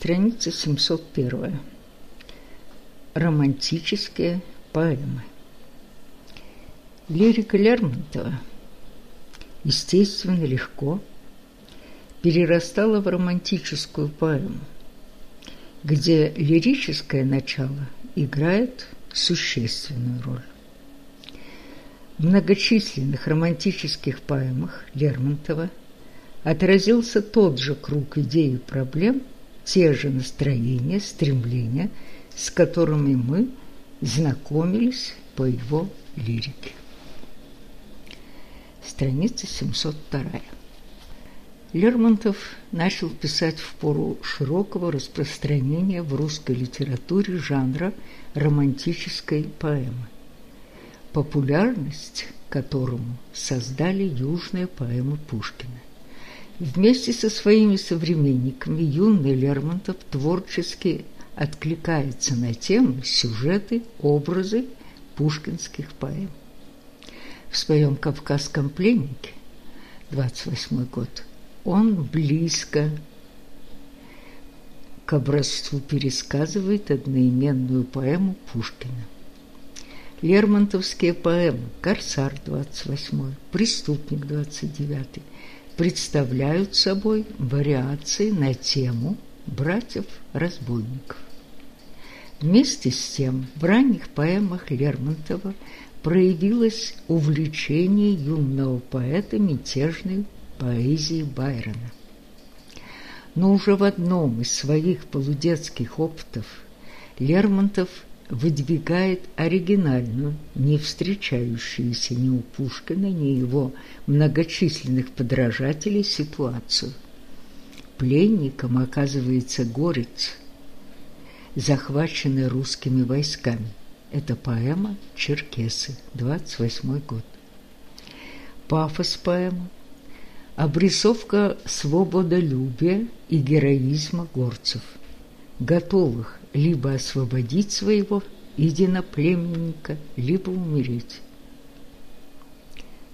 Страница 701. Романтические поэмы. Лирика Лермонтова, естественно, легко перерастала в романтическую поэму, где лирическое начало играет существенную роль. В многочисленных романтических поэмах Лермонтова отразился тот же круг идей и проблем, те же настроения, стремления, с которыми мы знакомились по его лирике. Страница 702. Лермонтов начал писать в пору широкого распространения в русской литературе жанра романтической поэмы, популярность которому создали южные поэмы Пушкина. Вместе со своими современниками юный Лермонтов творчески откликается на темы, сюжеты, образы пушкинских поэм. В своем «Кавказском пленнике» 28 год он близко к образцу пересказывает одноименную поэму Пушкина. Лермонтовские поэмы «Корсар» 28, «Преступник» 29 представляют собой вариации на тему братьев-разбойников. Вместе с тем в ранних поэмах Лермонтова проявилось увлечение юного поэта мятежной поэзии Байрона. Но уже в одном из своих полудетских опытов Лермонтов выдвигает оригинальную, не встречающуюся ни у Пушкина, ни его многочисленных подражателей ситуацию. Пленником оказывается горец, захваченный русскими войсками. Это поэма «Черкесы», 28 год. Пафос поэмы – обрисовка свободолюбия и героизма горцев, готовых либо освободить своего единоплеменника, либо умереть.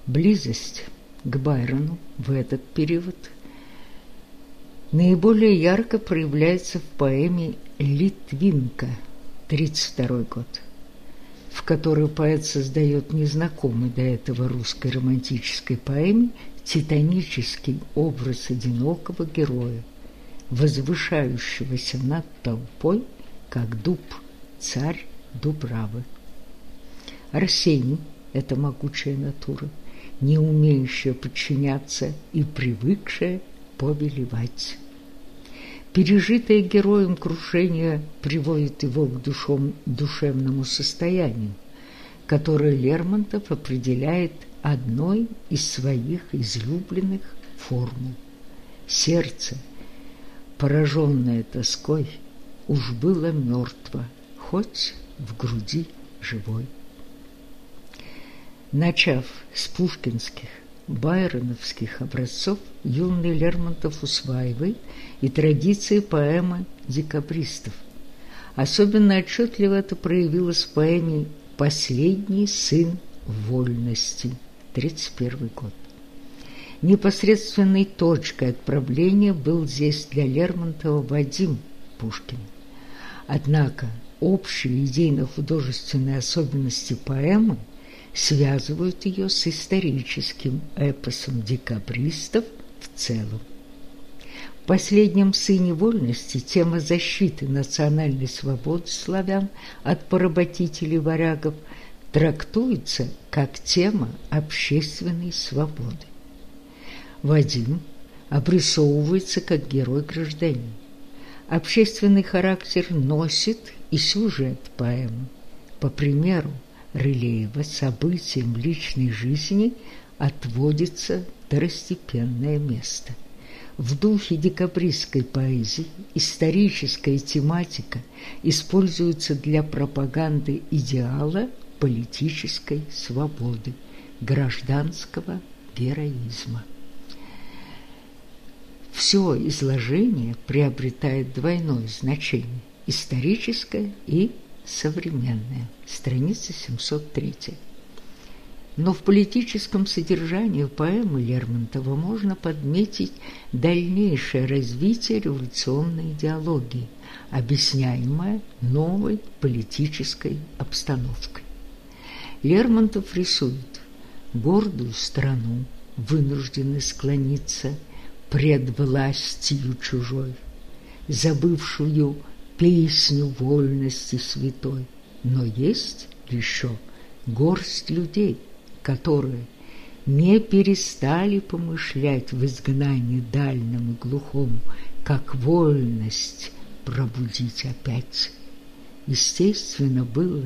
Близость к Байрону в этот период наиболее ярко проявляется в поэме «Литвинка» 32 год, в которой поэт создает незнакомый до этого русской романтической поэме титанический образ одинокого героя, возвышающегося над толпой – как дуб, царь Дубравы. Арсений – это могучая натура, не умеющая подчиняться и привыкшая повелевать. Пережитое героем крушение приводит его к душом, душевному состоянию, которое Лермонтов определяет одной из своих излюбленных формул. Сердце, пораженное тоской – уж было мертво, хоть в груди живой. Начав с пушкинских, байроновских образцов, юный Лермонтов усваивает и традиции поэмы декабристов. Особенно отчетливо это проявилось в поэме «Последний сын вольности» 31 год. Непосредственной точкой отправления был здесь для Лермонтова Вадим Пушкин. Однако общие идейно-художественные особенности поэмы связывают ее с историческим эпосом декабристов в целом. В последнем «Сыне вольности» тема защиты национальной свободы славян от поработителей варягов трактуется как тема общественной свободы. Вадим обрисовывается как герой-гражданин Общественный характер носит и сюжет поэмы. По примеру Рылеева событиям личной жизни отводится второстепенное место. В духе декабристской поэзии историческая тематика используется для пропаганды идеала политической свободы, гражданского героизма все изложение приобретает двойное значение – историческое и современное. Страница 703. Но в политическом содержании поэмы Лермонтова можно подметить дальнейшее развитие революционной идеологии, объясняемое новой политической обстановкой. Лермонтов рисует гордую страну, вынужденной склониться пред властью чужой, забывшую песню вольности святой. Но есть еще горсть людей, которые не перестали помышлять в изгнании дальнем и глухом, как вольность пробудить опять. Естественно было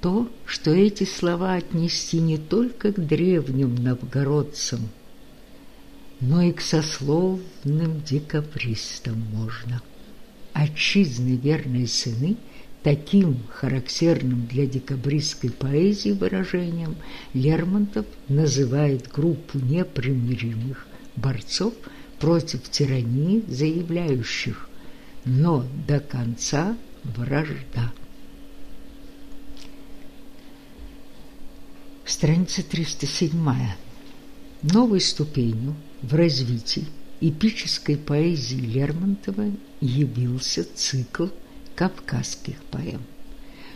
то, что эти слова отнести не только к древним новгородцам, но и к сословным декабристам можно. Отчизны верные сыны – Таким характерным для декабристской поэзии выражением Лермонтов называет группу непримиримых борцов против тирании, заявляющих «но до конца вражда». Страница 307. Новой ступенью в развитии эпической поэзии Лермонтова явился цикл кавказских поэм,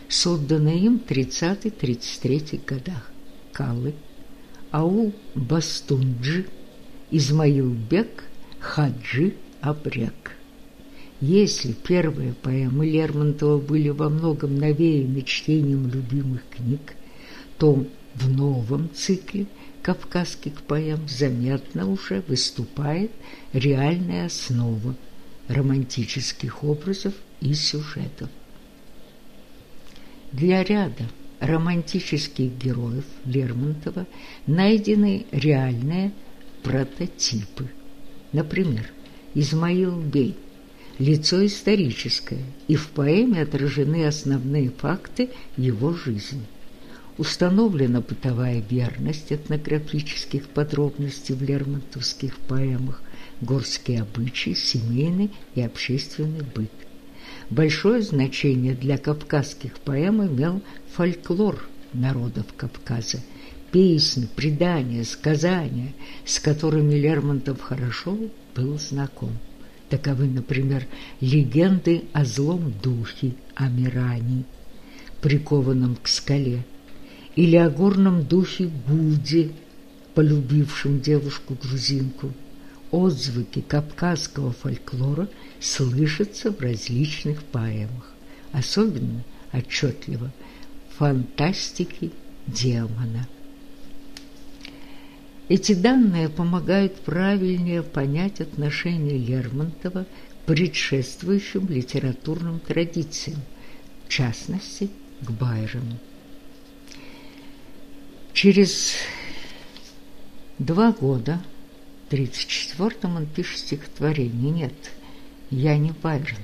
созданные им в 30-33 годах. Калы, Аул Бастунджи, Измаилбек, Хаджи Абрек. Если первые поэмы Лермонтова были во многом навеяны чтением любимых книг, то в новом цикле кавказских поэм заметно уже выступает реальная основа романтических образов и сюжетов. Для ряда романтических героев Лермонтова найдены реальные прототипы. Например, Измаил Бей – лицо историческое, и в поэме отражены основные факты его жизни. Установлена бытовая верность этнографических подробностей в лермонтовских поэмах, горские обычаи, семейный и общественный быт. Большое значение для кавказских поэм имел фольклор народов Кавказа, песни, предания, сказания, с которыми Лермонтов хорошо был знаком. Таковы, например, легенды о злом духе Амирани, прикованном к скале, или о горном духе Гуде, полюбившем девушку-грузинку – отзвуки кавказского фольклора слышатся в различных поэмах, особенно отчетливо в фантастике демона. Эти данные помогают правильнее понять отношение Лермонтова к предшествующим литературным традициям, в частности, к Байрону. Через два года 34-м он пишет стихотворение «Нет, я не Байрон»,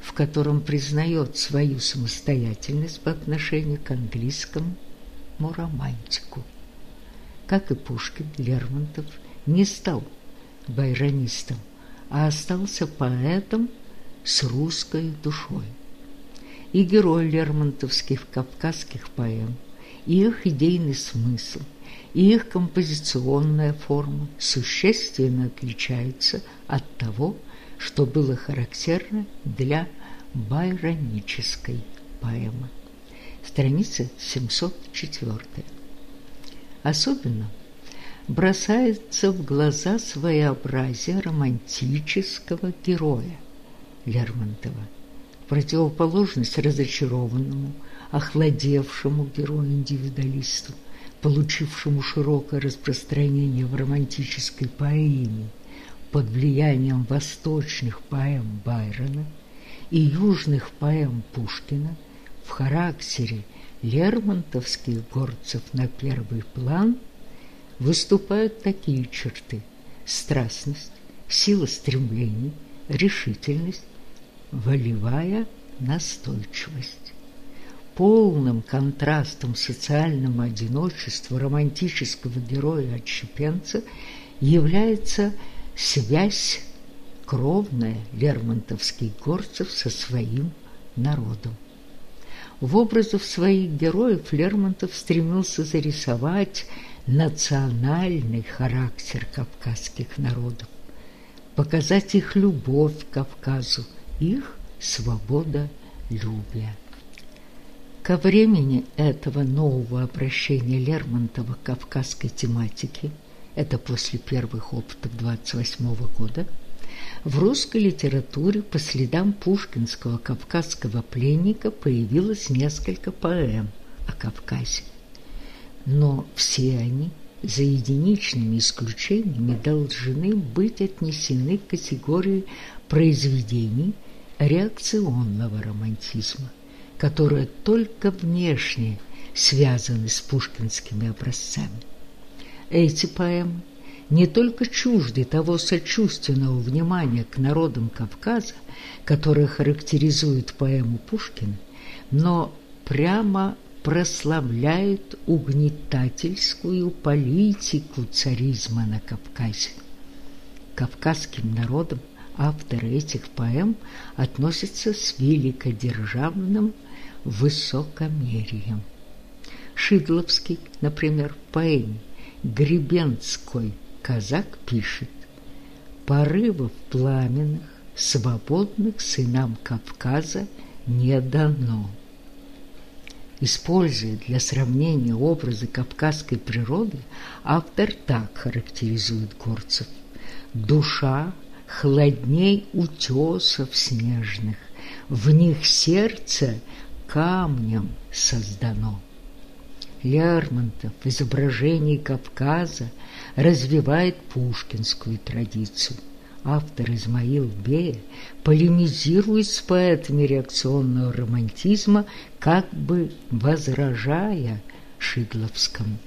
в котором признает свою самостоятельность по отношению к английскому романтику. Как и Пушкин, Лермонтов не стал байронистом, а остался поэтом с русской душой. И герой лермонтовских кавказских поэм, их идейный смысл – и их композиционная форма существенно отличаются от того, что было характерно для байронической поэмы. Страница 704. Особенно бросается в глаза своеобразие романтического героя Лермонтова, противоположность разочарованному, охладевшему герою-индивидуалисту, получившему широкое распространение в романтической поэме под влиянием восточных поэм Байрона и южных поэм Пушкина, в характере лермонтовских горцев на первый план выступают такие черты – страстность, сила стремлений, решительность, волевая настойчивость полным контрастом социальному одиночеству романтического героя-отщепенца является связь кровная лермонтовских горцев со своим народом. В образах своих героев Лермонтов стремился зарисовать национальный характер кавказских народов, показать их любовь к Кавказу, их свободолюбие. Ко времени этого нового обращения Лермонтова к кавказской тематике, это после первых опытов 28 года, в русской литературе по следам пушкинского кавказского пленника появилось несколько поэм о Кавказе. Но все они, за единичными исключениями, должны быть отнесены к категории произведений реакционного романтизма, которые только внешне связаны с пушкинскими образцами. Эти поэмы не только чужды того сочувственного внимания к народам Кавказа, которое характеризует поэму Пушкина, но прямо прославляют угнетательскую политику царизма на Кавказе. Кавказским народам авторы этих поэм относятся с великодержавным высокомерием. Шидловский, например, в поэме «Гребенской» казак пишет «Порывов пламенных, свободных сынам Кавказа не дано». Используя для сравнения образы кавказской природы, автор так характеризует горцев. «Душа холодней утесов снежных, в них сердце камнем создано». Лермонтов в изображении Кавказа развивает пушкинскую традицию. Автор Измаил Бея полемизирует с поэтами реакционного романтизма, как бы возражая Шидловскому.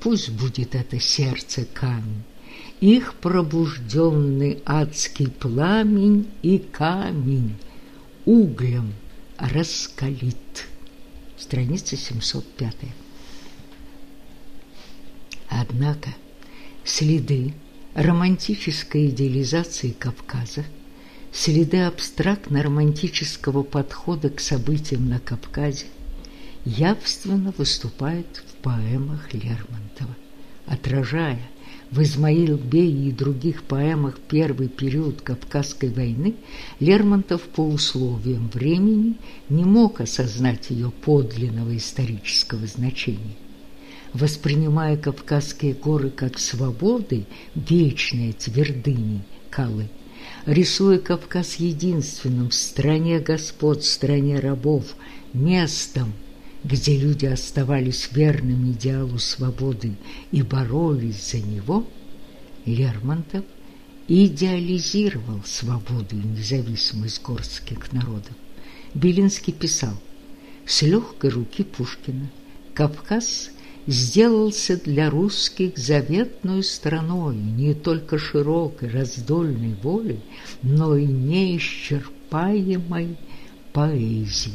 Пусть будет это сердце камень, их пробужденный адский пламень и камень углем раскалит. Страница 705. Однако следы романтической идеализации Кавказа, следы абстрактно-романтического подхода к событиям на Кавказе явственно выступают в поэмах Лермонтова, отражая в Измаил Бее и других поэмах первый период Кавказской войны Лермонтов по условиям времени не мог осознать ее подлинного исторического значения. Воспринимая Кавказские горы как свободы, вечные твердыни Калы, рисуя Кавказ единственным в стране господ, в стране рабов, местом, где люди оставались верными идеалу свободы и боролись за него, Лермонтов идеализировал свободу и независимость горских народов. Белинский писал, с легкой руки Пушкина Кавказ сделался для русских заветной страной не только широкой раздольной воли, но и неисчерпаемой поэзии,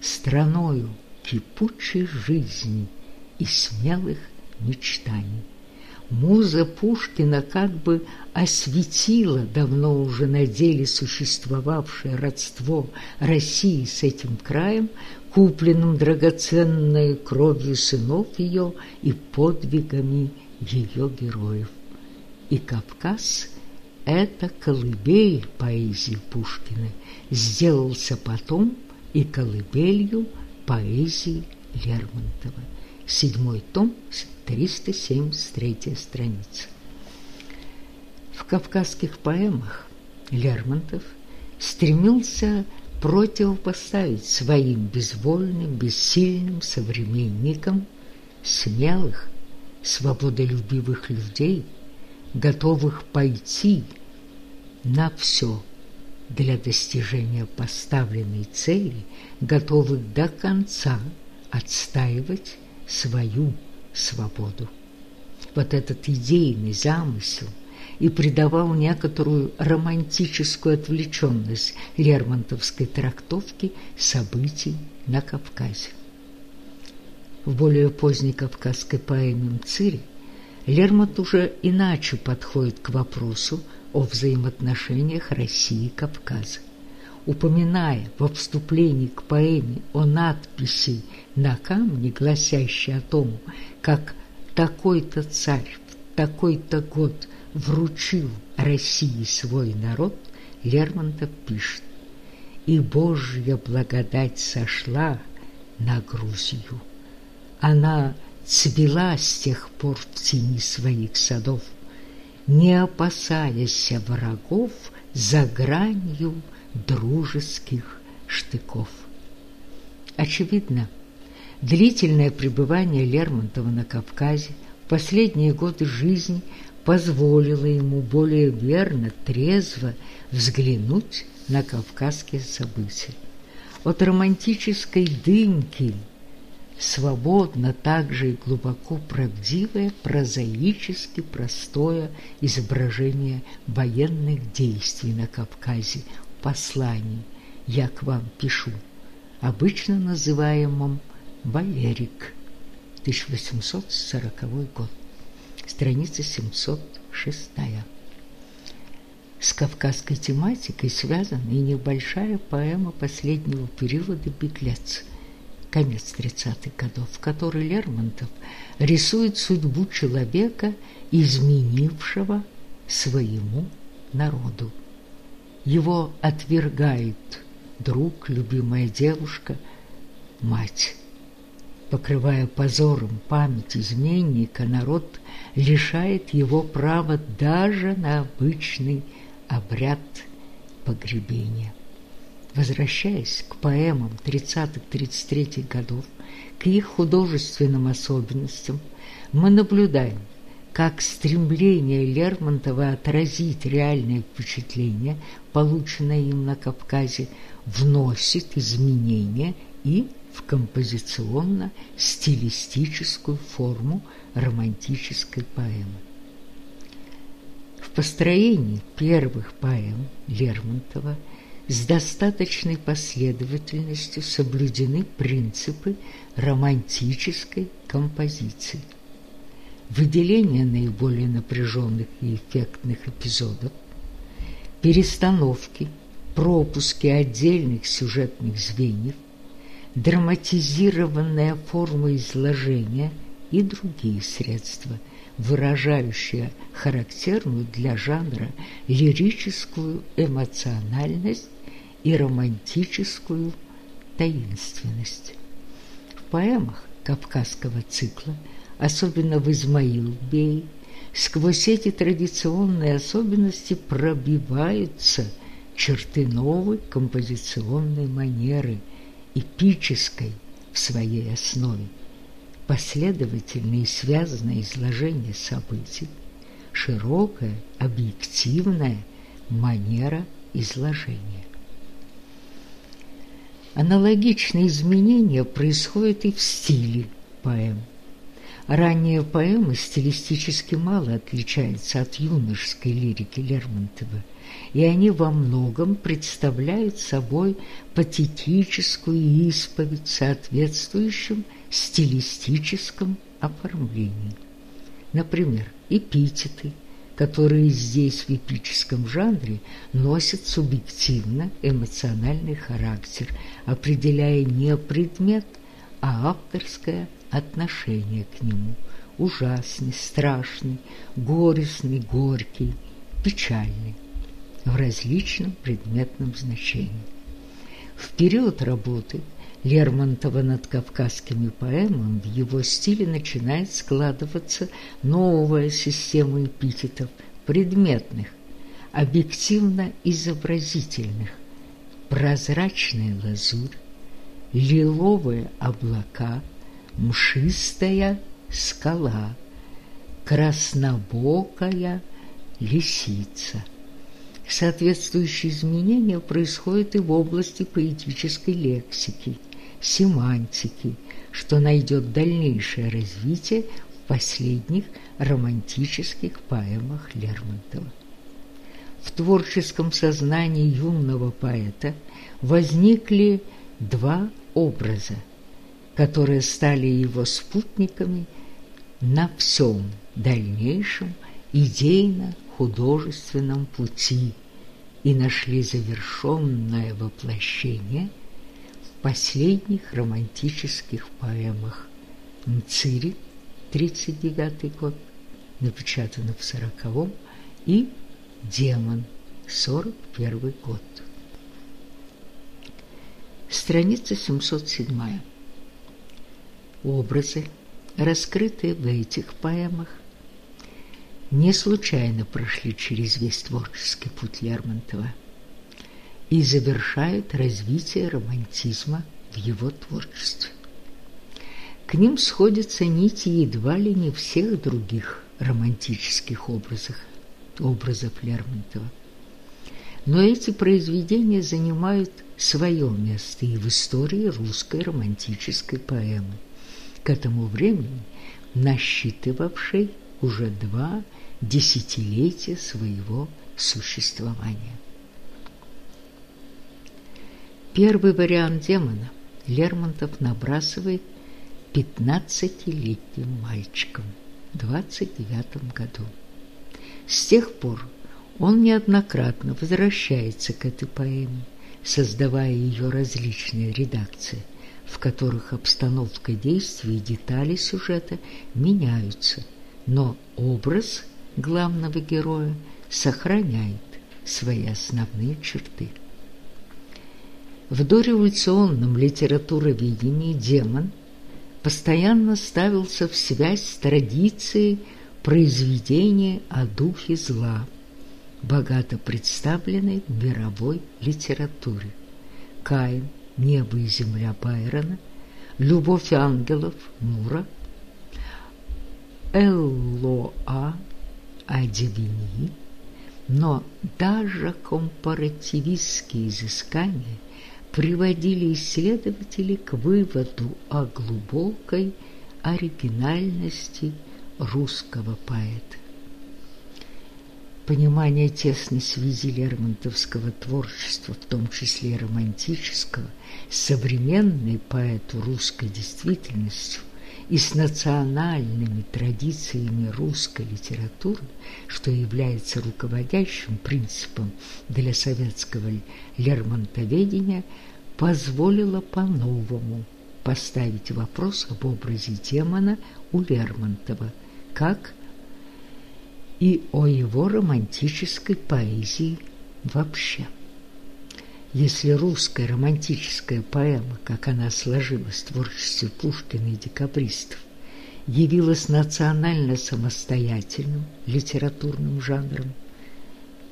страною кипучей жизни и смелых мечтаний. Муза Пушкина как бы осветила давно уже на деле существовавшее родство России с этим краем, купленным драгоценной кровью сынов ее и подвигами ее героев. И Кавказ – это колыбель поэзии Пушкина, сделался потом и колыбелью поэзии Лермонтова. Седьмой том, 373 страница. В кавказских поэмах Лермонтов стремился противопоставить своим безвольным, бессильным современникам смелых, свободолюбивых людей, готовых пойти на все для достижения поставленной цели, готовых до конца отстаивать свою свободу. Вот этот идейный замысел – и придавал некоторую романтическую отвлеченность лермонтовской трактовке событий на Кавказе. В более поздней кавказской поэме «Мцири» Лермонт уже иначе подходит к вопросу о взаимоотношениях России и Кавказа. упоминая во вступлении к поэме о надписи на камне, гласящей о том, как такой-то царь в такой-то год вручил России свой народ, Лермонтов пишет «И Божья благодать сошла на Грузию. Она цвела с тех пор в тени своих садов, не опасаясь врагов за гранью дружеских штыков. Очевидно, длительное пребывание Лермонтова на Кавказе в последние годы жизни позволило ему более верно, трезво взглянуть на кавказские события. От романтической дымки свободно, также и глубоко правдивое, прозаически простое изображение военных действий на Кавказе в послании «Я к вам пишу», обычно называемом «Валерик», 1840 год, страница 706. С кавказской тематикой связана и небольшая поэма последнего периода «Беглец», конец 30-х годов, в которой Лермонтов рисует судьбу человека, изменившего своему народу. Его отвергает друг, любимая девушка, мать. Покрывая позором память изменника, народ лишает его права даже на обычный обряд погребения. Возвращаясь к поэмам 30-33 годов, к их художественным особенностям, мы наблюдаем, как стремление Лермонтова отразить реальное впечатление, полученное им на Кавказе, вносит изменения и в композиционно-стилистическую форму романтической поэмы. В построении первых поэм Лермонтова – с достаточной последовательностью соблюдены принципы романтической композиции. Выделение наиболее напряженных и эффектных эпизодов, перестановки, пропуски отдельных сюжетных звеньев, драматизированная форма изложения и другие средства, выражающие характерную для жанра лирическую эмоциональность и романтическую таинственность. В поэмах кавказского цикла, особенно в «Измаил Бей», сквозь эти традиционные особенности пробиваются черты новой композиционной манеры, эпической в своей основе, последовательное и связанное изложение событий, широкая, объективная манера изложения. Аналогичные изменения происходят и в стиле поэм. Ранние поэмы стилистически мало отличаются от юношеской лирики Лермонтова, и они во многом представляют собой патетическую исповедь соответствующим стилистическом оформлении. Например, эпитеты – которые здесь в эпическом жанре носят субъективно-эмоциональный характер, определяя не предмет, а авторское отношение к нему – ужасный, страшный, горестный, горький, печальный в различном предметном значении. В период работы – Лермонтова над кавказскими поэмами в его стиле начинает складываться новая система эпитетов, предметных, объективно-изобразительных, прозрачная лазурь, лиловые облака, мшистая скала, краснобокая лисица. Соответствующие изменения происходят и в области поэтической лексики – семантики, что найдет дальнейшее развитие в последних романтических поэмах Лермонтова. В творческом сознании юного поэта возникли два образа, которые стали его спутниками на всем дальнейшем идейно-художественном пути и нашли завершенное воплощение последних романтических поэмах «Мцири» 39 год, напечатано в 40 и «Демон» 41 год. Страница 707. Образы, раскрытые в этих поэмах, не случайно прошли через весь творческий путь Лермонтова и завершают развитие романтизма в его творчестве. К ним сходятся нити едва ли не всех других романтических образов, образов Лермонтова. Но эти произведения занимают свое место и в истории русской романтической поэмы, к этому времени насчитывавшей уже два десятилетия своего существования. Первый вариант демона Лермонтов набрасывает пятнадцатилетним мальчиком в 29 году. С тех пор он неоднократно возвращается к этой поэме, создавая ее различные редакции, в которых обстановка действия и детали сюжета меняются, но образ главного героя сохраняет свои основные черты. В дореволюционном литературоведении демон постоянно ставился в связь с традицией произведения о духе зла, богато представленной в мировой литературе. Каин, небо и земля Байрона, любовь ангелов Мура, Эллоа Адивини, но даже компаративистские изыскания приводили исследователей к выводу о глубокой оригинальности русского поэта. Понимание тесной связи лермонтовского творчества, в том числе романтического, с современной поэту русской действительностью и с национальными традициями русской литературы, что является руководящим принципом для советского лермонтоведения, позволило по-новому поставить вопрос об образе демона у Лермонтова, как и о его романтической поэзии вообще. Если русская романтическая поэма, как она сложилась в творчестве Пушкина и декабристов, явилась национально самостоятельным литературным жанром,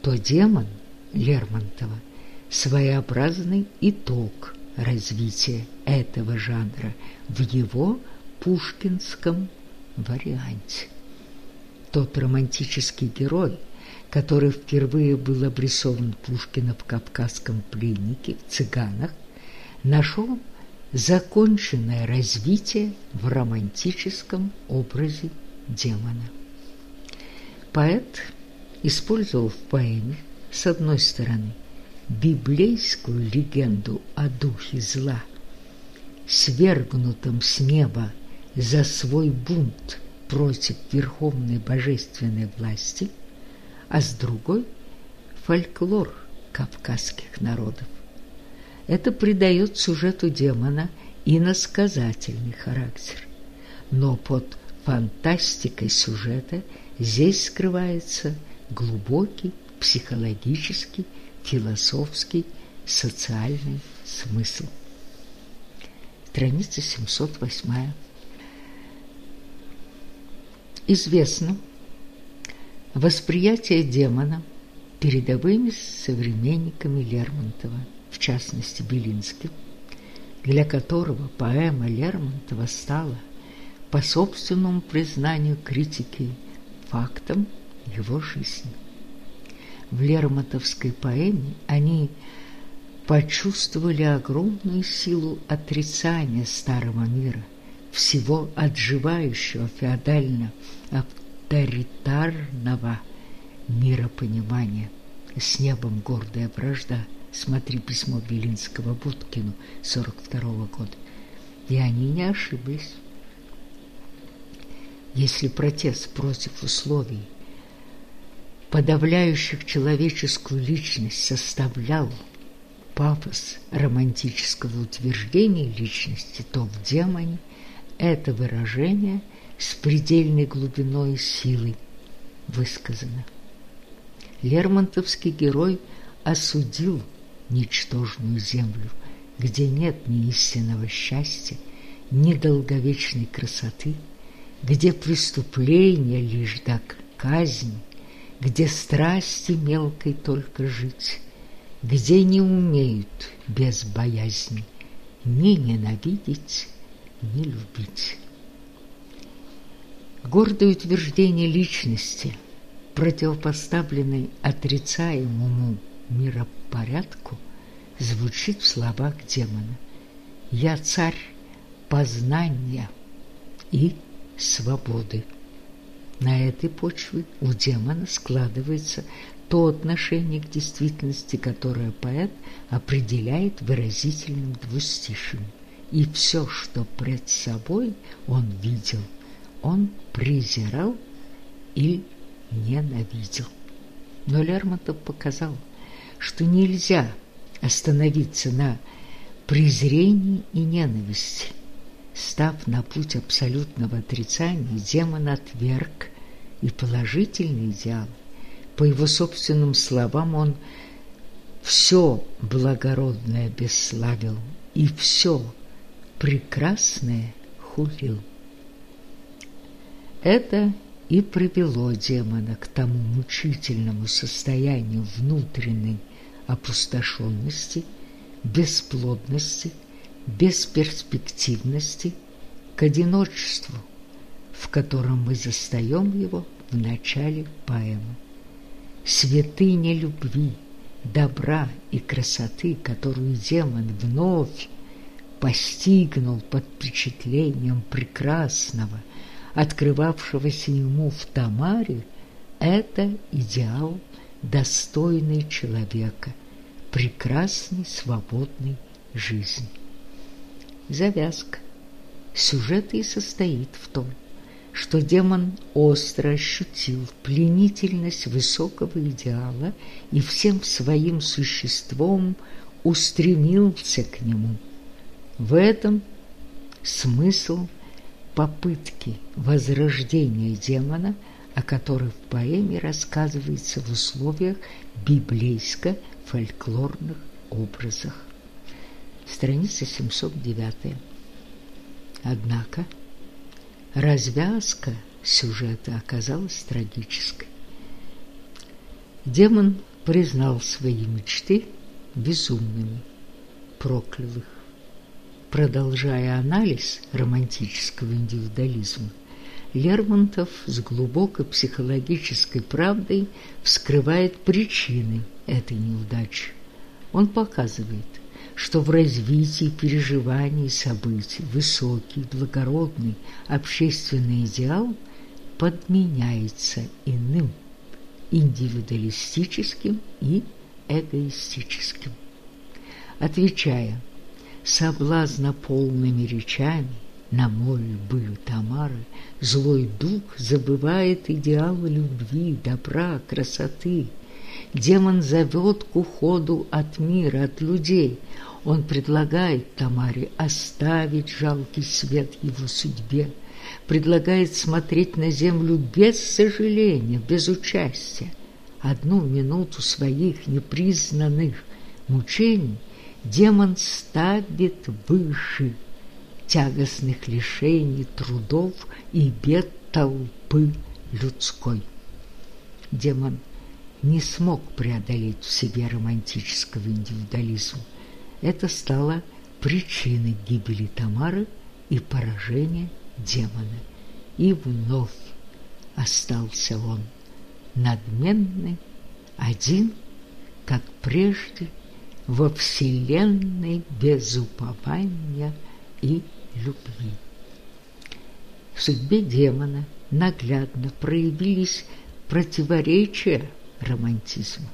то «Демон» Лермонтова – своеобразный итог развития этого жанра в его пушкинском варианте. Тот романтический герой, который впервые был обрисован Пушкина в «Кавказском пленнике», в «Цыганах», нашел законченное развитие в романтическом образе демона. Поэт использовал в поэме, с одной стороны, библейскую легенду о духе зла, свергнутом с неба за свой бунт против верховной божественной власти, а с другой – фольклор кавказских народов. Это придает сюжету демона иносказательный характер, но под фантастикой сюжета здесь скрывается глубокий психологический, философский, социальный смысл. Страница 708 известно восприятие демона передовыми современниками Лермонтова, в частности Белинским, для которого поэма Лермонтова стала, по собственному признанию критики, фактом его жизни. В лермонтовской поэме они почувствовали огромную силу отрицания старого мира – всего отживающего феодально-авторитарного миропонимания. С небом гордая вражда. Смотри письмо Белинского Будкину 42 -го года. И они не ошиблись. Если протест против условий подавляющих человеческую личность составлял пафос романтического утверждения личности, то в демоне это выражение с предельной глубиной и силой высказано. Лермонтовский герой осудил ничтожную землю, где нет ни истинного счастья, ни долговечной красоты, где преступление лишь да казнь, где страсти мелкой только жить, где не умеют без боязни ни ненавидеть, ни любить. Гордое утверждение личности, противопоставленной отрицаемому миропорядку, звучит в словах демона «Я царь познания и свободы». На этой почве у демона складывается то отношение к действительности, которое поэт определяет выразительным двустишием. И все, что пред собой он видел, он презирал или ненавидел. Но Лермонтов показал, что нельзя остановиться на презрении и ненависти. Став на путь абсолютного отрицания, демон отверг и положительный идеал. По его собственным словам, он все благородное бесславил и все прекрасное хулил. Это и привело демона к тому мучительному состоянию внутренней опустошенности, бесплодности, бесперспективности, к одиночеству, в котором мы застаем его в начале поэмы. Святыня любви, добра и красоты, которую демон вновь постигнул под впечатлением прекрасного, открывавшегося ему в Тамаре, это идеал достойный человека, прекрасной свободной жизни. Завязка. Сюжет и состоит в том, что демон остро ощутил пленительность высокого идеала и всем своим существом устремился к нему. В этом смысл попытки возрождения демона, о которой в поэме рассказывается в условиях библейско-фольклорных образах страница 709. Однако развязка сюжета оказалась трагической. Демон признал свои мечты безумными, проклял их. Продолжая анализ романтического индивидуализма, Лермонтов с глубокой психологической правдой вскрывает причины этой неудачи. Он показывает, что в развитии переживаний событий высокий, благородный общественный идеал подменяется иным, индивидуалистическим и эгоистическим. Отвечая соблазна полными речами на мой быль Тамары, злой дух забывает идеалы любви, добра, красоты. Демон зовет к уходу от мира, от людей – он предлагает Тамаре оставить жалкий свет его судьбе, предлагает смотреть на землю без сожаления, без участия. Одну минуту своих непризнанных мучений демон ставит выше тягостных лишений, трудов и бед толпы людской. Демон не смог преодолеть в себе романтического индивидуализма, это стало причиной гибели Тамары и поражения демона. И вновь остался он надменный, один, как прежде, во вселенной без упования и любви. В судьбе демона наглядно проявились противоречия романтизма.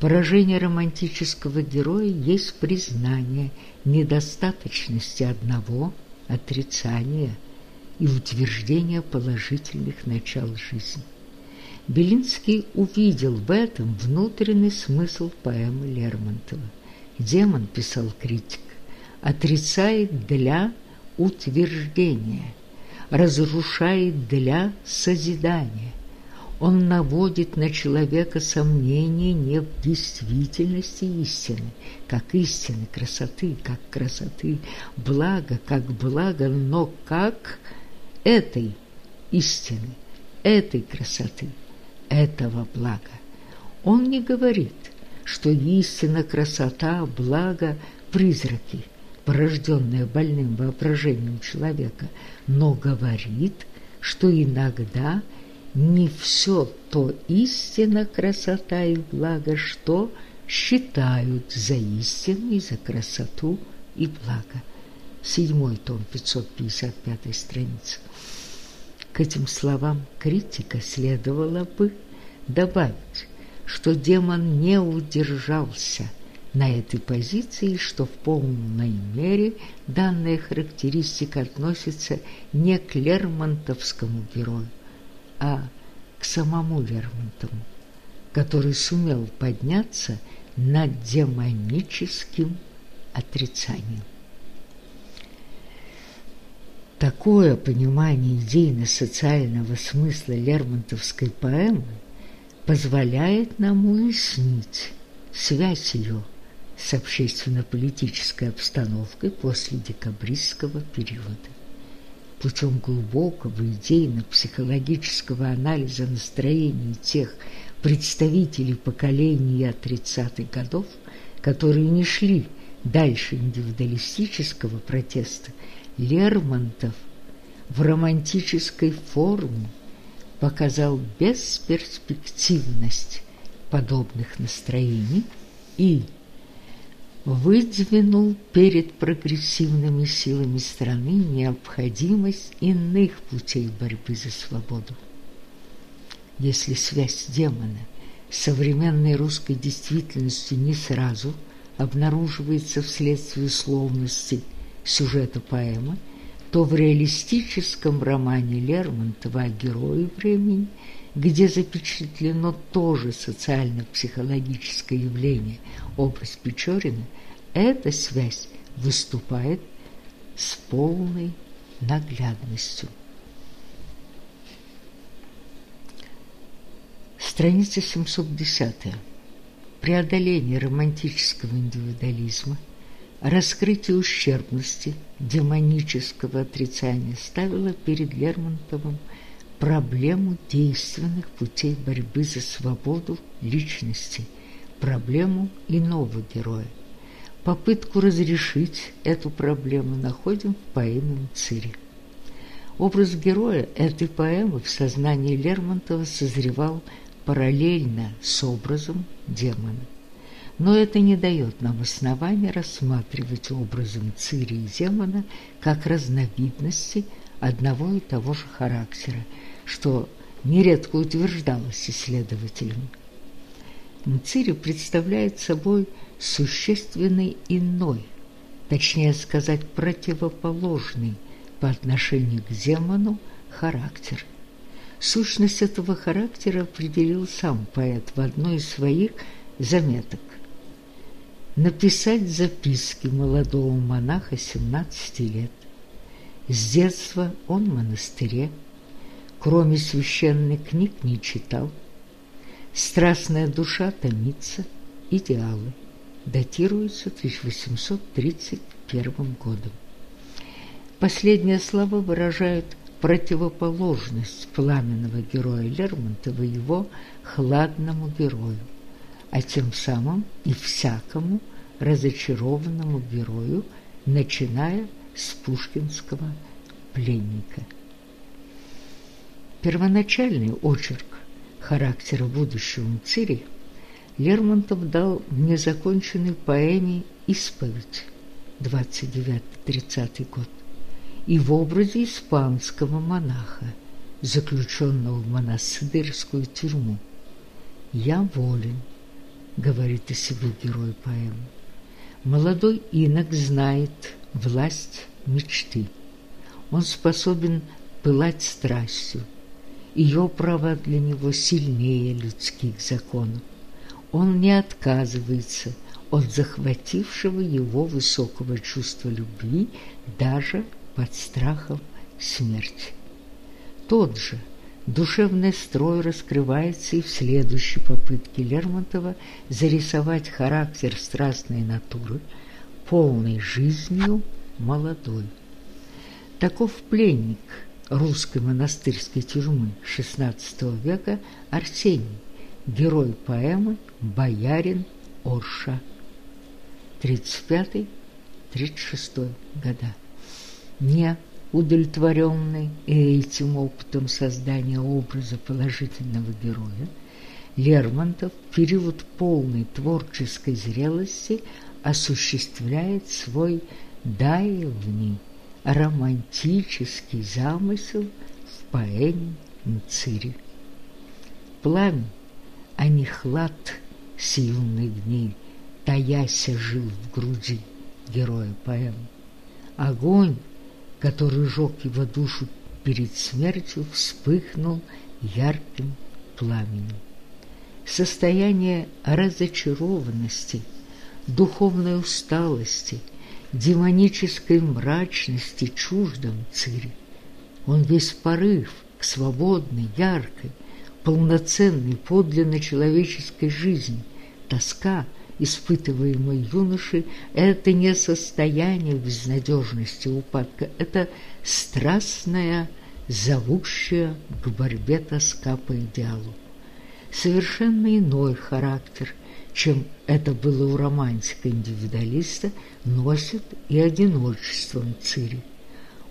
Поражение романтического героя есть признание недостаточности одного, отрицания и утверждение положительных начал жизни. Белинский увидел в этом внутренний смысл поэмы Лермонтова. Демон, писал критик, отрицает для утверждения, разрушает для созидания. Он наводит на человека сомнения не в действительности истины, как истины красоты, как красоты блага, как блага, но как этой истины, этой красоты, этого блага. Он не говорит, что истина, красота, благо – призраки, порожденные больным воображением человека, но говорит, что иногда не все то истина, красота и благо, что считают за истину и за красоту и благо. Седьмой том, 555 страница. К этим словам критика следовало бы добавить, что демон не удержался на этой позиции, что в полной мере данная характеристика относится не к Лермонтовскому герою, а к самому Лермонтову, который сумел подняться над демоническим отрицанием. Такое понимание идейно-социального смысла лермонтовской поэмы позволяет нам уяснить связь ее с общественно-политической обстановкой после декабристского периода. Путем глубокого идейно-психологического анализа настроений тех представителей поколения 30-х годов, которые не шли дальше индивидуалистического протеста, Лермонтов в романтической форме показал бесперспективность подобных настроений и выдвинул перед прогрессивными силами страны необходимость иных путей борьбы за свободу. Если связь демона с современной русской действительностью не сразу обнаруживается вследствие условности сюжета поэмы, то в реалистическом романе Лермонтова о герое времени, где запечатлено тоже социально-психологическое явление, образ Печорина, эта связь выступает с полной наглядностью. Страница 710. Преодоление романтического индивидуализма – Раскрытие ущербности демонического отрицания ставило перед Лермонтовым проблему действенных путей борьбы за свободу личности, проблему иного героя. Попытку разрешить эту проблему находим в поэме «Цири». Образ героя этой поэмы в сознании Лермонтова созревал параллельно с образом демона. Но это не дает нам основания рассматривать образом Цири и демона как разновидности одного и того же характера, что нередко утверждалось исследователями. Цири представляет собой существенный иной, точнее сказать, противоположный по отношению к демону характер. Сущность этого характера определил сам поэт в одной из своих заметок написать записки молодого монаха 17 лет. С детства он в монастыре, кроме священных книг не читал. Страстная душа томится, идеалы, датируются 1831 годом. Последние слова выражают противоположность пламенного героя Лермонтова его хладному герою а тем самым и всякому разочарованному герою, начиная с пушкинского пленника. Первоначальный очерк характера будущего Мцири Лермонтов дал незаконченной поэме «Исповедь» 29-30 год и в образе испанского монаха, заключенного в монастырскую тюрьму. «Я волен, говорит о себе герой поэмы. Молодой инок знает власть мечты. Он способен пылать страстью Ее права для него сильнее людских законов. Он не отказывается от захватившего его высокого чувства любви даже под страхом смерти. Тот же душевный строй раскрывается и в следующей попытке Лермонтова зарисовать характер страстной натуры, полной жизнью молодой. Таков пленник русской монастырской тюрьмы XVI века Арсений, герой поэмы «Боярин Орша» 35-36 года. Не удовлетворенный этим опытом создания образа положительного героя, Лермонтов в период полной творческой зрелости осуществляет свой даевний романтический замысел в поэме Мцири. Пламя, а не хлад с юных дней, таяся жил в груди героя поэмы. Огонь, который жег его душу перед смертью, вспыхнул ярким пламенем. Состояние разочарованности, духовной усталости – демонической мрачности чуждом Цири. Он весь порыв к свободной, яркой, полноценной, подлинно человеческой жизни, тоска, испытываемой юношей, это не состояние безнадежности упадка, это страстная, зовущая к борьбе тоска по идеалу. Совершенно иной характер – чем это было у романтика-индивидуалиста, носит и одиночеством Цири.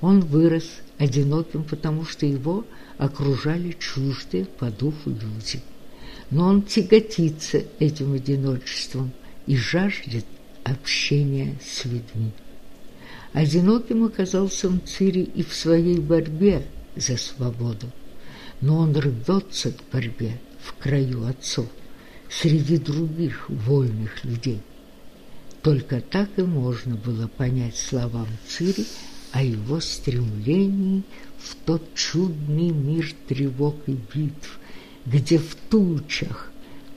Он вырос одиноким, потому что его окружали чуждые по духу люди. Но он тяготится этим одиночеством и жаждет общения с людьми. Одиноким оказался он Цири и в своей борьбе за свободу, но он рвется к борьбе в краю отцов среди других вольных людей. Только так и можно было понять словам Цири о его стремлении в тот чудный мир тревог и битв, где в тучах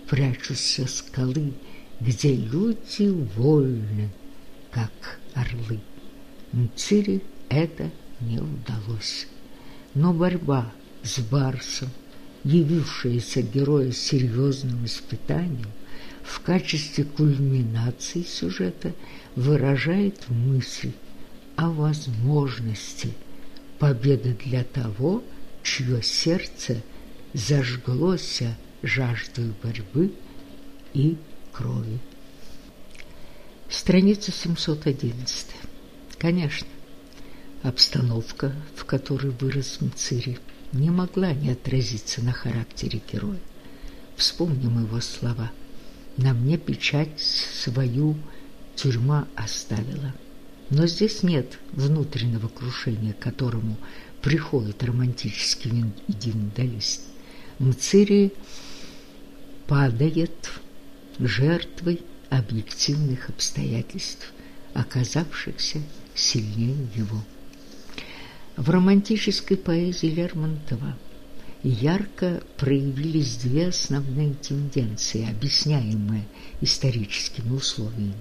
прячутся скалы, где люди вольны, как орлы. Цири это не удалось. Но борьба с Барсом, явившаяся героя серьезным испытанием, в качестве кульминации сюжета выражает мысль о возможности победы для того, чье сердце зажглося жаждой борьбы и крови. Страница 711. Конечно, обстановка, в которой вырос Мцири, не могла не отразиться на характере героя. Вспомним его слова. «На мне печать свою тюрьма оставила». Но здесь нет внутреннего крушения, к которому приходит романтический индивидуалист. Мцири падает жертвой объективных обстоятельств, оказавшихся сильнее его. В романтической поэзии Лермонтова ярко проявились две основные тенденции, объясняемые историческими условиями.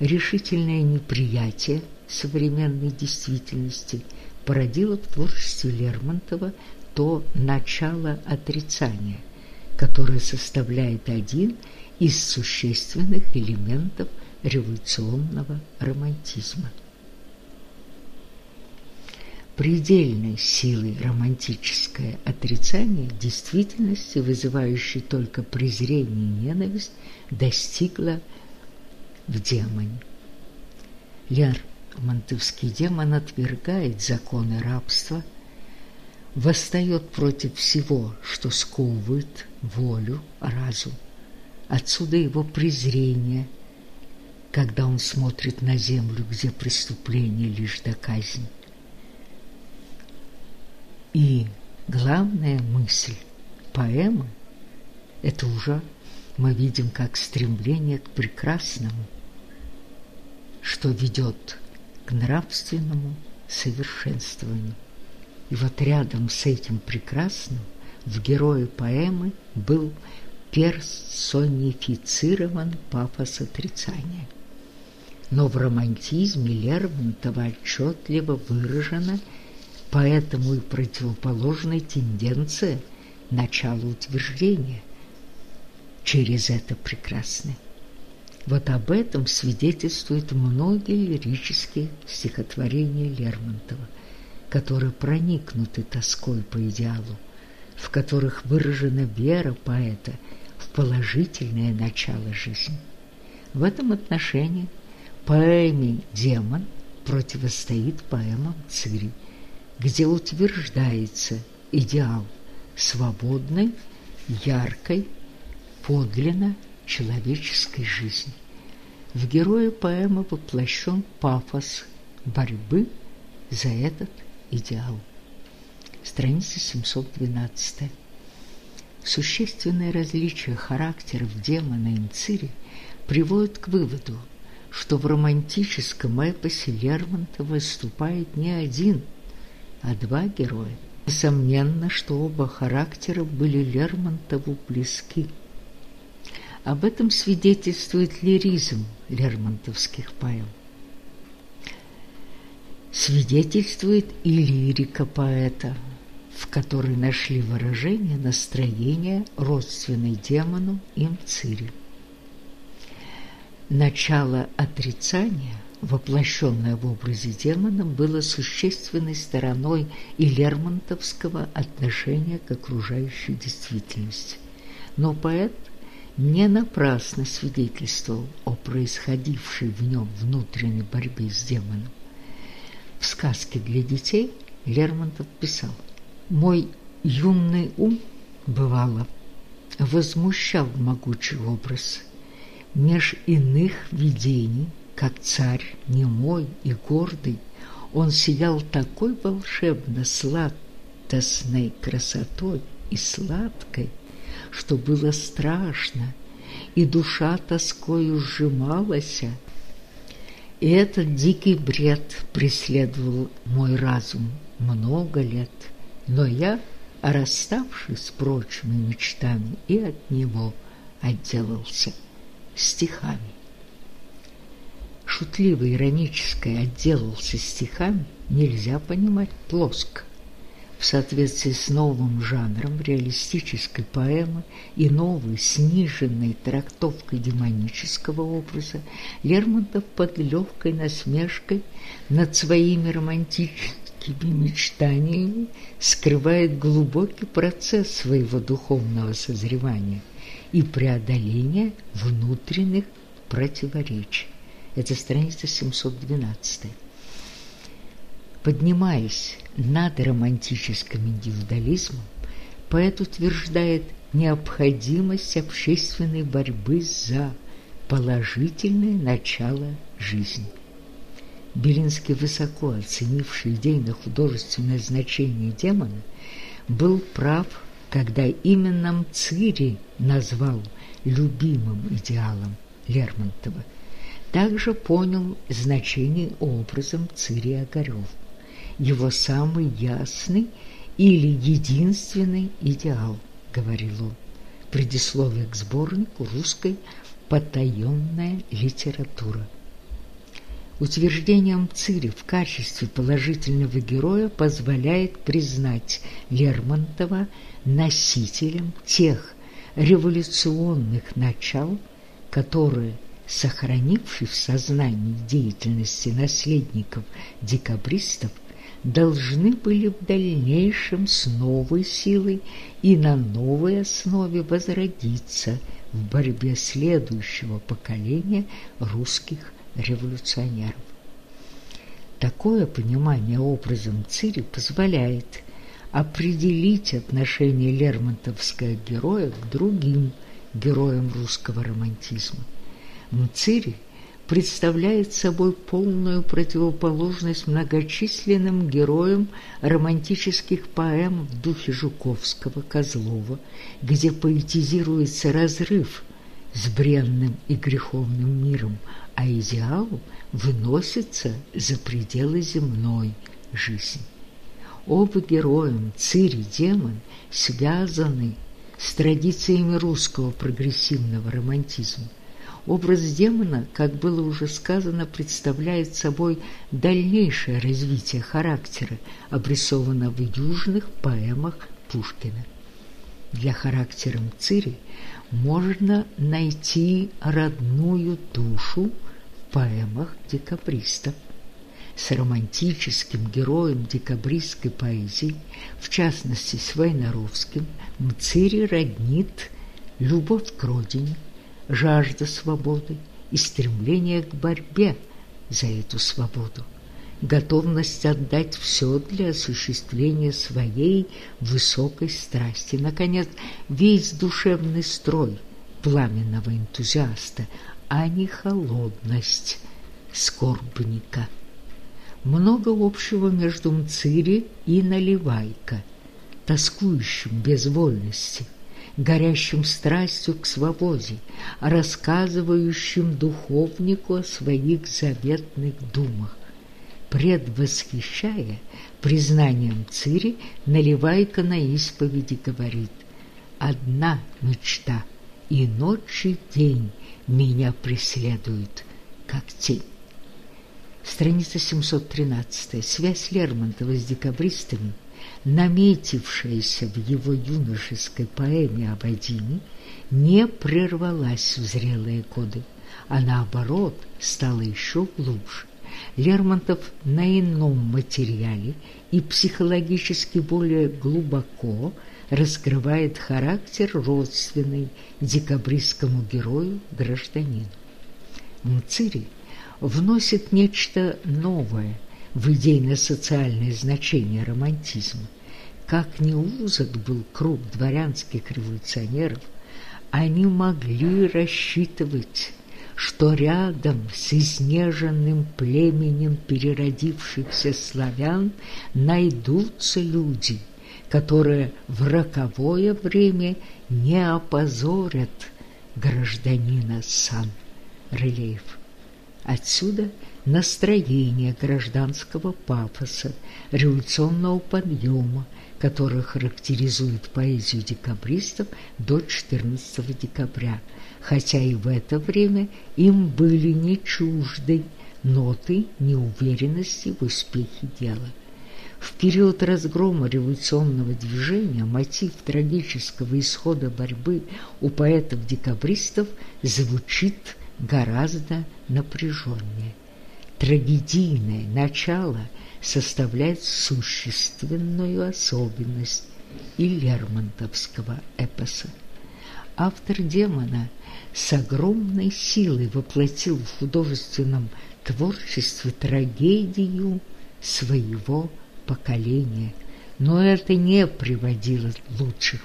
Решительное неприятие современной действительности породило в творчестве Лермонтова то начало отрицания, которое составляет один из существенных элементов революционного романтизма. Предельной силой романтическое отрицание действительности, вызывающей только презрение и ненависть, достигло в демоне. Лермонтовский демон отвергает законы рабства, восстает против всего, что сковывает волю, разум. Отсюда его презрение, когда он смотрит на землю, где преступление лишь до казни. И главная мысль поэмы – это уже мы видим как стремление к прекрасному, что ведет к нравственному совершенствованию. И вот рядом с этим прекрасным в герое поэмы был персонифицирован пафос отрицания. Но в романтизме Лермонтова отчетливо выражена поэтому и противоположная тенденция начала утверждения через это прекрасное. Вот об этом свидетельствуют многие лирические стихотворения Лермонтова, которые проникнуты тоской по идеалу, в которых выражена вера поэта в положительное начало жизни. В этом отношении поэме «Демон» противостоит поэмам «Цири», где утверждается идеал свободной, яркой, подлинно человеческой жизни. В герое поэмы воплощен пафос борьбы за этот идеал. Страница 712. Существенное различие характеров демона и Нцири приводит к выводу, что в романтическом эпосе Лермонтова выступает не один, а два героя. Несомненно, что оба характера были Лермонтову близки. Об этом свидетельствует лиризм лермонтовских поэм. Свидетельствует и лирика поэта, в которой нашли выражение настроения родственной демону и мцири. Начало отрицания, воплощенное в образе демона, было существенной стороной и лермонтовского отношения к окружающей действительности. Но поэт не напрасно свидетельствовал о происходившей в нем внутренней борьбе с демоном. В сказке для детей Лермонтов писал «Мой юный ум, бывало, возмущал могучий образ – Меж иных видений, как царь немой и гордый, он сиял такой волшебно сладостной красотой и сладкой, что было страшно, и душа тоскою сжималась. И этот дикий бред преследовал мой разум много лет, но я, расставшись с прочими мечтами, и от него отделался стихами. Шутливо-ироническое отделался стихами нельзя понимать плоско. В соответствии с новым жанром реалистической поэмы и новой сниженной трактовкой демонического образа Лермонтов под легкой насмешкой над своими романтическими мечтаниями скрывает глубокий процесс своего духовного созревания – и преодоление внутренних противоречий. Это страница 712. Поднимаясь над романтическим индивидуализмом, поэт утверждает необходимость общественной борьбы за положительное начало жизни. Белинский, высоко оценивший идейно-художественное значение демона, был прав когда именно Мцири назвал любимым идеалом Лермонтова, также понял значение образом Цири Огарёв, его самый ясный или единственный идеал, говорил он, предисловие к сборнику русской потаенная литература. Утверждением Цири в качестве положительного героя позволяет признать Лермонтова носителем тех революционных начал, которые, сохранившись в сознании деятельности наследников декабристов, должны были в дальнейшем с новой силой и на новой основе возродиться в борьбе следующего поколения русских революционеров. Такое понимание образом Цири позволяет определить отношение лермонтовского героя к другим героям русского романтизма. Мцири представляет собой полную противоположность многочисленным героям романтических поэм в духе Жуковского, Козлова, где поэтизируется разрыв с бренным и греховным миром, а идеал выносится за пределы земной жизни. Оба героя Цири и демон связаны с традициями русского прогрессивного романтизма. Образ демона, как было уже сказано, представляет собой дальнейшее развитие характера, обрисованного в южных поэмах Пушкина. Для характера Мцири можно найти родную душу в поэмах декабристов с романтическим героем декабристской поэзии, в частности с Войнаровским, Мцири роднит любовь к родине, жажда свободы и стремление к борьбе за эту свободу, готовность отдать все для осуществления своей высокой страсти, наконец, весь душевный строй пламенного энтузиаста, а не холодность скорбника. Много общего между Мцири и Наливайко, тоскующим без вольности, горящим страстью к свободе, рассказывающим духовнику о своих заветных думах. Предвосхищая признанием Цири, Наливайко на исповеди говорит «Одна мечта, и ночь и день меня преследуют, как тень». Страница 713. Связь Лермонтова с декабристами, наметившаяся в его юношеской поэме о Вадиме, не прервалась в зрелые годы, а наоборот стала еще глубже. Лермонтов на ином материале и психологически более глубоко раскрывает характер родственный декабристскому герою гражданину. Мцири – вносит нечто новое в идейно-социальное значение романтизма. Как не узок был круг дворянских революционеров, они могли рассчитывать, что рядом с изнеженным племенем переродившихся славян найдутся люди, которые в роковое время не опозорят гражданина Сан Релеев. Отсюда настроение гражданского пафоса, революционного подъема, который характеризует поэзию декабристов до 14 декабря, хотя и в это время им были не чужды ноты неуверенности в успехе дела. В период разгрома революционного движения мотив трагического исхода борьбы у поэтов-декабристов звучит гораздо напряженнее. Трагедийное начало составляет существенную особенность и Лермонтовского эпоса. Автор «Демона» с огромной силой воплотил в художественном творчестве трагедию своего поколения, но это не приводило лучших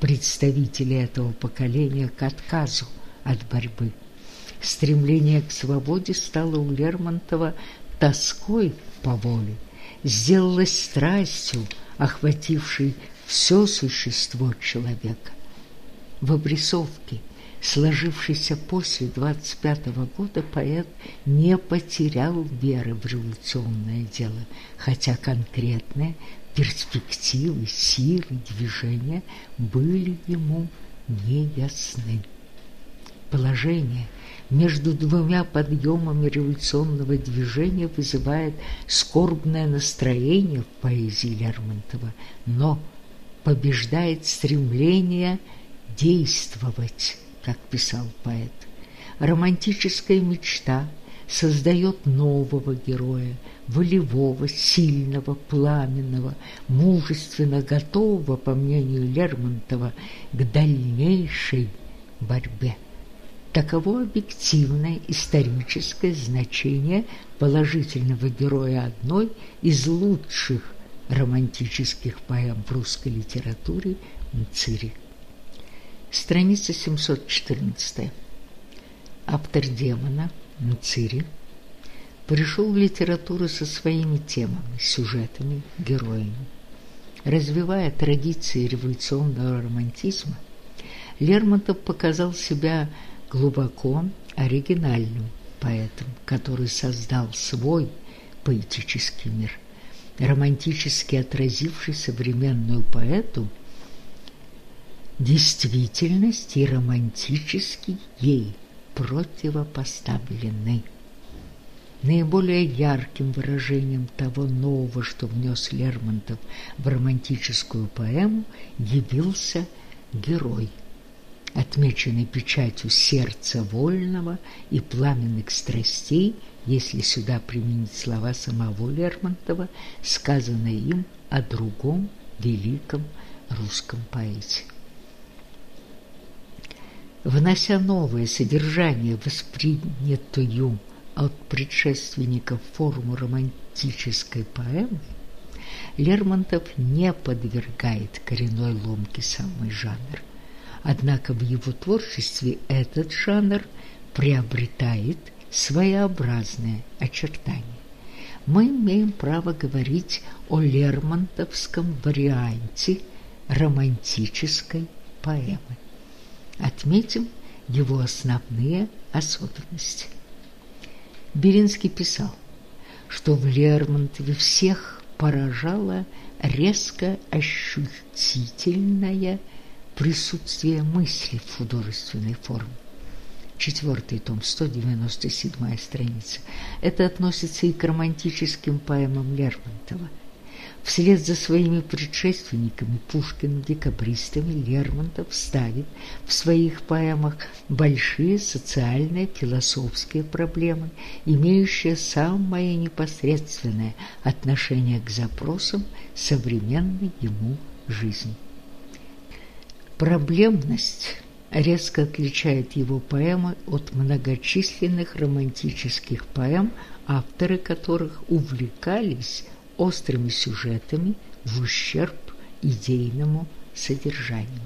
представителей этого поколения к отказу от борьбы. Стремление к свободе стало у Лермонтова тоской по воле, сделалось страстью, охватившей все существо человека. В обрисовке, сложившейся после 25 -го года, поэт не потерял веры в революционное дело, хотя конкретные перспективы, силы, движения были ему неясны. Положение – между двумя подъемами революционного движения вызывает скорбное настроение в поэзии Лермонтова, но побеждает стремление действовать, как писал поэт. Романтическая мечта создает нового героя, волевого, сильного, пламенного, мужественно готового, по мнению Лермонтова, к дальнейшей борьбе. Таково объективное историческое значение положительного героя одной из лучших романтических поэм в русской литературе Мцири. Страница 714. Автор демона Мцири пришел в литературу со своими темами, сюжетами, героями. Развивая традиции революционного романтизма, Лермонтов показал себя глубоко оригинальным поэтом, который создал свой поэтический мир. романтически отразивший современную поэту, действительность и романтический ей противопоставлены. Наиболее ярким выражением того нового, что внес Лермонтов в романтическую поэму, явился герой, отмеченный печатью сердца вольного и пламенных страстей, если сюда применить слова самого Лермонтова, сказанные им о другом великом русском поэте. Внося новое содержание, воспринятую от предшественников форму романтической поэмы, Лермонтов не подвергает коренной ломке самый жанр. Однако в его творчестве этот жанр приобретает своеобразное очертание. Мы имеем право говорить о лермонтовском варианте романтической поэмы. Отметим его основные особенности. Беринский писал, что в Лермонтове всех поражало резко ощутительное присутствие мысли в художественной форме. Четвертый том, 197 страница. Это относится и к романтическим поэмам Лермонтова – Вслед за своими предшественниками Пушкиным, декабристами Лермонтов ставит в своих поэмах большие социальные философские проблемы, имеющие самое непосредственное отношение к запросам современной ему жизни. Проблемность резко отличает его поэмы от многочисленных романтических поэм, авторы которых увлекались острыми сюжетами в ущерб идейному содержанию.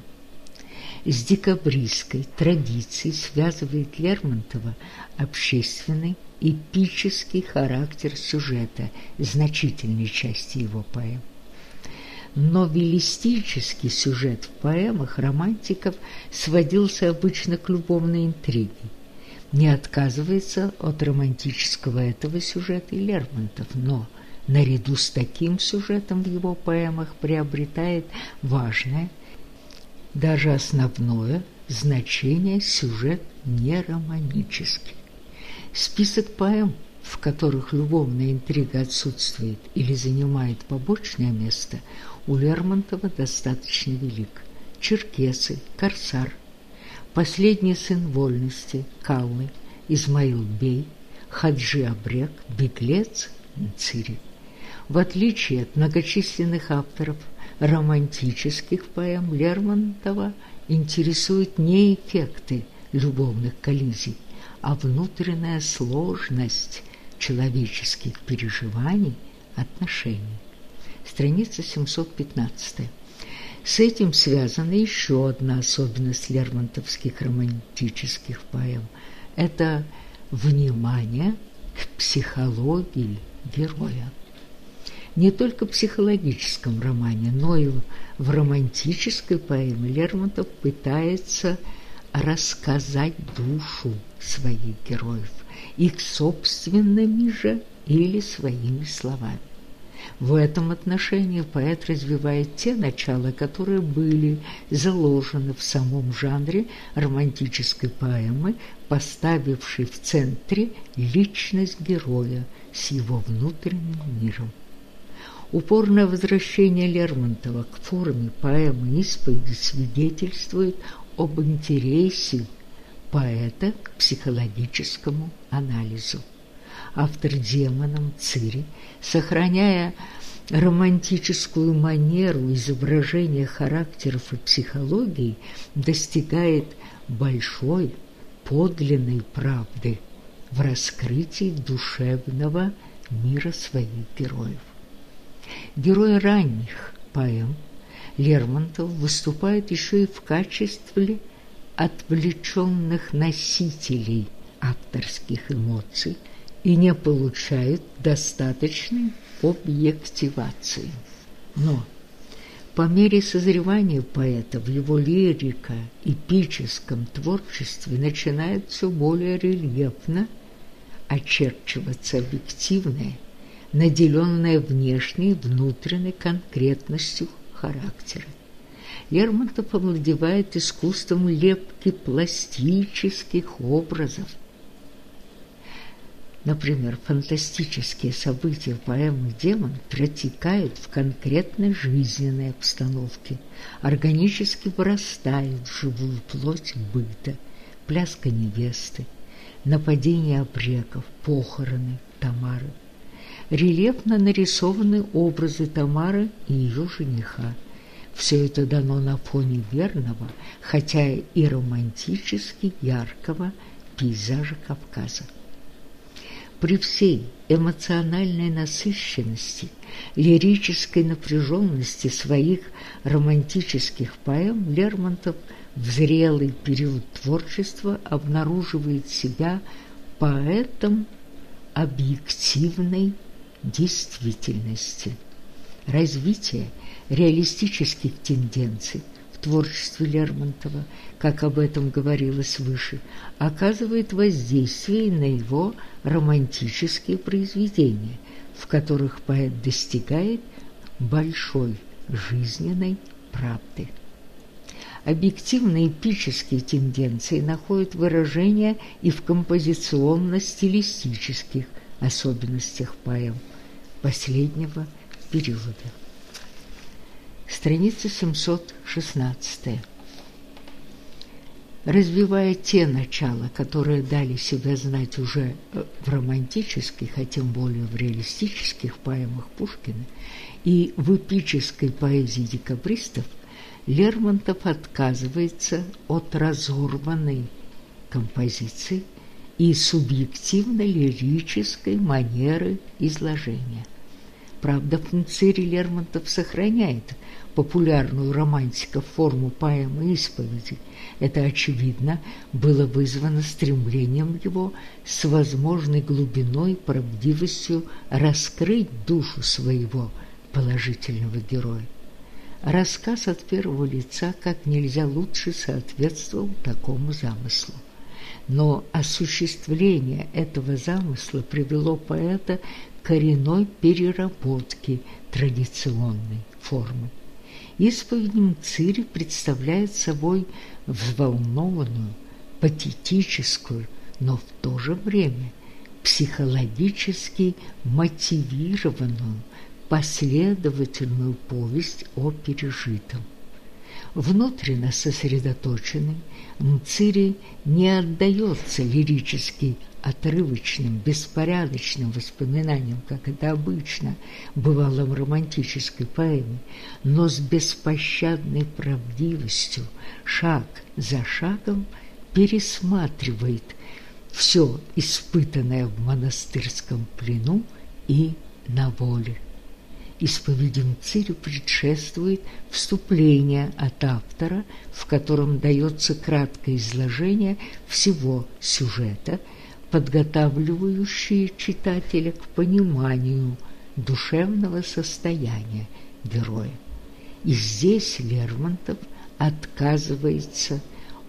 С декабристской традицией связывает Лермонтова общественный эпический характер сюжета значительной части его поэм. Новеллистический сюжет в поэмах романтиков сводился обычно к любовной интриге. Не отказывается от романтического этого сюжета и Лермонтов, но – наряду с таким сюжетом в его поэмах приобретает важное, даже основное значение сюжет не романический. Список поэм, в которых любовная интрига отсутствует или занимает побочное место, у Лермонтова достаточно велик. Черкесы, Корсар, Последний сын вольности, Каллы, Измаил Бей, Хаджи Абрек, Беглец, Цири. В отличие от многочисленных авторов романтических поэм Лермонтова интересуют не эффекты любовных коллизий, а внутренняя сложность человеческих переживаний, отношений. Страница 715. С этим связана еще одна особенность лермонтовских романтических поэм – это внимание к психологии героя не только в психологическом романе, но и в романтической поэме Лермонтов пытается рассказать душу своих героев, их собственными же или своими словами. В этом отношении поэт развивает те начала, которые были заложены в самом жанре романтической поэмы, поставившей в центре личность героя с его внутренним миром. Упорное возвращение Лермонтова к форме поэмы исповеди свидетельствует об интересе поэта к психологическому анализу. Автор демоном Цири, сохраняя романтическую манеру изображения характеров и психологии, достигает большой подлинной правды в раскрытии душевного мира своих героев. Герой ранних поэм Лермонтов выступает еще и в качестве отвлеченных носителей авторских эмоций и не получают достаточной объективации. Но по мере созревания поэта в его лирико-эпическом творчестве начинает все более рельефно очерчиваться объективное – наделенная внешней и внутренней конкретностью характера. Лермонтов овладевает искусством лепки пластических образов. Например, фантастические события поэмы «Демон» протекают в конкретной жизненной обстановке, органически вырастают в живую плоть быта, пляска невесты, нападение обреков, похороны Тамары. Рельефно нарисованы образы Тамары и ее жениха – все это дано на фоне верного, хотя и романтически яркого пейзажа Кавказа. При всей эмоциональной насыщенности, лирической напряженности своих романтических поэм Лермонтов в зрелый период творчества обнаруживает себя поэтом объективной действительности. Развитие – реалистических тенденций в творчестве Лермонтова, как об этом говорилось выше, оказывает воздействие на его романтические произведения, в которых поэт достигает большой жизненной правды. Объективно-эпические тенденции находят выражение и в композиционно-стилистических особенностях поэм последнего периода страница 716. Развивая те начала, которые дали себя знать уже э, в романтических, а тем более в реалистических поэмах Пушкина и в эпической поэзии декабристов, Лермонтов отказывается от разорванной композиции и субъективно-лирической манеры изложения. Правда, Пунцире Лермонтов сохраняет – популярную романтика форму поэмы исповеди. Это, очевидно, было вызвано стремлением его с возможной глубиной правдивостью раскрыть душу своего положительного героя. Рассказ от первого лица как нельзя лучше соответствовал такому замыслу. Но осуществление этого замысла привело поэта к коренной переработке традиционной формы. Исповедь Цири представляет собой взволнованную, патетическую, но в то же время психологически мотивированную, последовательную повесть о пережитом. Внутренно сосредоточенный, Мцирий не отдается лирически отрывочным, беспорядочным воспоминаниям, как это обычно бывало в романтической поэме, но с беспощадной правдивостью, шаг за шагом пересматривает все испытанное в монастырском плену и на воле. Исповеди Мцирю предшествует вступление от автора, в котором дается краткое изложение всего сюжета – подготавливающие читателя к пониманию душевного состояния героя. И здесь Лермонтов отказывается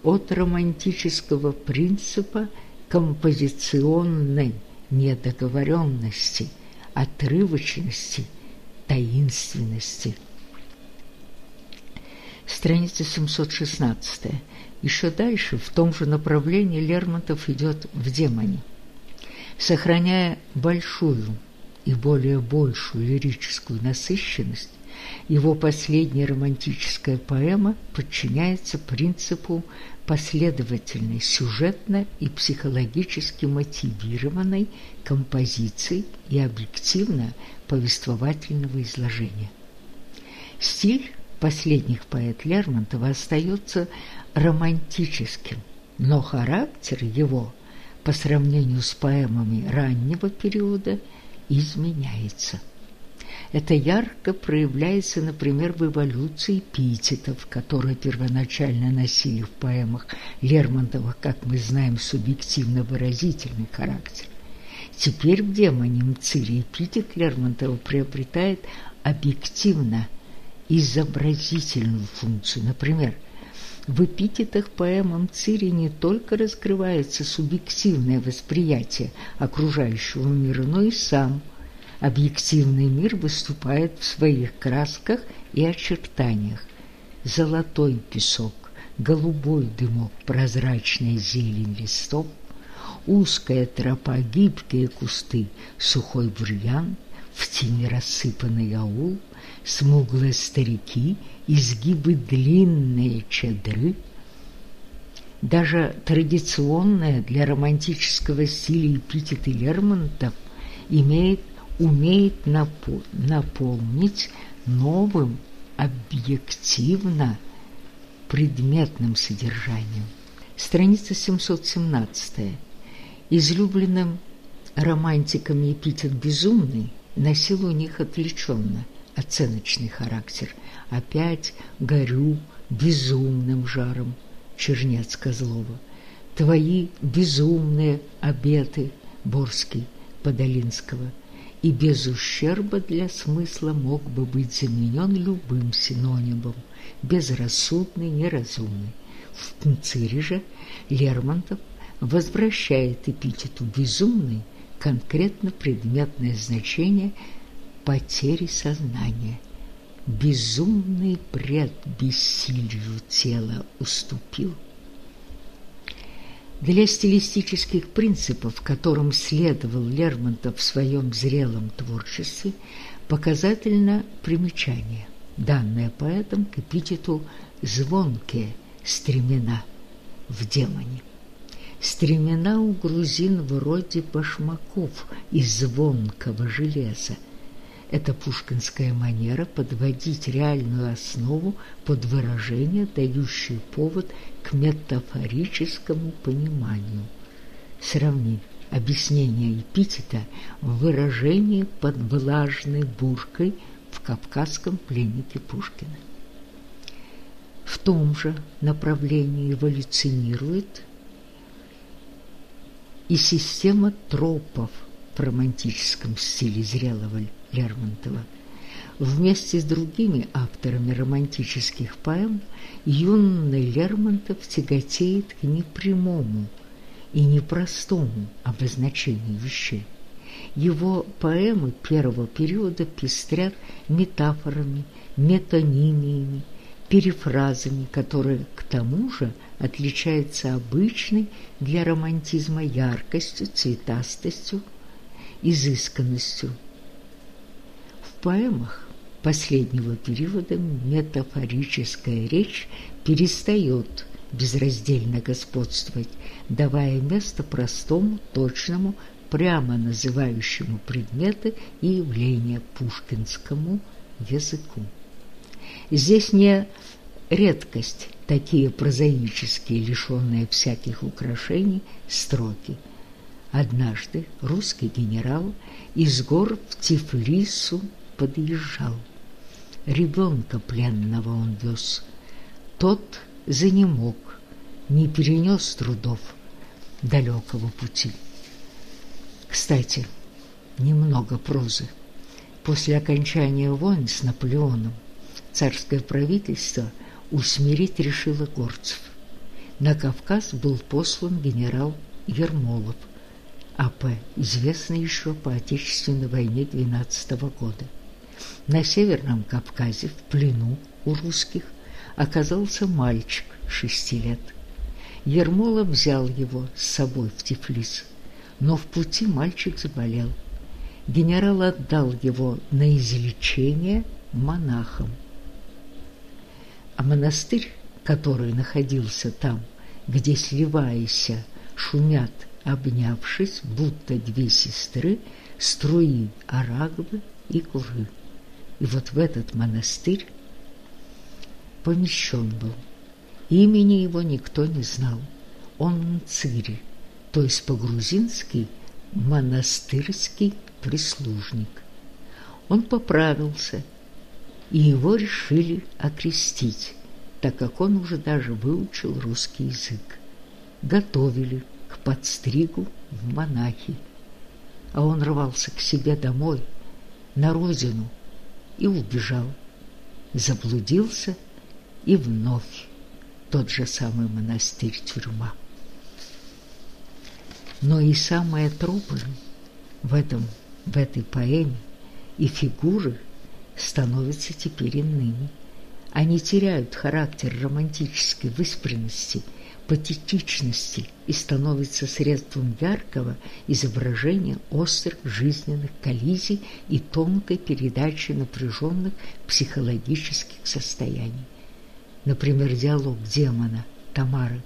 от романтического принципа композиционной недоговоренности, отрывочности, таинственности. Страница 716. Еще дальше, в том же направлении, Лермонтов идет в демоне. Сохраняя большую и более большую лирическую насыщенность, его последняя романтическая поэма подчиняется принципу последовательной, сюжетно и психологически мотивированной композиции и объективно повествовательного изложения. Стиль последних поэт Лермонтова остается романтическим, но характер его по сравнению с поэмами раннего периода изменяется. Это ярко проявляется, например, в эволюции эпитетов, которые первоначально носили в поэмах Лермонтова, как мы знаем, субъективно-выразительный характер. Теперь в демоне Мцире эпитет Лермонтова приобретает объективно изобразительную функцию. Например, в эпитетах поэмам Цири не только раскрывается субъективное восприятие окружающего мира, но и сам объективный мир выступает в своих красках и очертаниях. Золотой песок, голубой дымок, прозрачная зелень листов, узкая тропа, гибкие кусты, сухой бурьян, в тени рассыпанный аул, смуглые старики, изгибы длинные чадры. Даже традиционная для романтического стиля эпитеты Лермонтов имеет, умеет напо наполнить новым объективно предметным содержанием. Страница 717. Излюбленным романтиками эпитет «безумный» носил у них отвлеченно оценочный характер. Опять горю безумным жаром, чернец Козлова. Твои безумные обеты, Борский, Подолинского, и без ущерба для смысла мог бы быть заменен любым синонимом, безрассудный, неразумный. В Пунцире же Лермонтов возвращает эпитету «безумный» конкретно предметное значение потери сознания. Безумный бред бессилию тела уступил. Для стилистических принципов, которым следовал Лермонтов в своем зрелом творчестве, показательно примечание, данное поэтом к эпитету «звонкие стремена в демоне». Стремена у грузин вроде башмаков из звонкого железа. Это пушкинская манера подводить реальную основу под выражение, дающее повод к метафорическому пониманию. Сравни объяснение эпитета в выражении под влажной буркой в кавказском пленнике Пушкина. В том же направлении эволюционирует и система тропов романтическом стиле зрелого Лермонтова. Вместе с другими авторами романтических поэм юный Лермонтов тяготеет к непрямому и непростому обозначению вещей. Его поэмы первого периода пестрят метафорами, метонимиями, перефразами, которые к тому же отличаются обычной для романтизма яркостью, цветастостью, изысканностью. В поэмах последнего периода метафорическая речь перестает безраздельно господствовать, давая место простому, точному, прямо называющему предметы и явления пушкинскому языку. Здесь не редкость такие прозаические, лишенные всяких украшений, строки. Однажды русский генерал из гор в Тифлису подъезжал. Ребенка пленного он вез. Тот занемог, не перенес трудов далекого пути. Кстати, немного прозы. После окончания войн с Наполеоном царское правительство усмирить решило горцев. На Кавказ был послан генерал Ермолов, А.П., известный еще по Отечественной войне 12 -го года. На Северном Кавказе в плену у русских оказался мальчик шести лет. Ермолов взял его с собой в Тифлис, но в пути мальчик заболел. Генерал отдал его на излечение монахам а монастырь, который находился там, где, сливаясь, шумят, обнявшись, будто две сестры, струи Арагвы и Куры. И вот в этот монастырь помещен был. Имени его никто не знал. Он Цири, то есть по-грузински монастырский прислужник. Он поправился и его решили окрестить, так как он уже даже выучил русский язык. Готовили подстригу в монахи, а он рвался к себе домой, на родину, и убежал, заблудился и вновь тот же самый монастырь-тюрьма. Но и самое трудное в, этом, в этой поэме и фигуры становятся теперь иными. Они теряют характер романтической выспренности, патетичности и становятся средством яркого изображения острых жизненных коллизий и тонкой передачи напряженных психологических состояний. Например, диалог демона Тамары.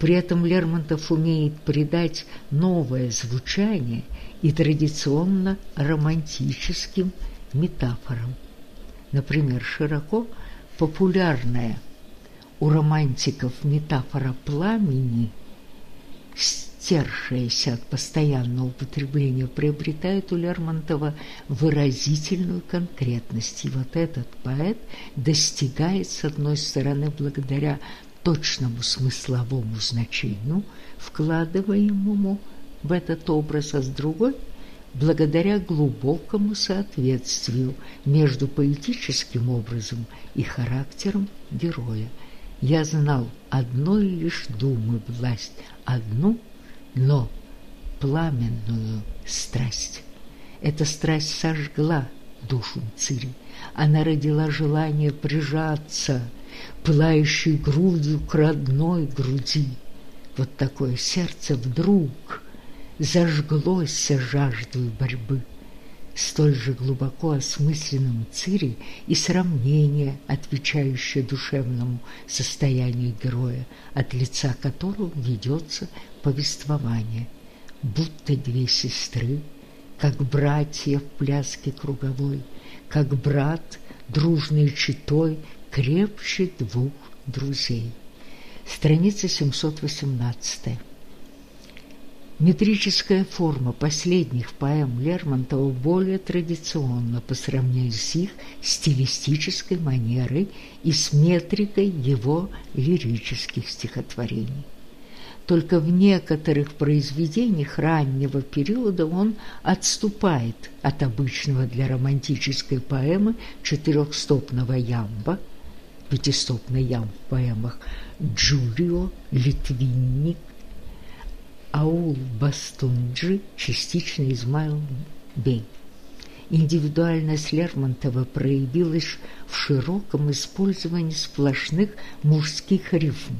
При этом Лермонтов умеет придать новое звучание и традиционно романтическим метафорам. Например, широко популярная у романтиков метафора пламени, стершаяся от постоянного употребления, приобретает у Лермонтова выразительную конкретность. И вот этот поэт достигает, с одной стороны, благодаря точному смысловому значению, вкладываемому в этот образ, а с другой – благодаря глубокому соответствию между поэтическим образом и характером героя. Я знал одной лишь думы власть, одну, но пламенную страсть. Эта страсть сожгла душу Цири. Она родила желание прижаться пылающей грудью к родной груди. Вот такое сердце вдруг зажглось жаждой борьбы, столь же глубоко осмысленным Цири и сравнение, отвечающее душевному состоянию героя, от лица которого ведется повествование, будто две сестры, как братья в пляске круговой, как брат, дружной читой, крепче двух друзей. Страница 718. Метрическая форма последних поэм Лермонтова более традиционна по сравнению с их стилистической манерой и с метрикой его лирических стихотворений. Только в некоторых произведениях раннего периода он отступает от обычного для романтической поэмы четырехстопного ямба, пятистопный ямб в поэмах «Джулио», «Литвинник», аул Бастунджи, частично Измаил Бей. Индивидуальность Лермонтова проявилась в широком использовании сплошных мужских рифм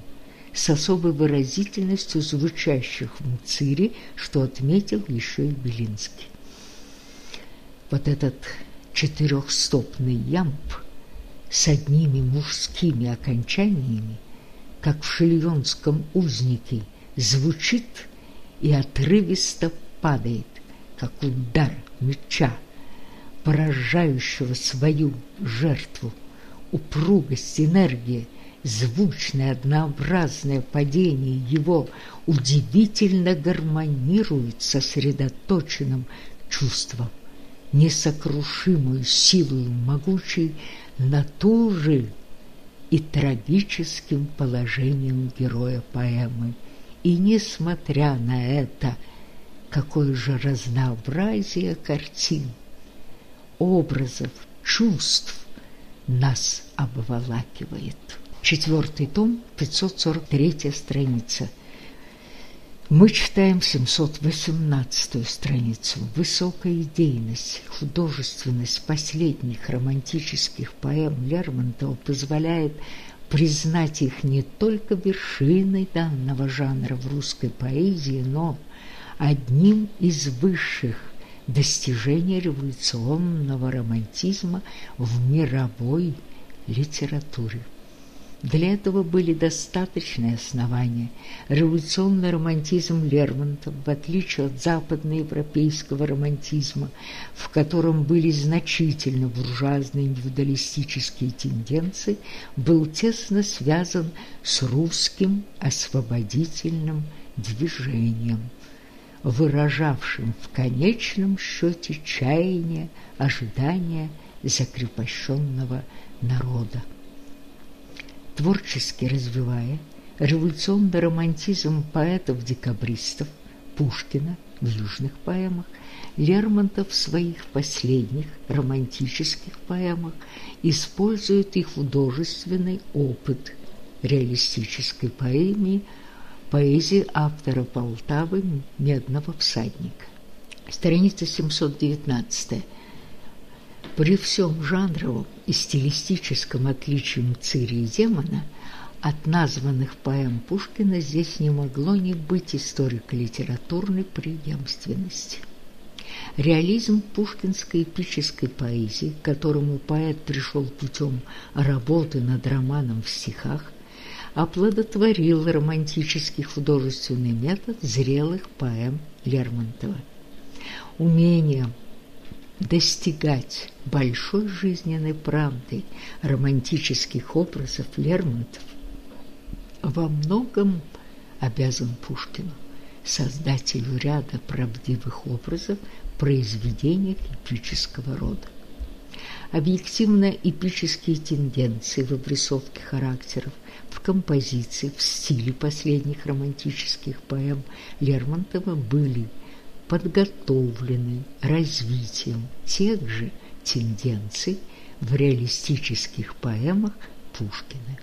с особой выразительностью звучащих в Мцире, что отметил еще и Белинский. Вот этот четырехстопный ямб с одними мужскими окончаниями, как в шильонском узнике, звучит и отрывисто падает, как удар меча, поражающего свою жертву. Упругость, энергия, звучное однообразное падение его удивительно гармонирует со сосредоточенным чувством, несокрушимую силою могучей натуры и трагическим положением героя поэмы – и несмотря на это, какое же разнообразие картин, образов, чувств нас обволакивает. Четвертый том, 543 страница. Мы читаем 718 страницу. Высокая идейность, художественность последних романтических поэм Лермонтова позволяет признать их не только вершиной данного жанра в русской поэзии, но одним из высших достижений революционного романтизма в мировой литературе. Для этого были достаточные основания. Революционный романтизм Лермонтова, в отличие от западноевропейского романтизма, в котором были значительно буржуазные индивидуалистические тенденции, был тесно связан с русским освободительным движением, выражавшим в конечном счете чаяние, ожидания закрепощенного народа творчески развивая революционный романтизм поэтов-декабристов Пушкина в южных поэмах, Лермонтов в своих последних романтических поэмах использует и художественный опыт реалистической поэмии, поэзии автора Полтавы «Медного всадника». Страница 719. При всем жанровом и стилистическом отличии Мцири и демона от названных поэм Пушкина здесь не могло не быть историко-литературной преемственности. Реализм пушкинской эпической поэзии, к которому поэт пришел путем работы над романом в стихах, оплодотворил романтический художественный метод зрелых поэм Лермонтова. Умением достигать большой жизненной правды романтических образов Лермонтов во многом обязан Пушкину, создателю ряда правдивых образов в произведениях эпического рода. Объективно-эпические тенденции в обрисовке характеров, в композиции, в стиле последних романтических поэм Лермонтова были – подготовлены развитием тех же тенденций в реалистических поэмах Пушкина.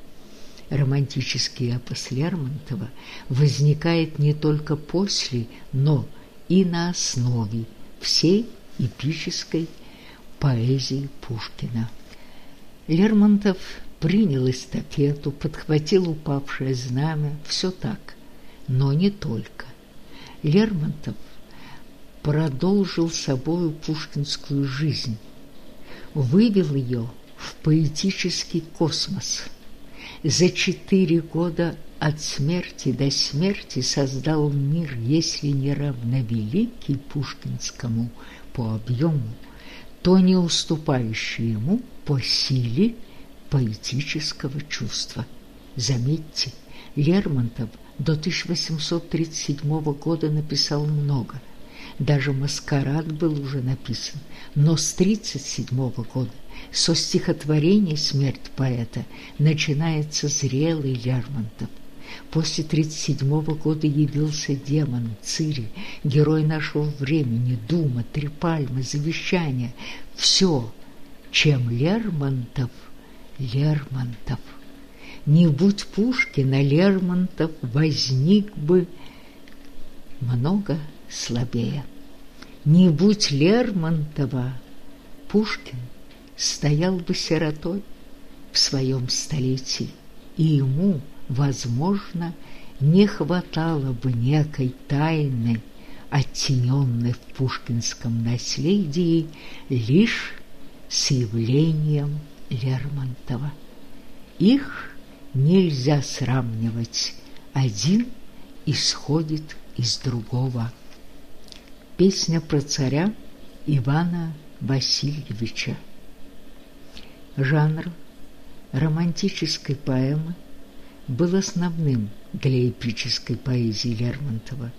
Романтический эпос Лермонтова возникает не только после, но и на основе всей эпической поэзии Пушкина. Лермонтов принял эстафету, подхватил упавшее знамя, все так, но не только. Лермонтов продолжил собою пушкинскую жизнь, вывел ее в поэтический космос. За четыре года от смерти до смерти создал мир, если не равновеликий пушкинскому по объему, то не уступающий ему по силе поэтического чувства. Заметьте, Лермонтов до 1837 года написал много – даже «Маскарад» был уже написан. Но с 1937 года, со стихотворения «Смерть поэта» начинается зрелый Лермонтов. После 1937 года явился демон Цири, герой нашего времени, Дума, Три пальмы, Завещание. Все, чем Лермонтов, Лермонтов. Не будь Пушкина, Лермонтов возник бы много слабее. Не будь Лермонтова, Пушкин стоял бы сиротой в своем столетии, и ему, возможно, не хватало бы некой тайны, оттененной в пушкинском наследии лишь с явлением Лермонтова. Их нельзя сравнивать, один исходит из другого. Песня про царя Ивана Васильевича. Жанр романтической поэмы был основным для эпической поэзии Лермонтова,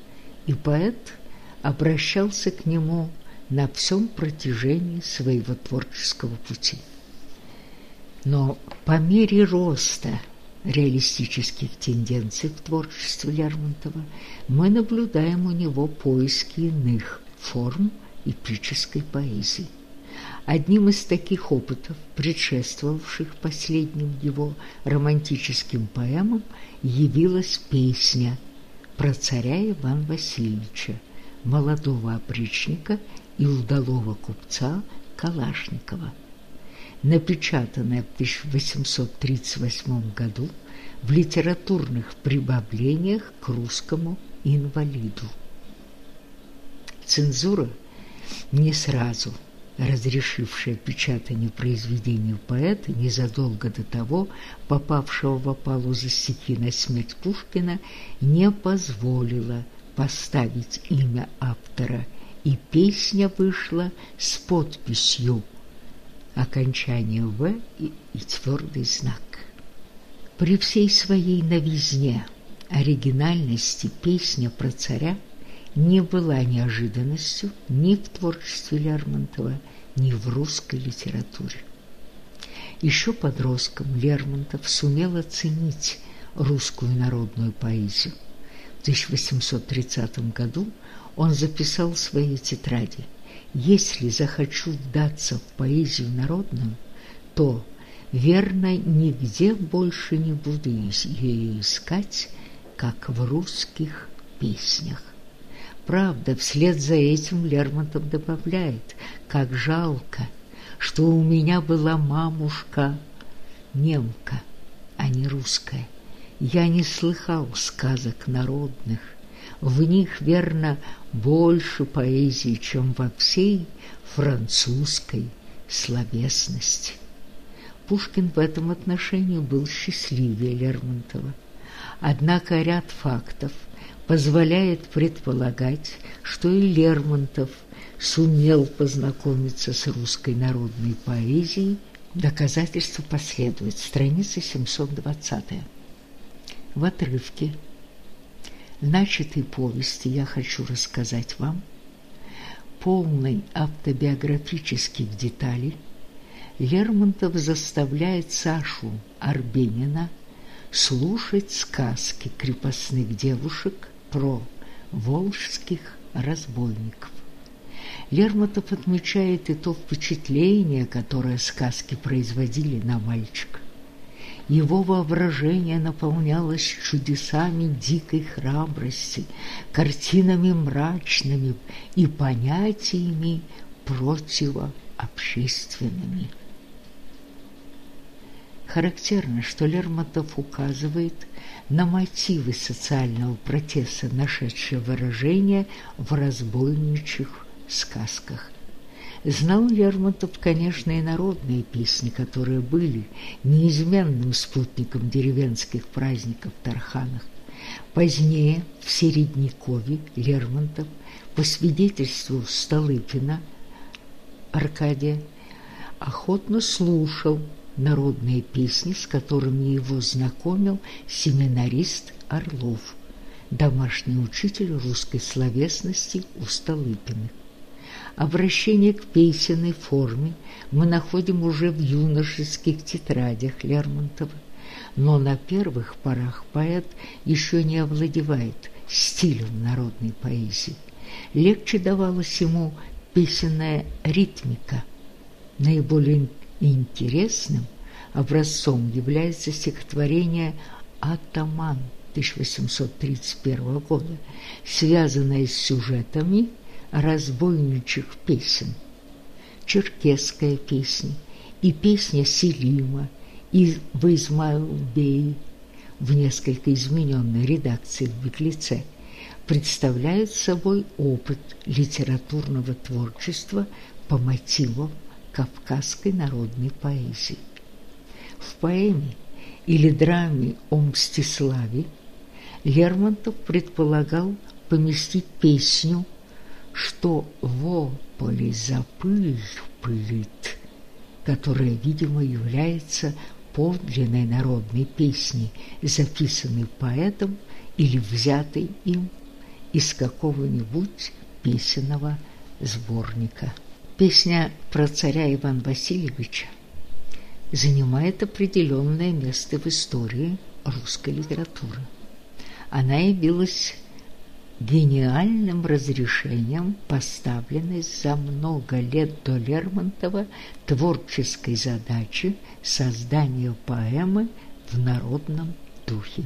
и поэт обращался к нему на всем протяжении своего творческого пути. Но по мере роста реалистических тенденций в творчестве Лермонтова, мы наблюдаем у него поиски иных форм эпической поэзии. Одним из таких опытов, предшествовавших последним его романтическим поэмам, явилась песня про царя Ивана Васильевича, молодого опричника и удалого купца Калашникова напечатанная в 1838 году в литературных прибавлениях к русскому инвалиду. Цензура не сразу разрешившая печатание произвений поэта незадолго до того, попавшего в опалу за стихи на смерть Пушкина, не позволила поставить имя автора, и песня вышла с подписью окончание «в» и, и твердый знак. При всей своей новизне, оригинальности песня про царя не была неожиданностью ни в творчестве Лермонтова, ни в русской литературе. Еще подростком Лермонтов сумел оценить русскую народную поэзию. В 1830 году он записал в своей тетради – если захочу вдаться в поэзию народную, то, верно, нигде больше не буду ее искать, как в русских песнях. Правда, вслед за этим Лермонтов добавляет, как жалко, что у меня была мамушка немка, а не русская. Я не слыхал сказок народных, в них, верно, больше поэзии, чем во всей французской словесности. Пушкин в этом отношении был счастливее Лермонтова. Однако ряд фактов позволяет предполагать, что и Лермонтов сумел познакомиться с русской народной поэзией. Доказательство последует. Страница 720. В отрывке начатой повести я хочу рассказать вам полной автобиографических деталей Лермонтов заставляет Сашу Арбенина слушать сказки крепостных девушек про волжских разбойников. Лермонтов отмечает и то впечатление, которое сказки производили на мальчика. Его воображение наполнялось чудесами дикой храбрости, картинами мрачными и понятиями противообщественными. Характерно, что Лермонтов указывает на мотивы социального протеста, нашедшие выражение в разбойничьих сказках. Знал Лермонтов, конечно, и народные песни, которые были неизменным спутником деревенских праздников в Тарханах. Позднее, в Середняковье, Лермонтов, по свидетельству Столыпина Аркадия, охотно слушал народные песни, с которыми его знакомил семинарист Орлов, домашний учитель русской словесности у Столыпиных. Обращение к песенной форме мы находим уже в юношеских тетрадях Лермонтова, но на первых порах поэт еще не овладевает стилем народной поэзии. Легче давалась ему песенная ритмика. Наиболее интересным образцом является стихотворение «Атаман» 1831 года, связанное с сюжетами разбойничьих песен, черкесская песня и песня Селима и «В Измаил-Бей» в несколько измененной редакции в Беглеце представляют собой опыт литературного творчества по мотивам кавказской народной поэзии. В поэме или драме о Мстиславе Лермонтов предполагал поместить песню что во поле запыль пылит, которая, видимо, является подлинной народной песней, записанной поэтом или взятой им из какого-нибудь песенного сборника. Песня про царя Ивана Васильевича занимает определенное место в истории русской литературы. Она явилась гениальным разрешением поставленной за много лет до Лермонтова творческой задачи создания поэмы в народном духе.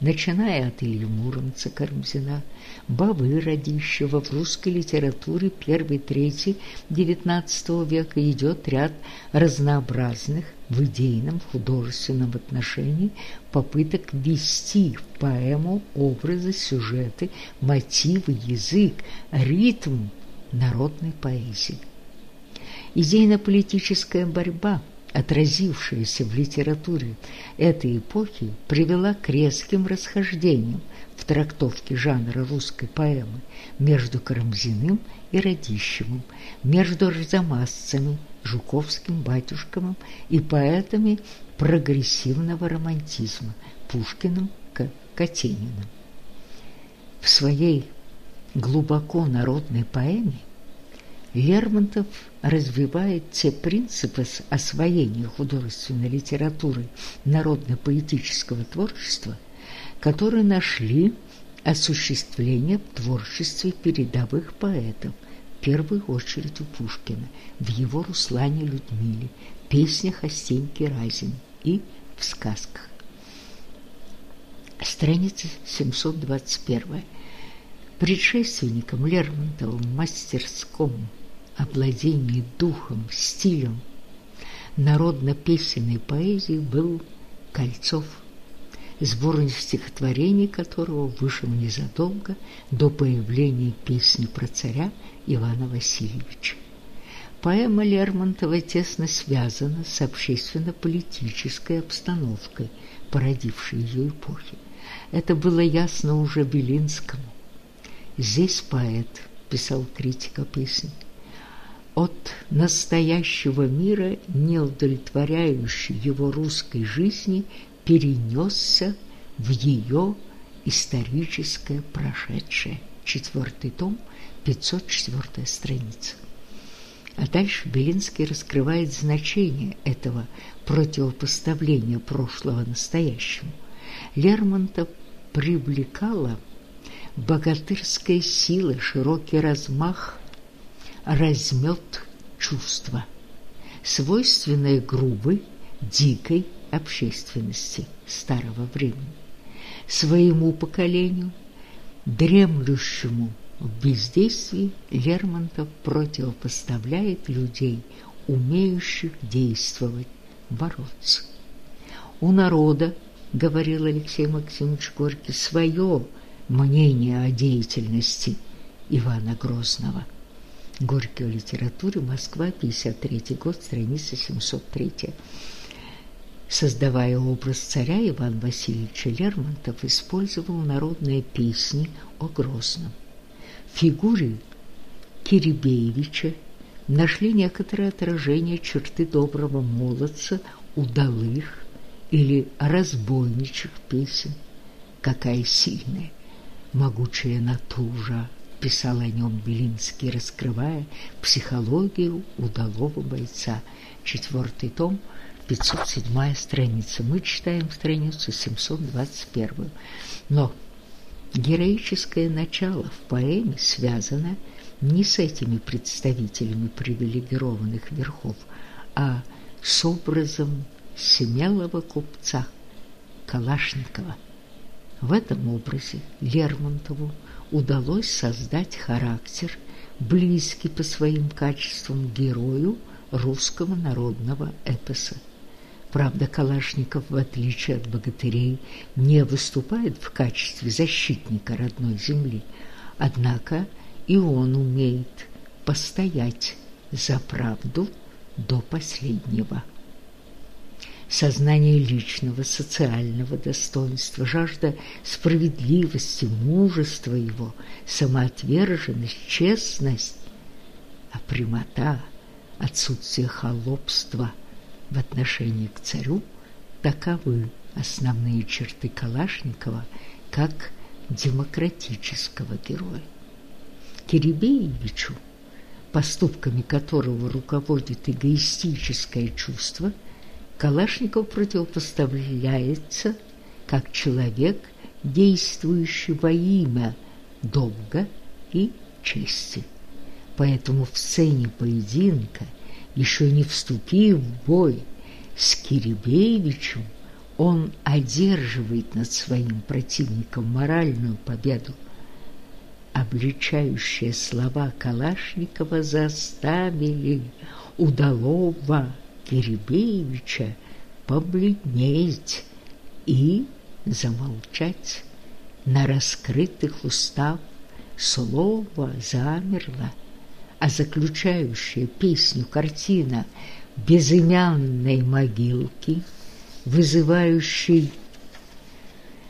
Начиная от Ильи Муромца Карамзина, Бабы Радищева в русской литературе первой-третьей XIX века идет ряд разнообразных в идейном, художественном отношении попыток ввести в поэму образы, сюжеты, мотивы, язык, ритм народной поэзии. Идейно-политическая борьба – отразившаяся в литературе этой эпохи, привела к резким расхождениям в трактовке жанра русской поэмы между Карамзиным и Радищевым, между арзамасцами, Жуковским, Батюшковым и поэтами прогрессивного романтизма Пушкиным, Катениным. В своей глубоко народной поэме Лермонтов развивает те принципы освоения художественной литературы народно-поэтического творчества, которые нашли осуществление в творчестве передовых поэтов, в первую очередь у Пушкина, в его «Руслане Людмиле», песнях о Стеньке Разине и в сказках. Страница 721. Предшественником Лермонтова в мастерском овладении духом, стилем народно-песенной поэзии был Кольцов, сборник стихотворений которого вышел незадолго до появления песни про царя Ивана Васильевича. Поэма Лермонтова тесно связана с общественно-политической обстановкой, породившей ее эпохи. Это было ясно уже Белинскому. Здесь поэт, писал критика песни, от настоящего мира, не удовлетворяющей его русской жизни, перенесся в ее историческое прошедшее. Четвертый том, 504 страница. А дальше Белинский раскрывает значение этого противопоставления прошлого настоящему. Лермонтов привлекала богатырская сила, широкий размах, размет чувства, свойственное грубой, дикой общественности старого времени, своему поколению, дремлющему в бездействии Лермонтов противопоставляет людей, умеющих действовать, бороться. У народа, говорил Алексей Максимович Горький, свое мнение о деятельности Ивана Грозного. Горький в литературе, Москва, 53 год, страница 703. Создавая образ царя Ивана Васильевича Лермонтов использовал народные песни о Грозном фигуре Кирибеевича нашли некоторое отражение черты доброго молодца, удалых или разбойничьих песен. Какая сильная, могучая натужа, писал о нем Белинский, раскрывая психологию удалого бойца. Четвертый том, 507 страница. Мы читаем страницу 721. Но Героическое начало в поэме связано не с этими представителями привилегированных верхов, а с образом смелого купца Калашникова. В этом образе Лермонтову удалось создать характер, близкий по своим качествам герою русского народного эпоса. Правда, Калашников, в отличие от богатырей, не выступает в качестве защитника родной земли, однако и он умеет постоять за правду до последнего. Сознание личного, социального достоинства, жажда справедливости, мужество его, самоотверженность, честность, а прямота, отсутствие холопства – в отношении к царю таковы основные черты Калашникова как демократического героя. Киребеевичу, поступками которого руководит эгоистическое чувство, Калашников противопоставляется как человек, действующий во имя долга и чести. Поэтому в сцене поединка – еще не вступив в бой с Кирибеевичем, он одерживает над своим противником моральную победу. Обличающие слова Калашникова заставили удалого Кирибеевича побледнеть и замолчать. На раскрытых устах слово замерло, а заключающая песню картина безымянной могилки, вызывающей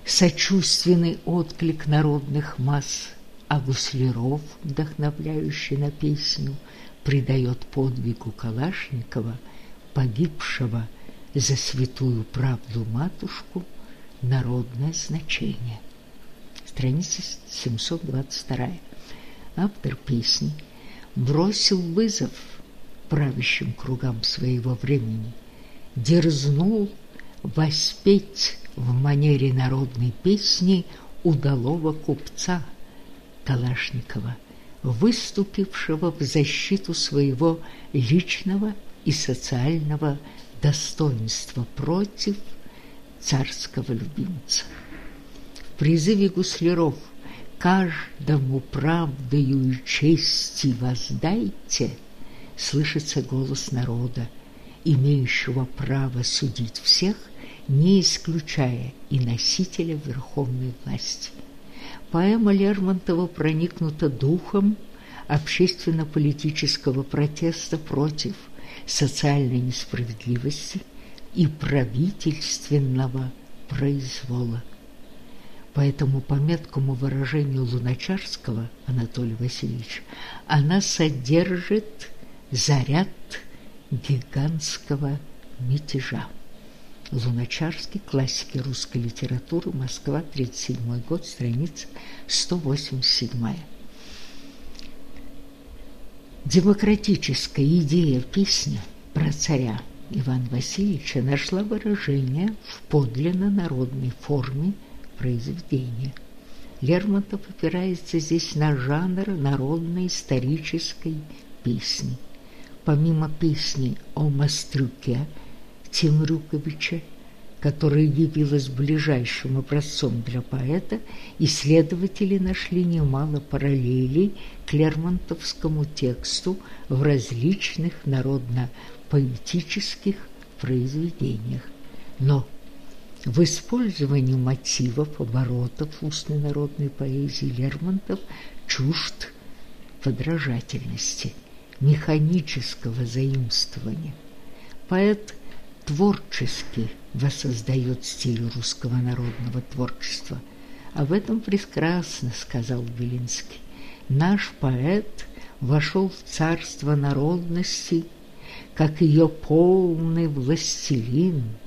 сочувственный отклик народных масс, а Гусляров, вдохновляющий на песню, придает подвигу Калашникова, погибшего за святую правду матушку, народное значение. Страница 722. Автор песни – бросил вызов правящим кругам своего времени, дерзнул воспеть в манере народной песни удалого купца Калашникова, выступившего в защиту своего личного и социального достоинства против царского любимца. В призыве гусляров – каждому правдою и чести воздайте, слышится голос народа, имеющего право судить всех, не исключая и носителя верховной власти. Поэма Лермонтова проникнута духом общественно-политического протеста против социальной несправедливости и правительственного произвола. Поэтому по меткому выражению Луначарского Анатолия Васильевича она содержит заряд гигантского мятежа. Луначарский, классики русской литературы, Москва, 1937 год, страница 187. Демократическая идея песни про царя Ивана Васильевича нашла выражение в подлинно народной форме произведения. Лермонтов опирается здесь на жанр народной исторической песни. Помимо песни о Мастрюке Темрюковича, которая явилась ближайшим образцом для поэта, исследователи нашли немало параллелей к лермонтовскому тексту в различных народно-поэтических произведениях. Но в использовании мотивов, оборотов устной народной поэзии Лермонтов чужд подражательности, механического заимствования. Поэт творчески воссоздает стиль русского народного творчества. Об этом прекрасно сказал Белинский. Наш поэт вошел в царство народности, как ее полный властелин –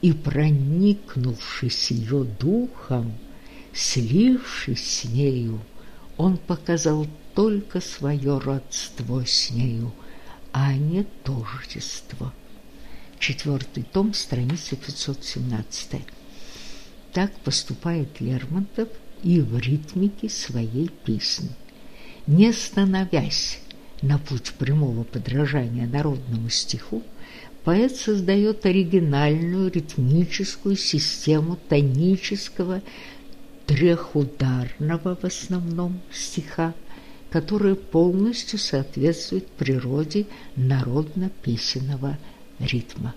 и, проникнувшись ее духом, слившись с нею, он показал только свое родство с нею, а не тождество. Четвертый том, страница 517. Так поступает Лермонтов и в ритмике своей песни. Не становясь на путь прямого подражания народному стиху, поэт создает оригинальную ритмическую систему тонического трехударного в основном стиха, которая полностью соответствует природе народно-песенного ритма.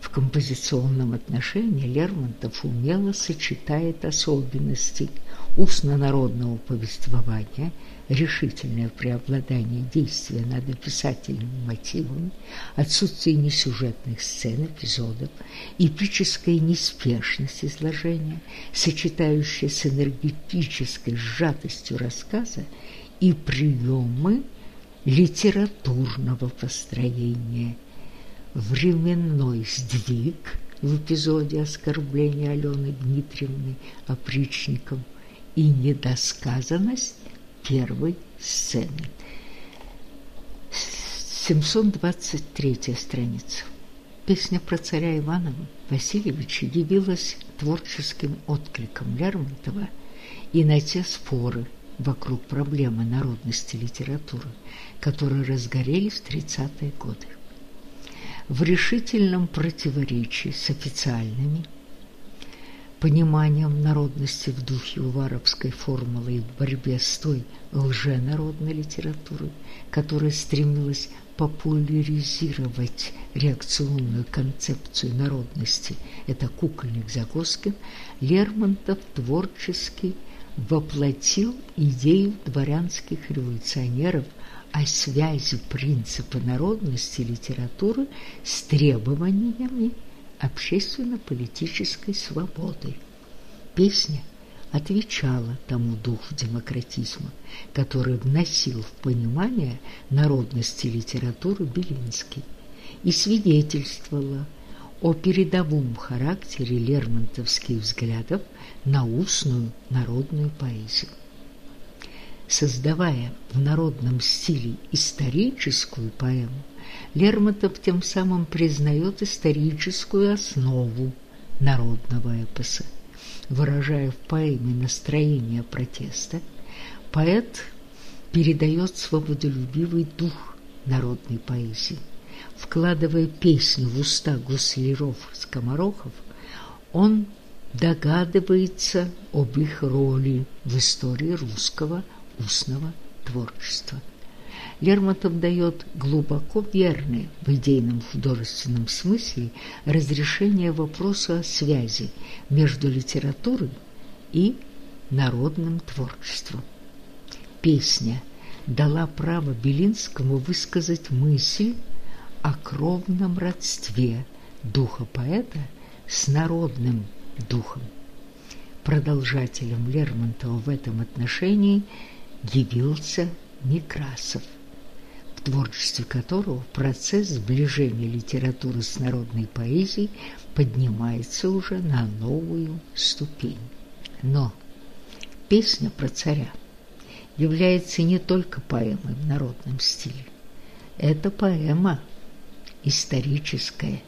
В композиционном отношении Лермонтов умело сочетает особенности устно-народного повествования – решительное преобладание действия над описательными мотивами, отсутствие несюжетных сцен, эпизодов, эпическая неспешность изложения, сочетающая с энергетической сжатостью рассказа и приемы литературного построения, временной сдвиг в эпизоде оскорбления Алены Дмитриевны опричником и недосказанность первой сцены. 723 страница. Песня про царя Ивана Васильевича явилась творческим откликом Лермонтова и на те споры вокруг проблемы народности литературы, которые разгорелись в 30-е годы. В решительном противоречии с официальными пониманием народности в духе уваровской формулы и в борьбе с той лженародной литературой, которая стремилась популяризировать реакционную концепцию народности, это кукольник Загоскин, Лермонтов творчески воплотил идею дворянских революционеров о связи принципа народности литературы с требованиями общественно-политической свободы. Песня отвечала тому духу демократизма, который вносил в понимание народности литературы Белинский и свидетельствовала о передовом характере лермонтовских взглядов на устную народную поэзию. Создавая в народном стиле историческую поэму, Лермонтов тем самым признает историческую основу народного эпоса. Выражая в поэме настроение протеста, поэт передает свободолюбивый дух народной поэзии. Вкладывая песню в уста гусляров-скоморохов, он догадывается об их роли в истории русского устного творчества. Лермонтов дает глубоко верное в идейном художественном смысле разрешение вопроса о связи между литературой и народным творчеством. Песня дала право Белинскому высказать мысль о кровном родстве духа поэта с народным духом. Продолжателем Лермонтова в этом отношении явился Некрасов, творчестве которого процесс сближения литературы с народной поэзией поднимается уже на новую ступень. Но песня про царя является не только поэмой в народном стиле. Это поэма историческая,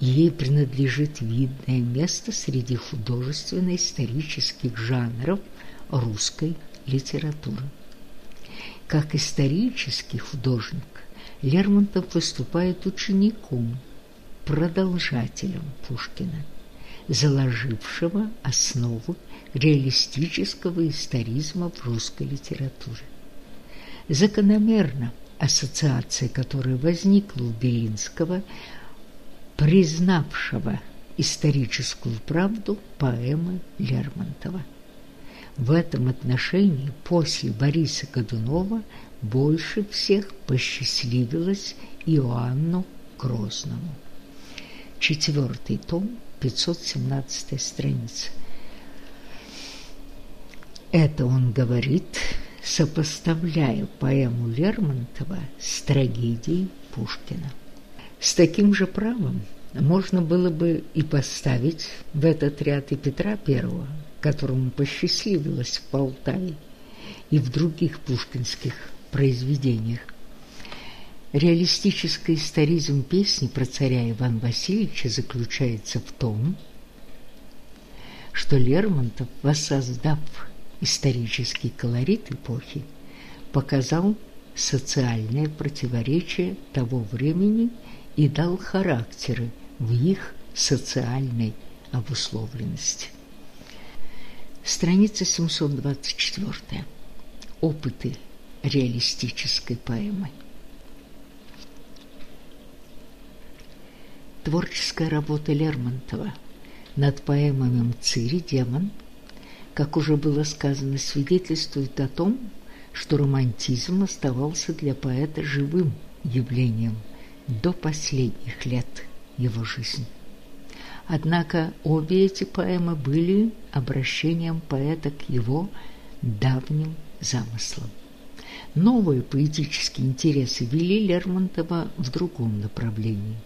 ей принадлежит видное место среди художественно-исторических жанров русской литературы. Как исторический художник Лермонтов выступает учеником, продолжателем Пушкина, заложившего основу реалистического историзма в русской литературе. Закономерно ассоциация, которая возникла у Белинского, признавшего историческую правду поэмы Лермонтова. В этом отношении после Бориса Годунова больше всех посчастливилось Иоанну Грозному. Четвертый том, 517 страница. Это он говорит, сопоставляя поэму Лермонтова с трагедией Пушкина. С таким же правом можно было бы и поставить в этот ряд и Петра Первого, которому посчастливилось в Полтаве и в других пушкинских произведениях. Реалистический историзм песни про царя Ивана Васильевича заключается в том, что Лермонтов, воссоздав исторический колорит эпохи, показал социальное противоречие того времени и дал характеры в их социальной обусловленности. Страница 724. Опыты реалистической поэмы. Творческая работа Лермонтова над поэмами «Мцырь» и «Демон», как уже было сказано, свидетельствует о том, что романтизм оставался для поэта живым явлением до последних лет его жизни. Однако обе эти поэмы были обращением поэта к его давним замыслам. Новые поэтические интересы вели Лермонтова в другом направлении,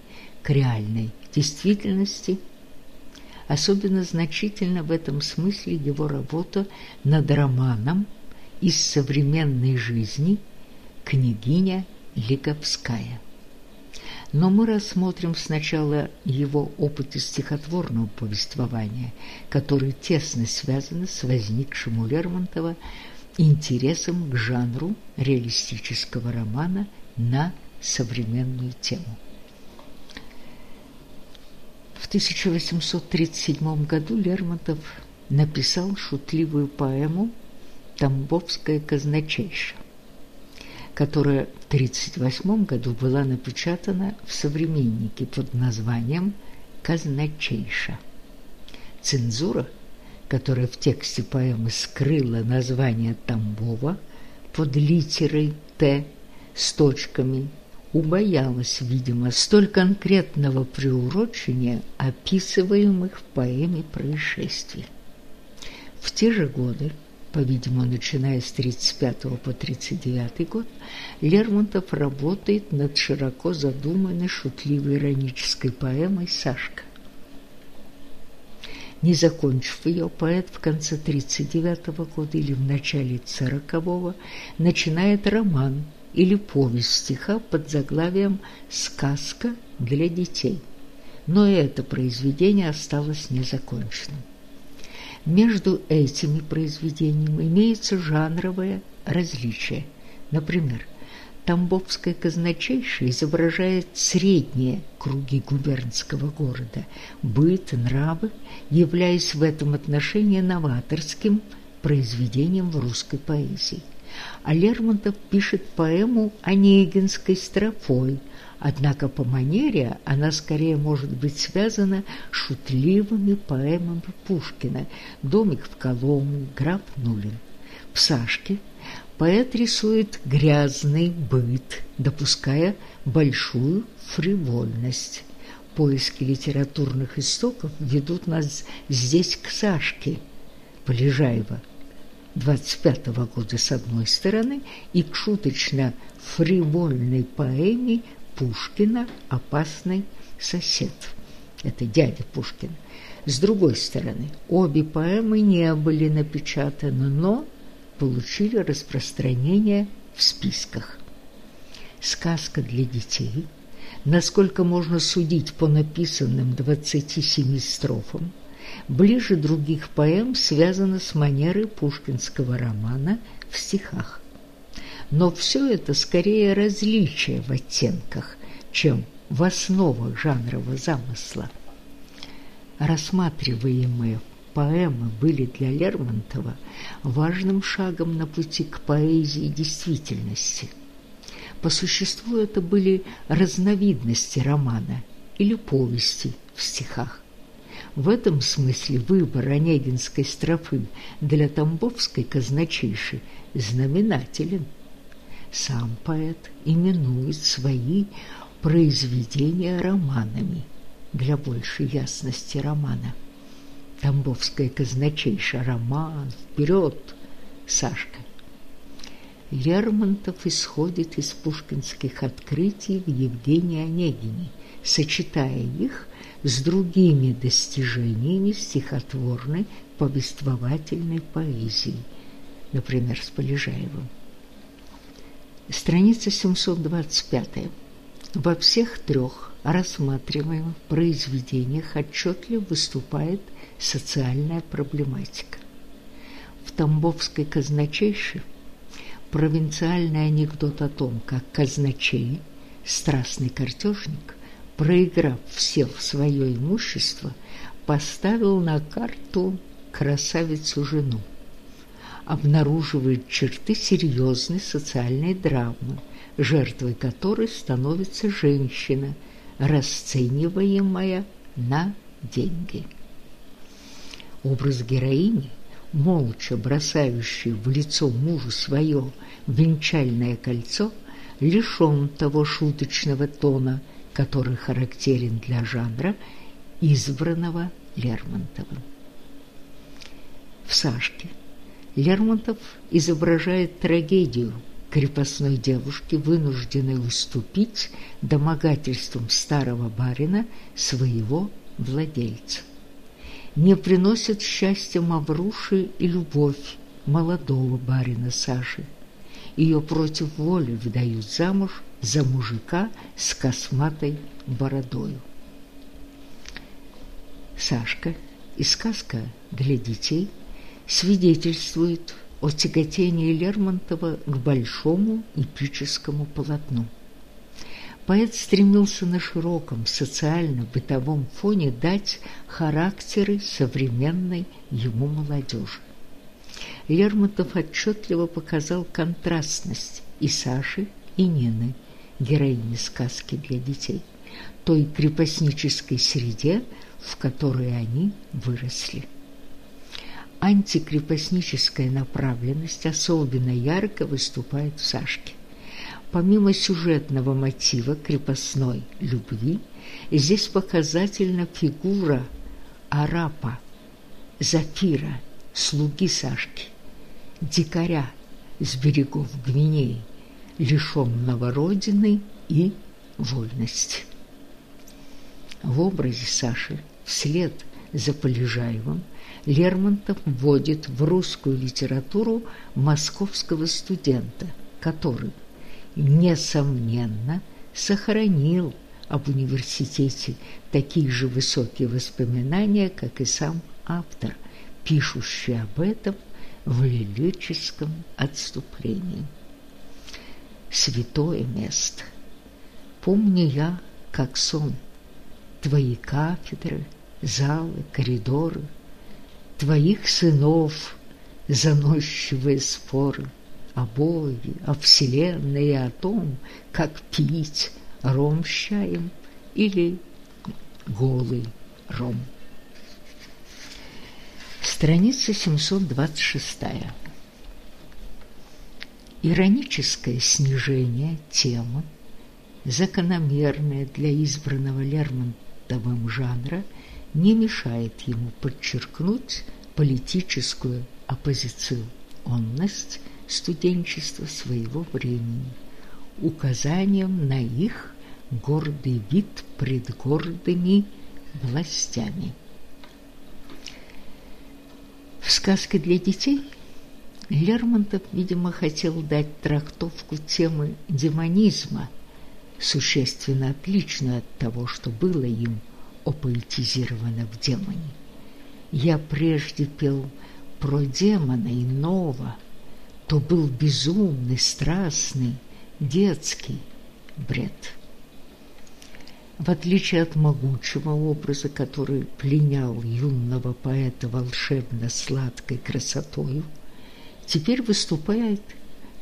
к реальной действительности. Особенно значительно в этом смысле его работа над романом из современной жизни «Княгиня Лиговская» но мы рассмотрим сначала его опыты стихотворного повествования, который тесно связан с возникшим у Лермонтова интересом к жанру реалистического романа на современную тему. В 1837 году Лермонтов написал шутливую поэму «Тамбовская казначейша», которая в 1938 году была напечатана в «Современнике» под названием «Казначейша». Цензура, которая в тексте поэмы скрыла название Тамбова под литерой «Т» с точками, убоялась, видимо, столь конкретного приурочения описываемых в поэме происшествий. В те же годы по-видимому, начиная с 35 по 39 год, Лермонтов работает над широко задуманной шутливой иронической поэмой «Сашка». Не закончив ее, поэт в конце 39 года или в начале 40-го начинает роман или повесть стиха под заглавием «Сказка для детей». Но это произведение осталось незаконченным. Между этими произведениями имеется жанровое различие. Например, Тамбовская казначейша изображает средние круги губернского города, быт, нравы, являясь в этом отношении новаторским произведением в русской поэзии. А Лермонтов пишет поэму Онегинской строфой, однако по манере она скорее может быть связана с шутливыми поэмами Пушкина «Домик в Коломне», «Граф Нулин». В «Сашке» поэт рисует грязный быт, допуская большую фривольность. Поиски литературных истоков ведут нас здесь к Сашке Полежаева 25 -го года с одной стороны и к шуточно-фривольной поэме Пушкина «Опасный сосед». Это дядя Пушкина. С другой стороны, обе поэмы не были напечатаны, но получили распространение в списках. Сказка для детей, насколько можно судить по написанным 27 строфам, ближе других поэм связана с манерой пушкинского романа в стихах. Но все это скорее различие в оттенках, чем в основах жанрового замысла. Рассматриваемые поэмы были для Лермонтова важным шагом на пути к поэзии действительности. По существу это были разновидности романа или повести в стихах. В этом смысле выбор Онегинской строфы для Тамбовской казначейши знаменателен. Сам поэт именует свои произведения романами для большей ясности романа. Тамбовская казначейша, роман, вперед, Сашка. Лермонтов исходит из пушкинских открытий в Евгении Онегине, сочетая их с другими достижениями стихотворной повествовательной поэзии, например, с Полежаевым. Страница 725. Во всех трех рассматриваемых произведениях отчетливо выступает социальная проблематика. В Тамбовской казначейше провинциальный анекдот о том, как казначей, страстный картежник, проиграв все свое имущество, поставил на карту красавицу-жену. Обнаруживает черты серьезной социальной драмы, жертвой которой становится женщина, расцениваемая на деньги. Образ героини, молча бросающей в лицо мужу свое венчальное кольцо, лишен того шуточного тона, который характерен для жанра, избранного Лермонтовым. В «Сашке» Лермонтов изображает трагедию крепостной девушки, вынужденной уступить домогательствам старого барина своего владельца не приносит счастья Мавруши и любовь молодого барина Саши. Ее против воли выдают замуж за мужика с косматой бородою. Сашка и сказка для детей свидетельствует о тяготении Лермонтова к большому эпическому полотну поэт стремился на широком социально-бытовом фоне дать характеры современной ему молодежи. Лермонтов отчетливо показал контрастность и Саши, и Нины, героини сказки для детей, той крепостнической среде, в которой они выросли. Антикрепостническая направленность особенно ярко выступает в Сашке. Помимо сюжетного мотива крепостной любви, здесь показательна фигура арапа, Зафира, слуги Сашки, дикаря с берегов Гвинеи, лишенного родины и вольности. В образе Саши вслед за Полежаевым Лермонтов вводит в русскую литературу московского студента, который – несомненно, сохранил об университете такие же высокие воспоминания, как и сам автор, пишущий об этом в лирическом отступлении. Святое место. Помню я, как сон, твои кафедры, залы, коридоры, твоих сынов, заносчивые споры – о Боге, о Вселенной и о том, как пить ром с чаем или голый ром. Страница 726. Ироническое снижение темы, закономерное для избранного Лермонтовым жанра, не мешает ему подчеркнуть политическую оппозиционность студенчества своего времени, указанием на их гордый вид пред гордыми властями. В сказке для детей Лермонтов, видимо, хотел дать трактовку темы демонизма, существенно отличную от того, что было им опоэтизировано в демоне. Я прежде пел про демона иного, то был безумный, страстный, детский бред. В отличие от могучего образа, который пленял юного поэта волшебно-сладкой красотою, теперь выступает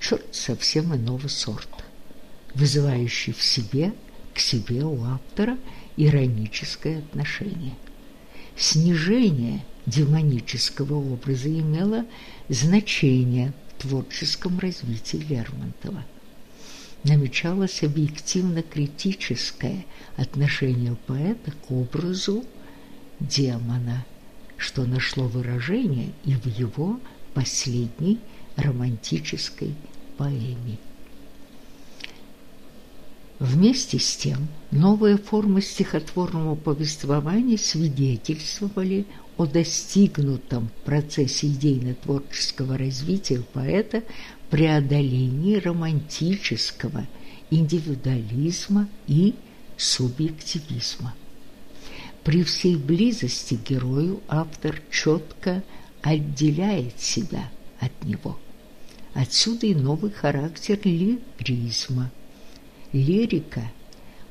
черт совсем иного сорта, вызывающий в себе, к себе у автора ироническое отношение. Снижение демонического образа имело значение в творческом развитии Лермонтова – намечалось объективно-критическое отношение поэта к образу демона, что нашло выражение и в его последней романтической поэме. Вместе с тем, новые формы стихотворного повествования свидетельствовали о достигнутом процессе идейно-творческого развития поэта преодолении романтического индивидуализма и субъективизма. При всей близости к герою автор четко отделяет себя от него. Отсюда и новый характер лиризма. Лирика,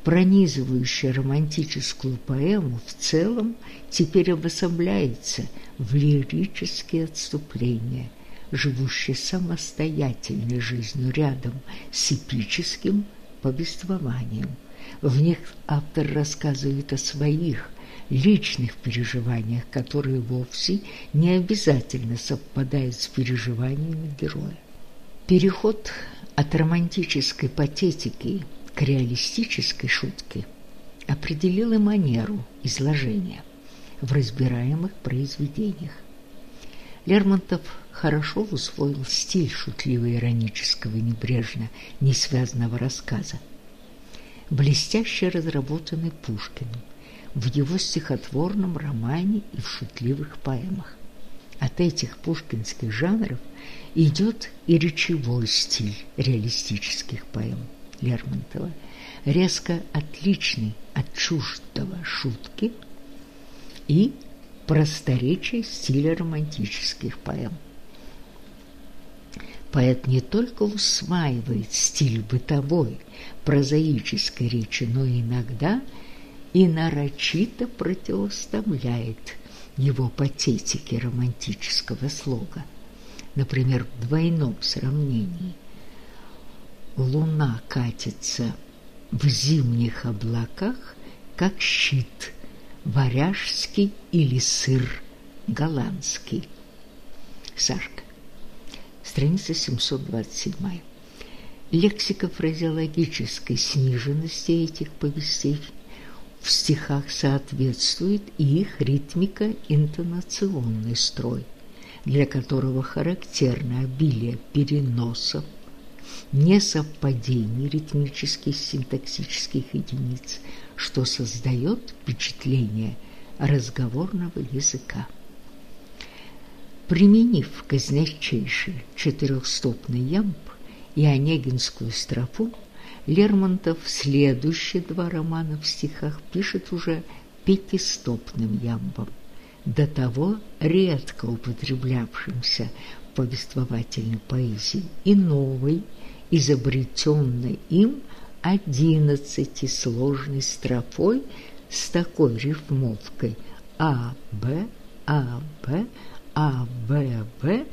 пронизывающая романтическую поэму в целом, теперь обособляется в лирические отступления – живущий самостоятельной жизнью рядом с эпическим повествованием. В них автор рассказывает о своих личных переживаниях, которые вовсе не обязательно совпадают с переживаниями героя. Переход от романтической патетики к реалистической шутке определил и манеру изложения в разбираемых произведениях. Лермонтов хорошо усвоил стиль шутливо-иронического, небрежно, несвязанного рассказа. Блестяще разработанный Пушкиным в его стихотворном романе и в шутливых поэмах. От этих пушкинских жанров идет и речевой стиль реалистических поэм Лермонтова, резко отличный от чуждого шутки и просторечие стиля романтических поэм. Поэт не только усваивает стиль бытовой, прозаической речи, но иногда и нарочито противоставляет его патетике романтического слога. Например, в двойном сравнении луна катится в зимних облаках, как щит – варяжский или сыр голландский. Сашка. Страница 727. Лексика фразеологической сниженности этих повестей в стихах соответствует и их ритмика-интонационный строй, для которого характерно обилие переносов, несовпадений ритмических синтаксических единиц, что создает впечатление разговорного языка. Применив казначейший четырехстопный ямб и онегинскую строфу, Лермонтов следующие два романа в стихах пишет уже пятистопным ямбом, до того редко употреблявшимся в повествовательной поэзии, и новой, изобретенной им одиннадцатисложной строфой с такой рифмовкой А, Б, А, Б, А, Б, В,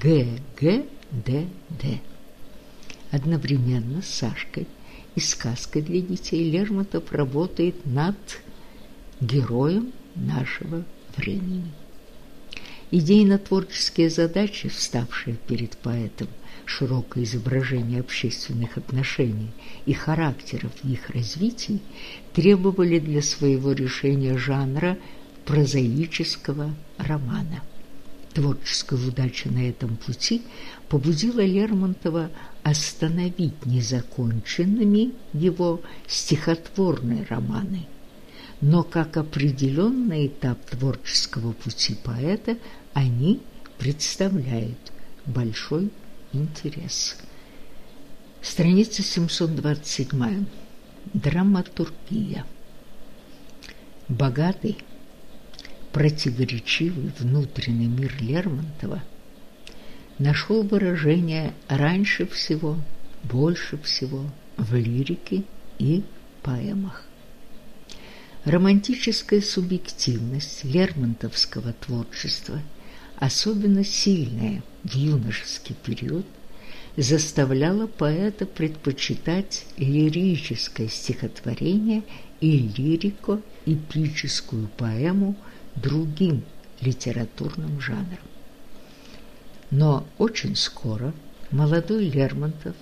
Г, Г, Д.Д. Одновременно с Сашкой и сказкой для детей Лермонтов работает над героем нашего времени. Идейно-творческие задачи, вставшие перед поэтом, широкое изображение общественных отношений и характеров их развития, требовали для своего решения жанра прозаического романа. Творческая удача на этом пути побудила Лермонтова остановить незаконченными его стихотворные романы. Но как определенный этап творческого пути поэта они представляют большой интерес. Страница 727. Драматургия. Богатый, противоречивый внутренний мир Лермонтова нашел выражение раньше всего, больше всего в лирике и поэмах. Романтическая субъективность лермонтовского творчества, особенно сильная в юношеский период, заставляла поэта предпочитать лирическое стихотворение и лирико-эпическую поэму другим литературным жанрам. Но очень скоро молодой Лермонтов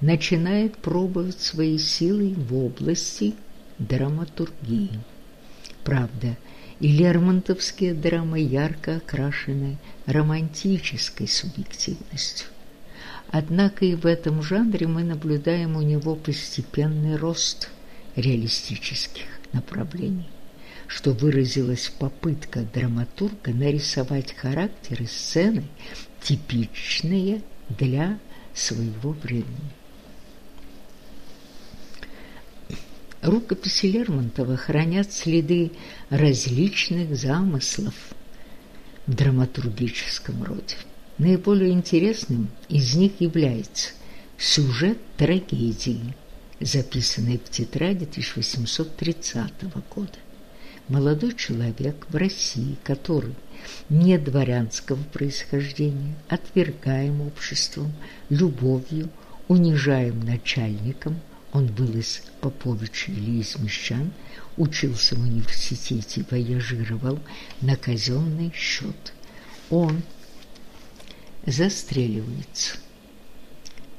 начинает пробовать свои силы в области драматургии. Правда, и лермонтовские драмы ярко окрашены романтической субъективностью. Однако и в этом жанре мы наблюдаем у него постепенный рост реалистических направлений что выразилась попытка драматурга нарисовать характеры сцены, типичные для своего времени. Рукописи Лермонтова хранят следы различных замыслов в драматургическом роде. Наиболее интересным из них является сюжет трагедии, записанный в тетради 1830 года молодой человек в России, который не дворянского происхождения, отвергаем обществом, любовью, унижаем начальником, он был из Поповича или из Мещан, учился в университете, вояжировал на казенный счет. Он застреливается.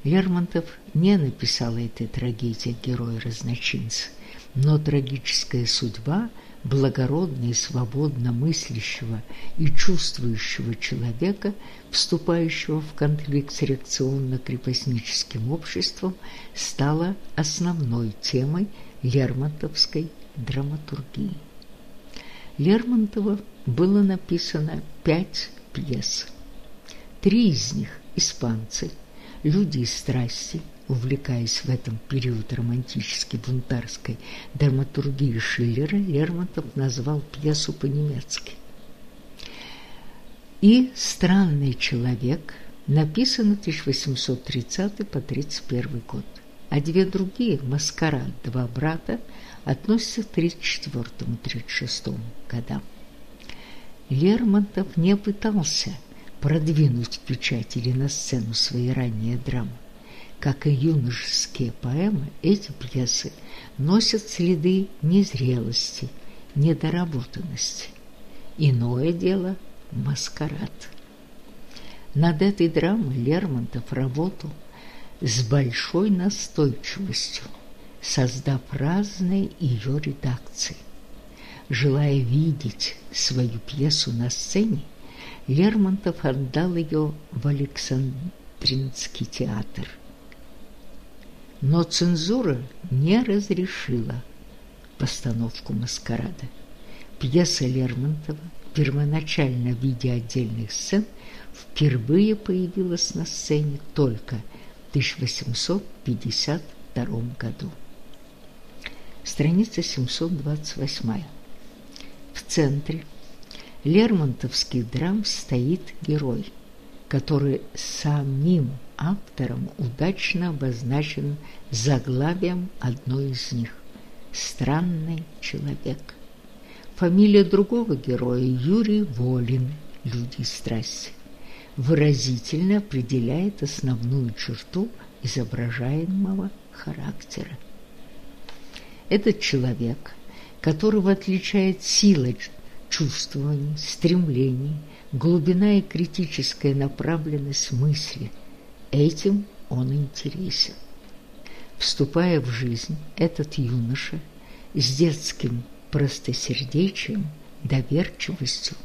Лермонтов не написал этой трагедии героя-разночинца, но трагическая судьба – благородно и свободно мыслящего и чувствующего человека, вступающего в конфликт с реакционно-крепостническим обществом, стала основной темой лермонтовской драматургии. Лермонтова было написано пять пьес. Три из них – «Испанцы», «Люди из страсти», увлекаясь в этом период романтической бунтарской драматургии Шиллера, Лермонтов назвал пьесу по-немецки. И «Странный человек» написано 1830 по 31 год, а две другие «Маскарад. Два брата» относятся к 34-36 годам. Лермонтов не пытался продвинуть в печать или на сцену свои ранние драмы. Как и юношеские поэмы, эти пьесы носят следы незрелости, недоработанности. Иное дело – маскарад. Над этой драмой Лермонтов работал с большой настойчивостью, создав разные ее редакции. Желая видеть свою пьесу на сцене, Лермонтов отдал ее в Александринский театр – но цензура не разрешила постановку «Маскарада». Пьеса Лермонтова, первоначально в виде отдельных сцен, впервые появилась на сцене только в 1852 году. Страница 728. В центре лермонтовских драм стоит герой, который самим автором удачно обозначен заглавием одной из них «Странный человек». Фамилия другого героя Юрий Волин, «Люди страсти». выразительно определяет основную черту изображаемого характера. Этот человек, которого отличает сила чувствований, стремлений, глубина и критическая направленность мысли, этим он интересен. Вступая в жизнь, этот юноша с детским простосердечием, доверчивостью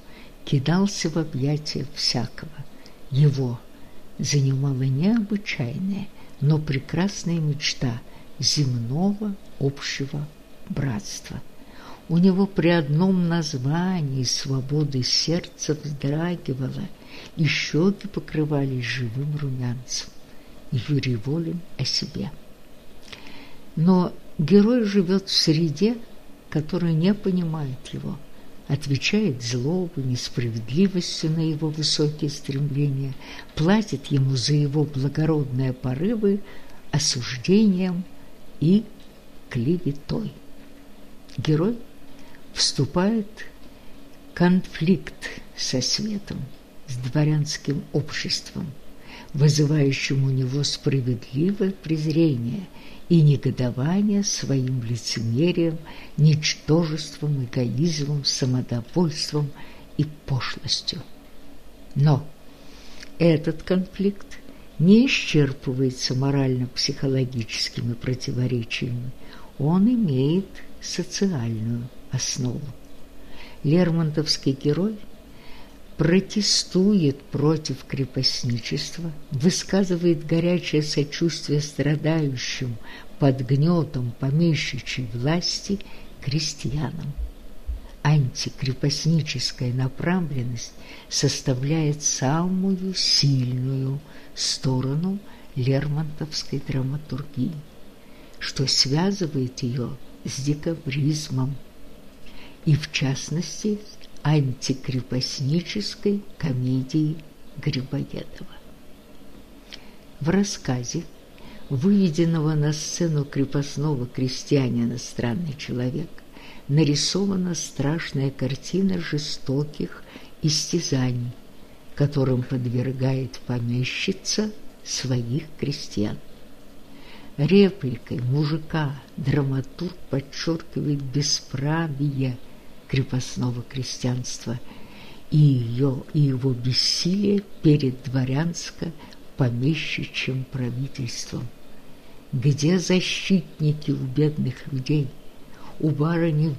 кидался в объятия всякого. Его занимала необычайная, но прекрасная мечта земного общего братства. У него при одном названии свободы сердца вздрагивало, и щеки покрывались живым румянцем. Юрий волен о себе. Но герой живет в среде, которая не понимает его, отвечает злобой, несправедливостью на его высокие стремления, платит ему за его благородные порывы осуждением и клеветой. Герой вступает в конфликт со светом, с дворянским обществом, вызывающим у него справедливое презрение и негодование своим лицемерием, ничтожеством, эгоизмом, самодовольством и пошлостью. Но этот конфликт не исчерпывается морально-психологическими противоречиями, он имеет социальную основу. Лермонтовский герой протестует против крепостничества, высказывает горячее сочувствие страдающим под гнетом помещичьей власти крестьянам. Антикрепостническая направленность составляет самую сильную сторону лермонтовской драматургии, что связывает ее с декабризмом и, в частности, антикрепостнической комедии Грибоедова. В рассказе, выведенного на сцену крепостного крестьянина «Странный человек», нарисована страшная картина жестоких истязаний, которым подвергает помещица своих крестьян. Репликой мужика драматург подчеркивает бесправие крепостного крестьянства и, ее, и его бессилие перед дворянско-помещичьим правительством. Где защитники у бедных людей? У барыни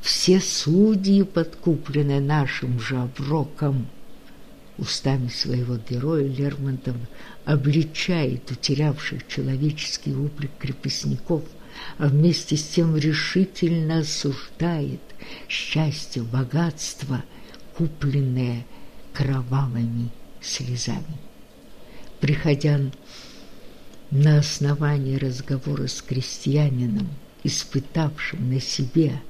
все судьи подкуплены нашим же оброком. Устами своего героя Лермонтов обличает утерявших человеческий облик крепостников – а вместе с тем решительно осуждает счастье, богатство, купленное кровавыми слезами. Приходя на основании разговора с крестьянином, испытавшим на себе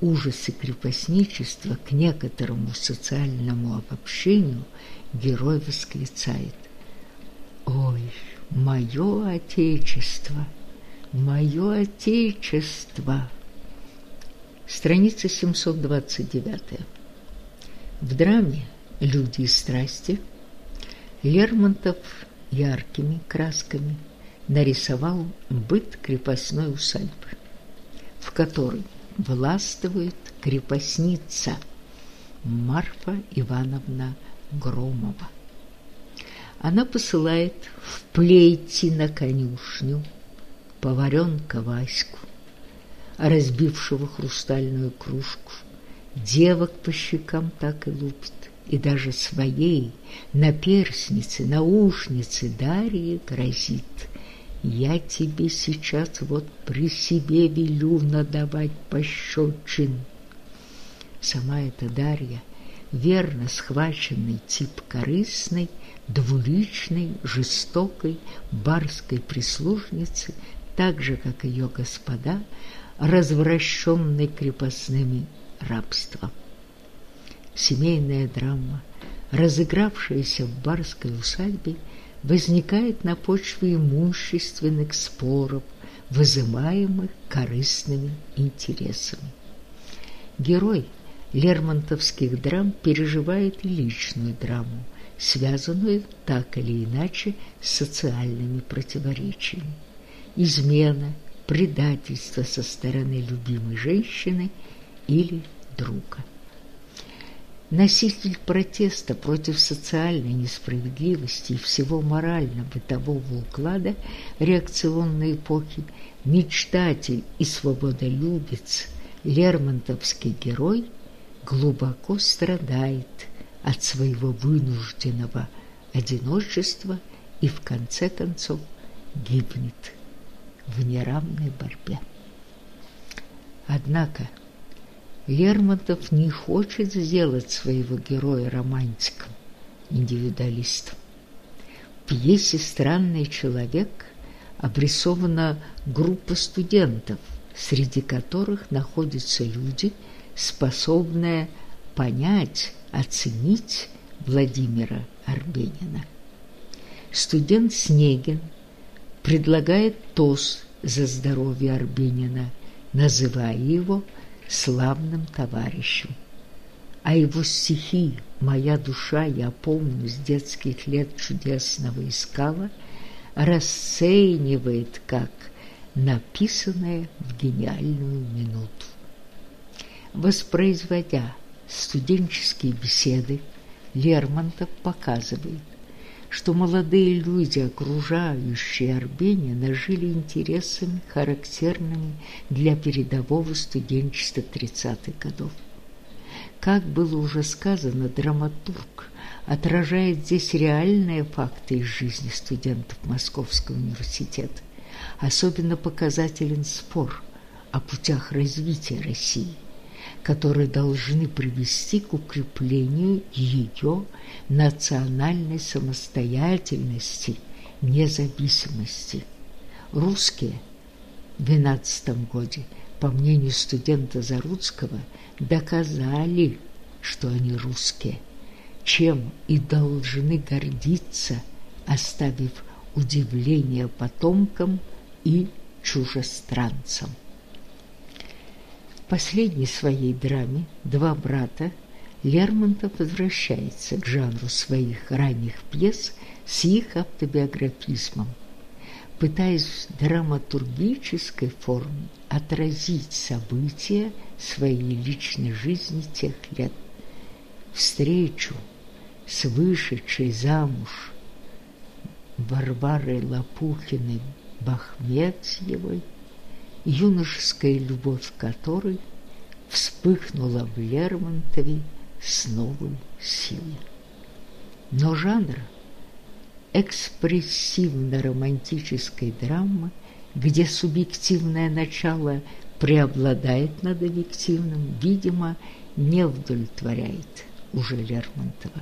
ужасы крепостничества к некоторому социальному обобщению, герой восклицает «Ой, мое Отечество!» «Мое Отечество». Страница 729. В драме «Люди и страсти» Лермонтов яркими красками нарисовал быт крепостной усадьбы, в которой властвует крепостница Марфа Ивановна Громова. Она посылает в плейти на конюшню поваренка Ваську, разбившего хрустальную кружку, девок по щекам так и лупит, и даже своей наперснице, наушнице Дарье грозит. Я тебе сейчас вот при себе велю надавать пощечин. Сама эта Дарья, верно схваченный тип корыстной, двуличной, жестокой, барской прислужницы, так же, как ее господа, развращенный крепостными рабством. Семейная драма, разыгравшаяся в барской усадьбе, возникает на почве имущественных споров, вызываемых корыстными интересами. Герой лермонтовских драм переживает личную драму, связанную так или иначе с социальными противоречиями. Измена, предательство со стороны любимой женщины или друга. Носитель протеста против социальной несправедливости и всего морально-бытового уклада реакционной эпохи, мечтатель и свободолюбец, лермонтовский герой глубоко страдает от своего вынужденного одиночества и в конце концов гибнет в неравной борьбе. Однако Лермонтов не хочет сделать своего героя романтиком, индивидуалистом. В пьесе «Странный человек» обрисована группа студентов, среди которых находятся люди, способные понять, оценить Владимира Арбенина. Студент Снегин предлагает тост за здоровье Арбенина, называя его славным товарищем. А его стихи «Моя душа, я помню, с детских лет чудесного искала» расценивает как написанное в гениальную минуту. Воспроизводя студенческие беседы, Лермонтов показывает, что молодые люди, окружающие Арбенина, жили интересами, характерными для передового студенчества 30-х годов. Как было уже сказано, драматург отражает здесь реальные факты из жизни студентов Московского университета. Особенно показателен спор о путях развития России которые должны привести к укреплению ее национальной самостоятельности, независимости. Русские в 12 году, по мнению студента Заруцкого, доказали, что они русские, чем и должны гордиться, оставив удивление потомкам и чужестранцам последней своей драме «Два брата» Лермонтов возвращается к жанру своих ранних пьес с их автобиографизмом, пытаясь в драматургической форме отразить события своей личной жизни тех лет. Встречу с вышедшей замуж Варварой Лопухиной Бахметьевой – юношеская любовь которой вспыхнула в Лермонтове с новой силой. Но жанр экспрессивно-романтической драмы, где субъективное начало преобладает над объективным, видимо, не удовлетворяет уже Лермонтова,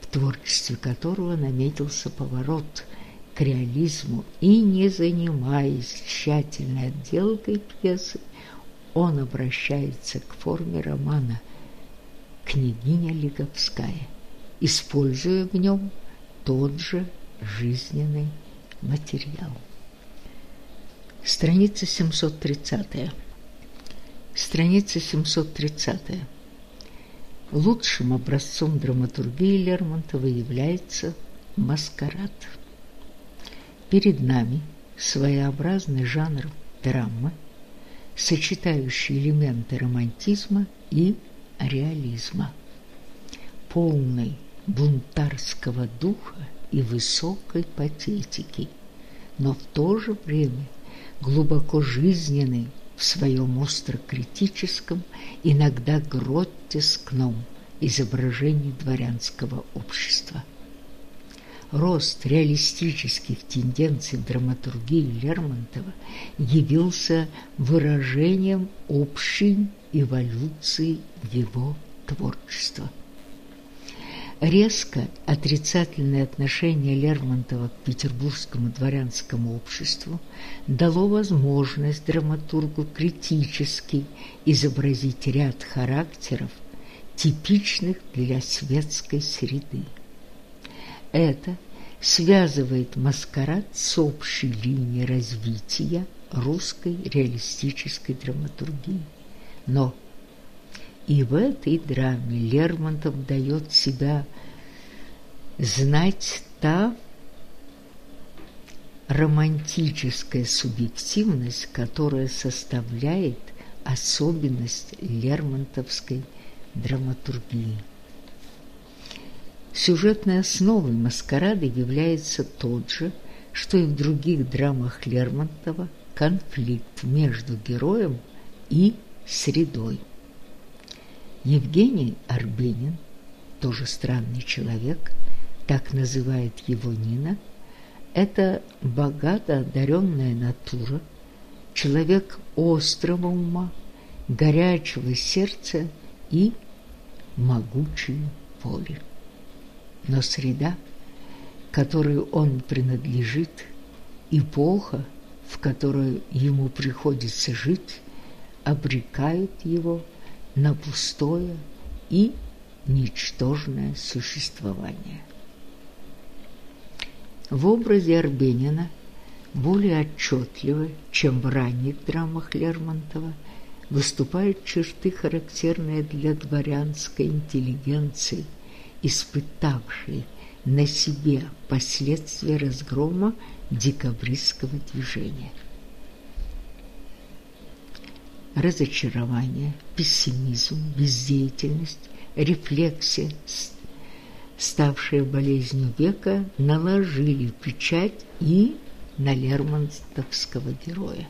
в творчестве которого наметился поворот – к реализму и, не занимаясь тщательной отделкой пьесы, он обращается к форме романа «Княгиня Лиговская», используя в нем тот же жизненный материал. Страница 730. Страница 730. Лучшим образцом драматургии Лермонтова является «Маскарад». Перед нами своеобразный жанр драмы, сочетающий элементы романтизма и реализма, полный бунтарского духа и высокой патетики, но в то же время глубоко жизненный в своем остро-критическом, иногда гротескном изображении дворянского общества – рост реалистических тенденций драматургии Лермонтова явился выражением общей эволюции его творчества. Резко отрицательное отношение Лермонтова к петербургскому дворянскому обществу дало возможность драматургу критически изобразить ряд характеров, типичных для светской среды. Это связывает маскарад с общей линией развития русской реалистической драматургии. Но и в этой драме Лермонтов дает себя знать та романтическая субъективность, которая составляет особенность лермонтовской драматургии. Сюжетной основой маскарада является тот же, что и в других драмах Лермонтова конфликт между героем и средой. Евгений Арбенин, тоже странный человек, так называет его Нина, это богато одаренная натура, человек острого ума, горячего сердца и могучей воли. Но среда, которой он принадлежит, эпоха, в которой ему приходится жить, обрекают его на пустое и ничтожное существование. В образе Арбенина более отчетливо, чем в ранних драмах Лермонтова, выступают черты, характерные для дворянской интеллигенции, испытавшей на себе последствия разгрома декабристского движения. Разочарование, пессимизм, бездеятельность, рефлексия, ставшие болезнью века, наложили печать и на лермонтовского героя.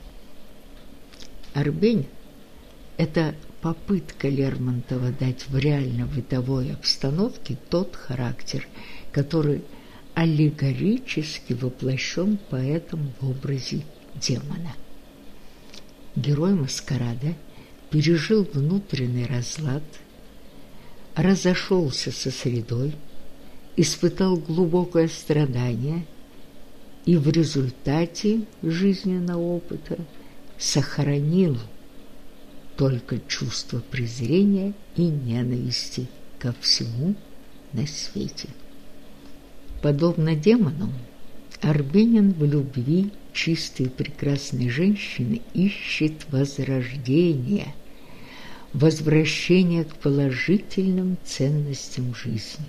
Арбень – это попытка Лермонтова дать в реально-бытовой обстановке тот характер, который аллегорически воплощен поэтом в образе демона. Герой маскарада пережил внутренний разлад, разошелся со средой, испытал глубокое страдание и в результате жизненного опыта сохранил только чувство презрения и ненависти ко всему на свете. Подобно демонам, Арбенин в любви чистой прекрасной женщины ищет возрождение, возвращение к положительным ценностям жизни.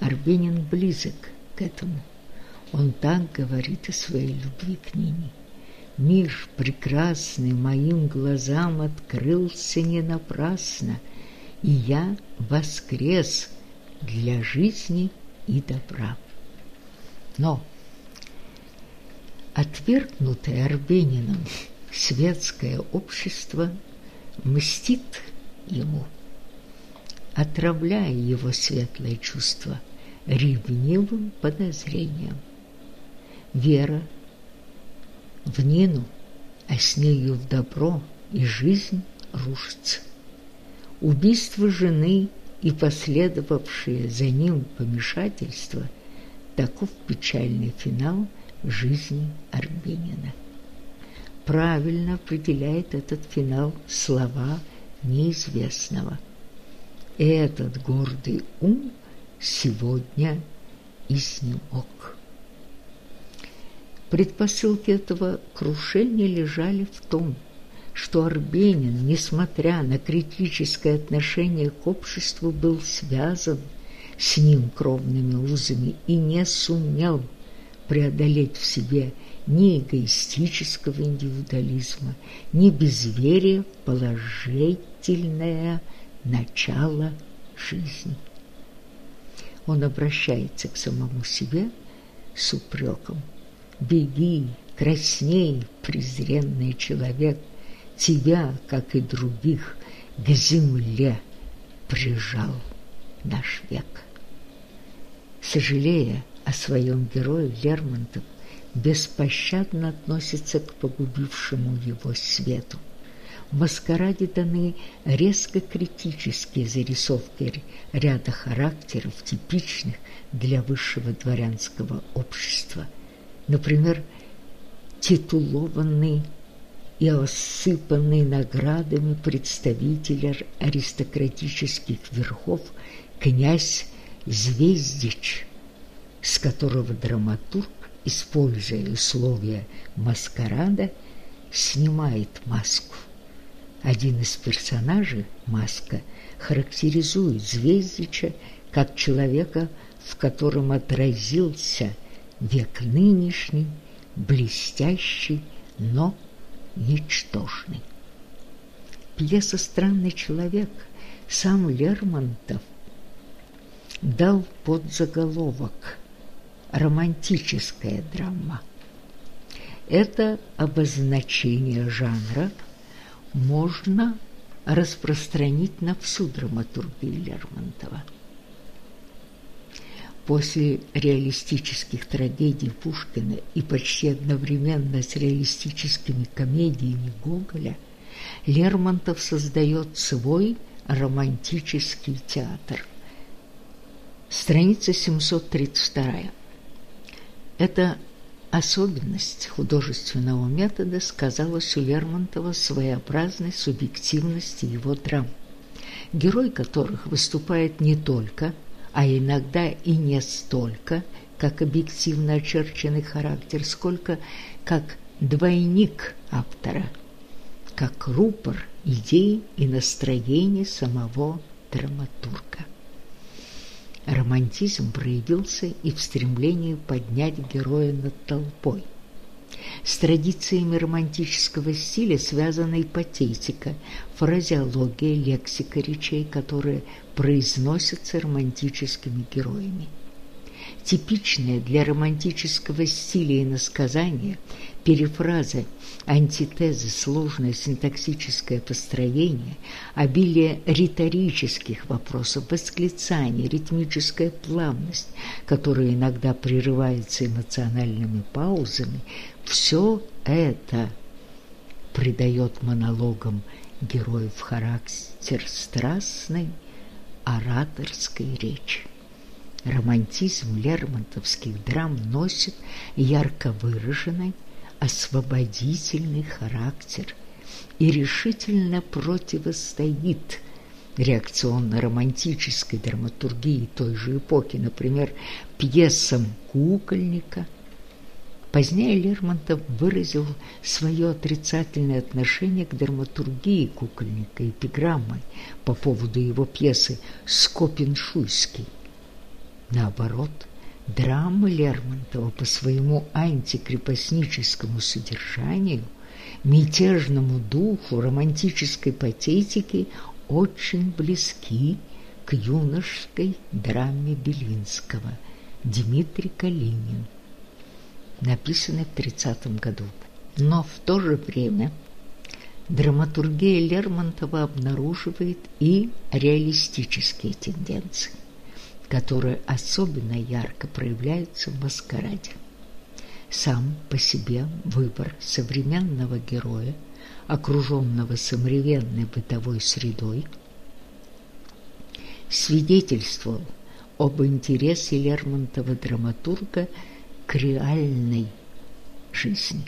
Арбенин близок к этому. Он так говорит о своей любви к Нине. Мир прекрасный моим глазам открылся не напрасно, и я воскрес для жизни и добра. Но отвергнутое Арбениным светское общество мстит ему, отравляя его светлое чувство ревнивым подозрением. Вера в Нину, а с нею в добро и жизнь рушится. Убийство жены и последовавшее за ним помешательство – Таков печальный финал жизни Арбенина. Правильно определяет этот финал слова неизвестного. Этот гордый ум сегодня изнемог. Предпосылки этого крушения лежали в том, что Арбенин, несмотря на критическое отношение к обществу, был связан с ним кровными узами и не сумел преодолеть в себе ни эгоистического индивидуализма, ни безверия в положительное начало жизни. Он обращается к самому себе с упреком. «Беги, красней, презренный человек, тебя, как и других, к земле прижал наш век». Сожалея о своем герое, Лермонтов беспощадно относится к погубившему его свету. В «Маскараде» даны резко критические зарисовки ряда характеров, типичных для высшего дворянского общества. Например, титулованный и осыпанный наградами представитель аристократических верхов князь Звездич, с которого драматург, используя условия маскарада, снимает маску. Один из персонажей, маска, характеризует Звездича как человека в котором отразился век нынешний, блестящий, но ничтожный. Пьеса «Странный человек» сам Лермонтов дал подзаголовок «Романтическая драма». Это обозначение жанра можно распространить на всю драматургию Лермонтова. После реалистических трагедий Пушкина и почти одновременно с реалистическими комедиями Гоголя Лермонтов создает свой романтический театр. Страница 732. Это Особенность художественного метода сказалась у Лермонтова своеобразной субъективности его драм, герой которых выступает не только, а иногда и не столько, как объективно очерченный характер, сколько как двойник автора, как рупор идей и настроений самого драматурга. Романтизм проявился и в стремлении поднять героя над толпой. С традициями романтического стиля связана и патетика, фразеология, лексика речей, которые произносятся романтическими героями. Типичное для романтического стиля иносказания, перефразы, антитезы, сложное синтаксическое построение, обилие риторических вопросов, восклицаний, ритмическая плавность, которая иногда прерывается эмоциональными паузами, все это придает монологам героев характер страстной ораторской речи. Романтизм лермонтовских драм носит ярко выраженный освободительный характер и решительно противостоит реакционно-романтической драматургии той же эпохи, например, пьесам Кукольника. Позднее Лермонтов выразил свое отрицательное отношение к драматургии Кукольника эпиграммой по поводу его пьесы «Скопин-Шуйский». Наоборот, драма Лермонтова по своему антикрепостническому содержанию, мятежному духу романтической патетики очень близки к юношеской драме Белинского «Дмитрий Калинин», написанной в 30 году. Но в то же время драматургия Лермонтова обнаруживает и реалистические тенденции которые особенно ярко проявляются в «Маскараде». Сам по себе выбор современного героя, окруженного современной бытовой средой, свидетельствовал об интересе Лермонтова драматурга к реальной жизни.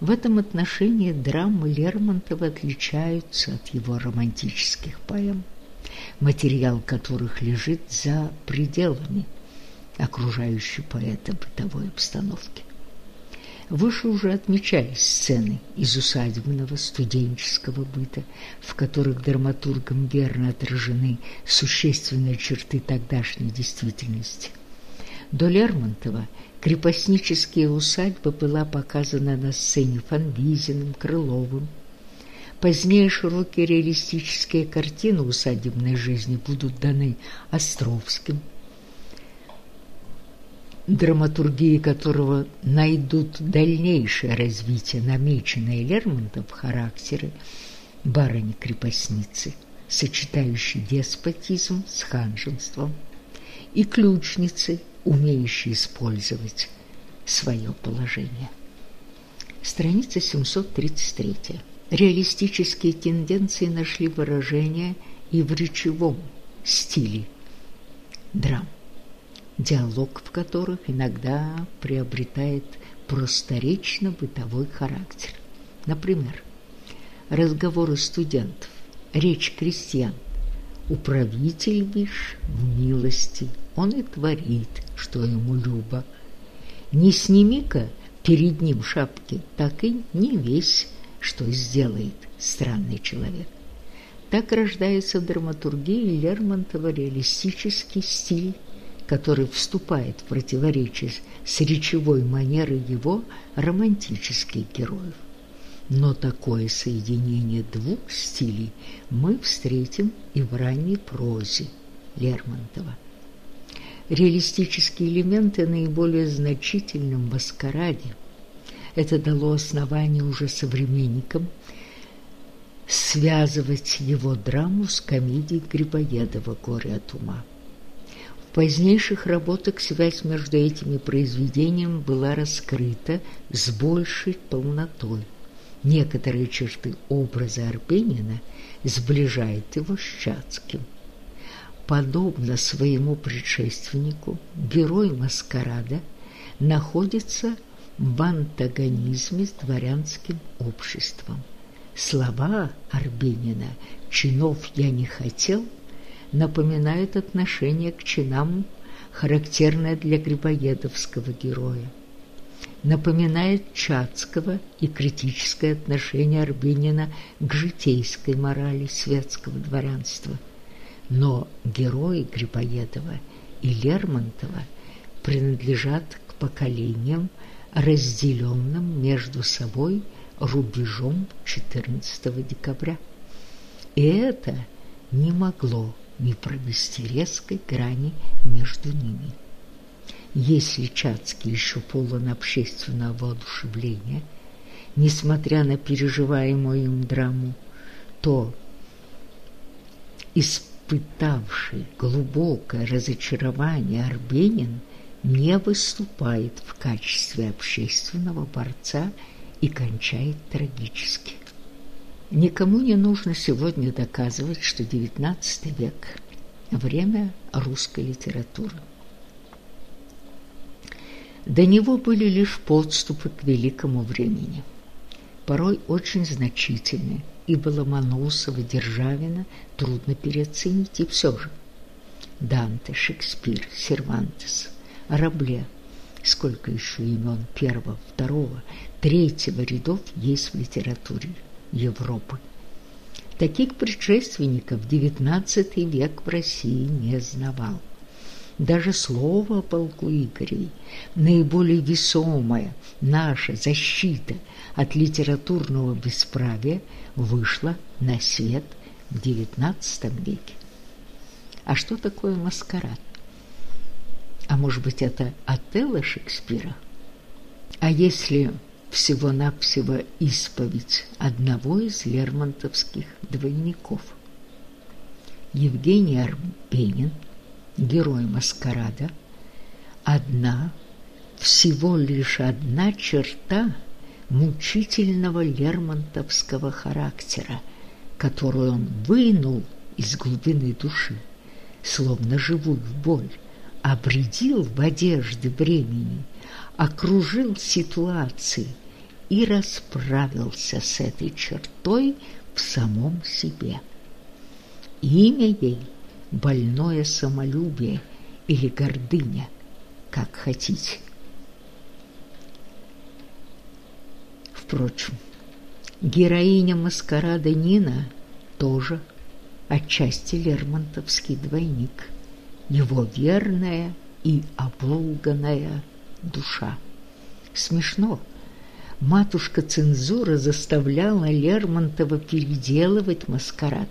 В этом отношении драмы Лермонтова отличаются от его романтических поэм материал которых лежит за пределами окружающей поэта бытовой обстановки. Выше уже отмечались сцены из усадебного студенческого быта, в которых драматургом верно отражены существенные черты тогдашней действительности. До Лермонтова. Крепостнические усадьбы была показана на сцене Фанвизиным, Крыловым, Позднее широкие реалистические картины усадебной жизни будут даны Островским, драматургии которого найдут дальнейшее развитие намеченные Лермонтов характеры барыни-крепостницы, сочетающей деспотизм с ханженством, и ключницы, умеющей использовать свое положение. Страница 733. Реалистические тенденции нашли выражение и в речевом стиле драм, диалог в которых иногда приобретает просторечно-бытовой характер. Например, разговоры студентов, речь крестьян. Управитель, вишь, в милости, он и творит, что ему любо. Не сними-ка перед ним шапки, так и не весь что сделает странный человек. Так рождается в драматургии Лермонтова реалистический стиль который вступает в противоречие с речевой манерой его романтических героев. Но такое соединение двух стилей мы встретим и в ранней прозе Лермонтова. Реалистические элементы наиболее значительным в маскараде. Это дало основание уже современникам связывать его драму с комедией Грибоедова «Горе от ума». В позднейших работах связь между этими произведениями была раскрыта с большей полнотой. Некоторые черты образа Арбенина сближает его с Чацким. Подобно своему предшественнику, герой маскарада находится в антагонизме с дворянским обществом. Слова Арбенина «чинов я не хотел» напоминают отношение к чинам, характерное для грибоедовского героя. Напоминает Чацкого и критическое отношение Арбенина к житейской морали светского дворянства. Но герои Грибоедова и Лермонтова принадлежат к поколениям, разделенным между собой – рубежом 14 декабря. И это не могло не провести резкой грани между ними. Если Чацкий еще полон общественного воодушевления, несмотря на переживаемую им драму, то испытавший глубокое разочарование Арбенин не выступает в качестве общественного борца и кончает трагически. Никому не нужно сегодня доказывать, что XIX век – время русской литературы. До него были лишь подступы к великому времени, порой очень значительные, ибо Ломоносова, Державина трудно переоценить, и все же. Данте, Шекспир, Сервантес, Рабле – сколько еще имен первого, второго, третьего рядов есть в литературе Европы. Таких предшественников XIX век в России не знавал. Даже слово о полку Игорей, наиболее весомая наша защита от литературного бесправия, вышла на свет в XIX веке. А что такое маскарад? А может быть, это Отелло Шекспира? А если всего-навсего исповедь одного из лермонтовских двойников? Евгений Арбенин, герой маскарада, одна, всего лишь одна черта мучительного лермонтовского характера, которую он вынул из глубины души, словно живую боль, обредил в одежды времени, окружил ситуации и расправился с этой чертой в самом себе. Имя ей – больное самолюбие или гордыня, как хотите. Впрочем, героиня маскарада Нина тоже отчасти лермонтовский двойник – его верная и оболганная душа. Смешно. Матушка цензура заставляла Лермонтова переделывать маскарад,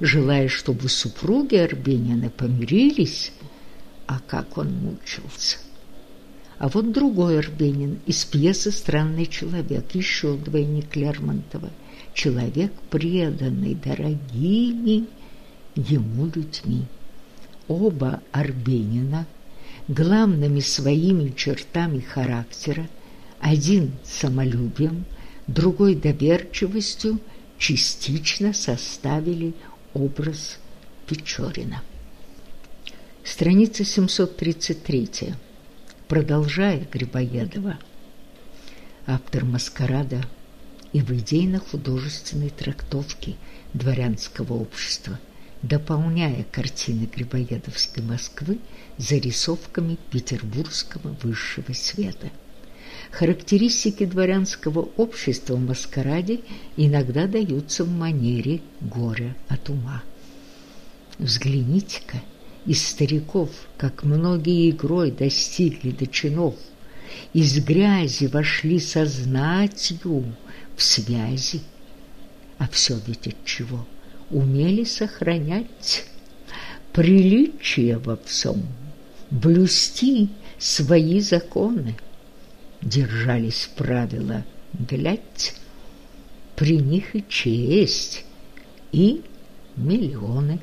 желая, чтобы супруги Арбенина помирились, а как он мучился. А вот другой Арбенин из пьесы «Странный человек», еще двойник Лермонтова, человек, преданный дорогими ему людьми оба Арбенина главными своими чертами характера, один самолюбием, другой доверчивостью, частично составили образ Печорина. Страница 733. Продолжая Грибоедова, автор «Маскарада» и в идейно-художественной трактовке дворянского общества – дополняя картины Грибоедовской Москвы зарисовками петербургского высшего света. Характеристики дворянского общества в маскараде иногда даются в манере горя от ума. Взгляните-ка, из стариков, как многие игрой достигли до чинов, из грязи вошли сознатью в связи. А все ведь от чего? Умели сохранять приличие во всем, блюсти свои законы. Держались правила, глядь, при них и честь, и миллионы.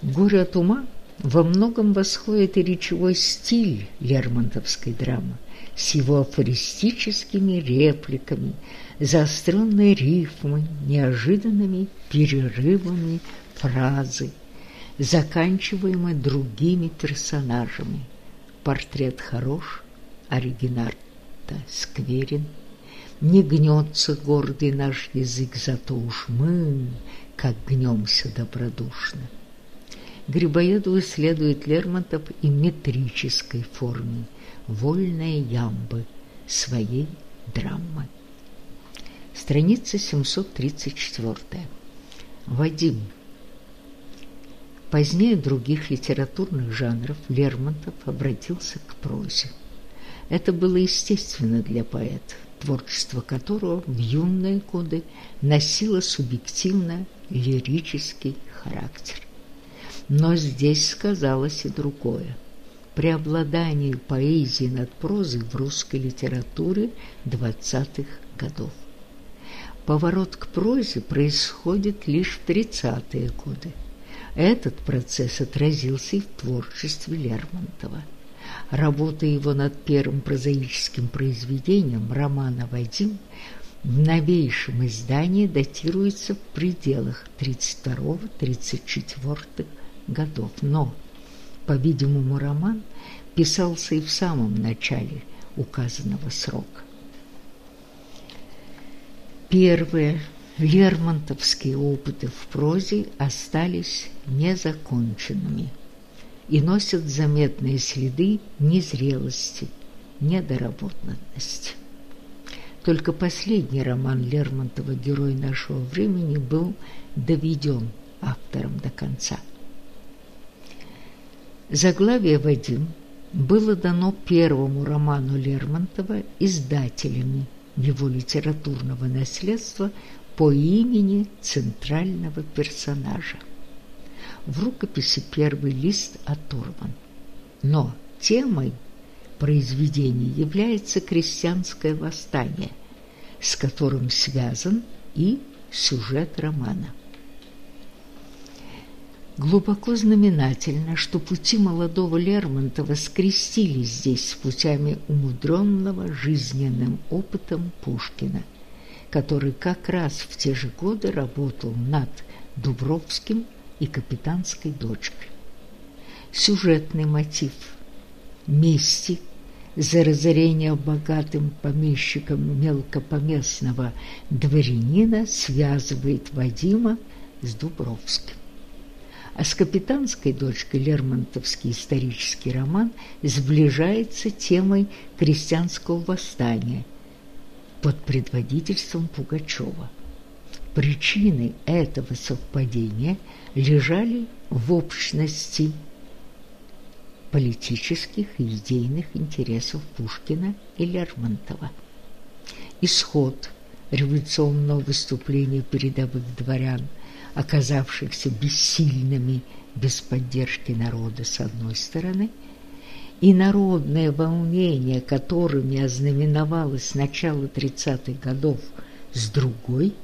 Горе от ума во многом восходит и речевой стиль лермонтовской драмы с его афористическими репликами, заостренной рифмой, неожиданными перерывами фразы, заканчиваемой другими персонажами. Портрет хорош, оригинал-то скверен, не гнется гордый наш язык, зато уж мы, как гнемся добродушно. Грибоедову следует Лермонтов и метрической форме, вольные ямбы своей драмы. Страница 734. Вадим. Позднее других литературных жанров Лермонтов обратился к прозе. Это было естественно для поэта, творчество которого в юные годы носило субъективно-лирический характер. Но здесь сказалось и другое. Преобладание поэзии над прозой в русской литературе 20-х годов. Поворот к прозе происходит лишь в 30-е годы. Этот процесс отразился и в творчестве Лермонтова. Работа его над первым прозаическим произведением романа «Вадим» в новейшем издании датируется в пределах 32-34 годов. Но, по-видимому, роман писался и в самом начале указанного срока. Первые лермонтовские опыты в прозе остались незаконченными и носят заметные следы незрелости, недоработанности. Только последний роман Лермонтова «Герой нашего времени» был доведен автором до конца. Заглавие «Вадим» было дано первому роману Лермонтова издателями его литературного наследства по имени центрального персонажа. В рукописи первый лист оторван. Но темой произведения является крестьянское восстание, с которым связан и сюжет романа. Глубоко знаменательно, что пути молодого Лермонтова скрестились здесь с путями умудренного жизненным опытом Пушкина, который как раз в те же годы работал над Дубровским и капитанской дочкой. Сюжетный мотив мести за разорение богатым помещиком мелкопоместного дворянина связывает Вадима с Дубровским а с капитанской дочкой Лермонтовский исторический роман сближается темой крестьянского восстания под предводительством Пугачева. Причины этого совпадения лежали в общности политических и идейных интересов Пушкина и Лермонтова. Исход революционного выступления передовых дворян – оказавшихся бессильными без поддержки народа с одной стороны, и народное волнение, которыми ознаменовалось начало 30-х годов с другой,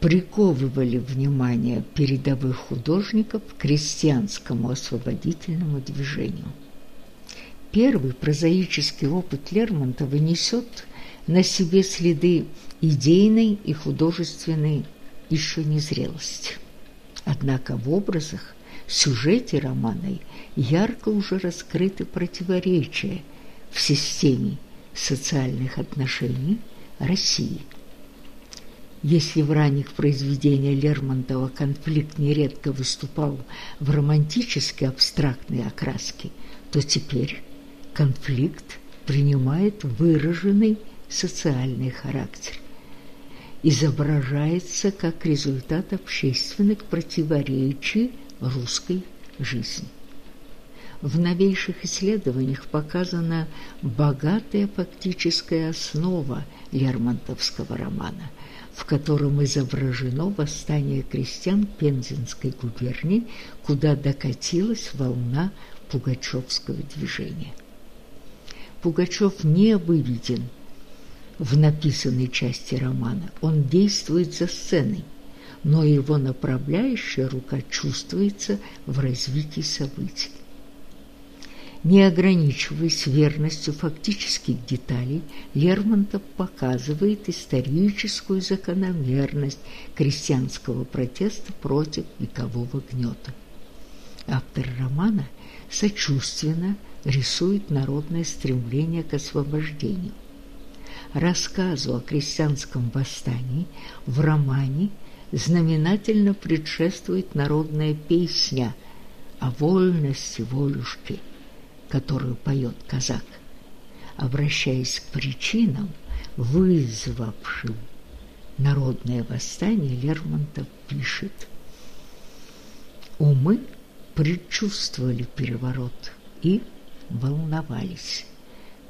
приковывали внимание передовых художников к крестьянскому освободительному движению. Первый прозаический опыт Лермонтова несет на себе следы идейной и художественной еще незрелости. Однако в образах, сюжете романа ярко уже раскрыты противоречия в системе социальных отношений России. Если в ранних произведениях Лермонтова конфликт нередко выступал в романтически абстрактной окраске, то теперь конфликт принимает выраженный социальный характер изображается как результат общественных противоречий русской жизни. В новейших исследованиях показана богатая фактическая основа Лермонтовского романа, в котором изображено восстание крестьян Пензенской губернии, куда докатилась волна пугачевского движения. Пугачев не выведен в написанной части романа, он действует за сценой, но его направляющая рука чувствуется в развитии событий. Не ограничиваясь верностью фактических деталей, Лермонтов показывает историческую закономерность крестьянского протеста против векового гнета. Автор романа сочувственно рисует народное стремление к освобождению. Рассказу о крестьянском восстании в романе знаменательно предшествует народная песня о вольности волюшки – которую поет казак, обращаясь к причинам, вызвавшим народное восстание, Лермонтов пишет «Умы предчувствовали переворот и волновались.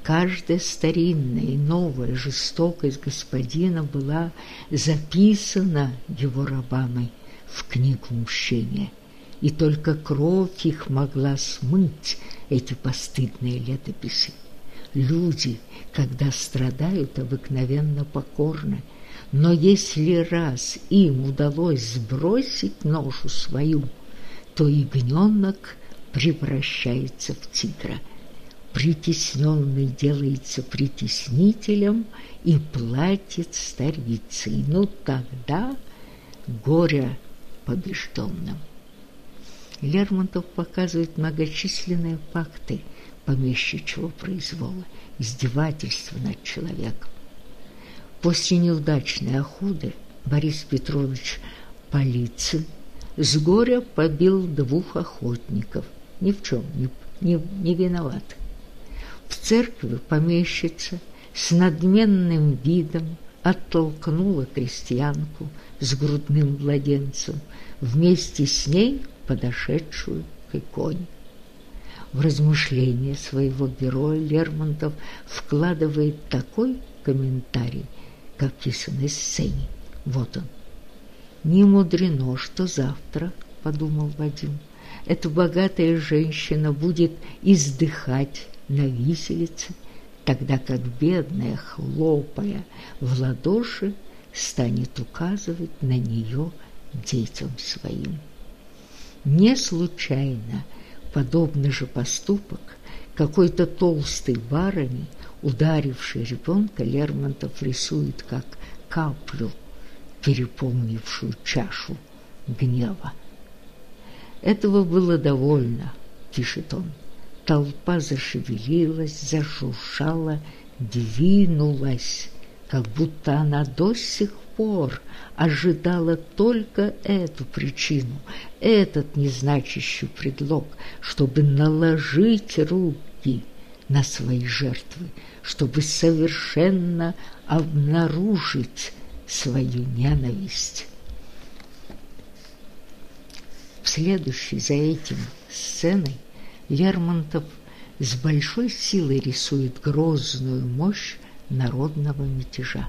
Каждая старинная и новая жестокость господина была записана его рабами в книгу мщения – и только кровь их могла смыть эти постыдные летописи. Люди, когда страдают, обыкновенно покорны, но если раз им удалось сбросить ношу свою, то ягненок превращается в тигра. Притесненный делается притеснителем и платит старицей. Ну тогда горе побежденным. Лермонтов показывает многочисленные факты помещичьего произвола, издевательства над человеком. После неудачной охоты Борис Петрович Полицын с горя побил двух охотников, ни в чем не, не, не виноват. В церкви помещица с надменным видом оттолкнула крестьянку с грудным младенцем, вместе с ней подошедшую к иконе. В размышления своего героя Лермонтов вкладывает такой комментарий к описанной сцене. Вот он. «Не мудрено, что завтра, — подумал Вадим, — эта богатая женщина будет издыхать на виселице, тогда как бедная, хлопая в ладоши, станет указывать на нее детям своим. Не случайно подобный же поступок какой-то толстой барыни, ударившей ребенка, Лермонтов рисует как каплю, переполнившую чашу гнева. Этого было довольно, пишет он. Толпа зашевелилась, зашуршала, двинулась, как будто она до сих пор ожидала только эту причину, этот незначащий предлог, чтобы наложить руки на свои жертвы, чтобы совершенно обнаружить свою ненависть. В за этим сценой Лермонтов с большой силой рисует грозную мощь народного мятежа.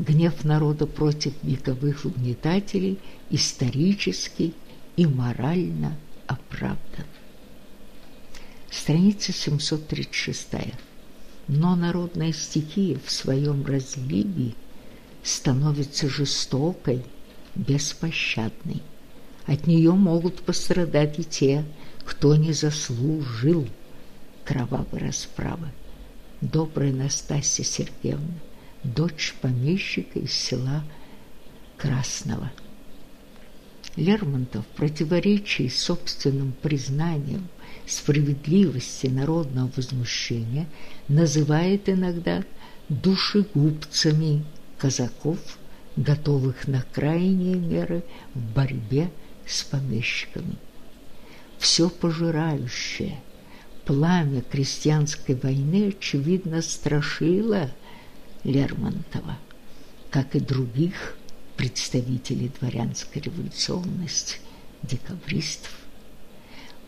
Гнев народа против вековых угнетателей исторически и морально оправдан. Страница 736. Но народная стихия в своем разливе становится жестокой, беспощадной. От нее могут пострадать и те, кто не заслужил кровавой расправы. Добрая Настасья Сергеевна дочь помещика из села Красного. Лермонтов в противоречии собственным признанием справедливости народного возмущения называет иногда душегубцами казаков, готовых на крайние меры в борьбе с помещиками. Все пожирающее пламя крестьянской войны, очевидно, страшило Лермонтова. как и других представителей дворянской революционности, декабристов.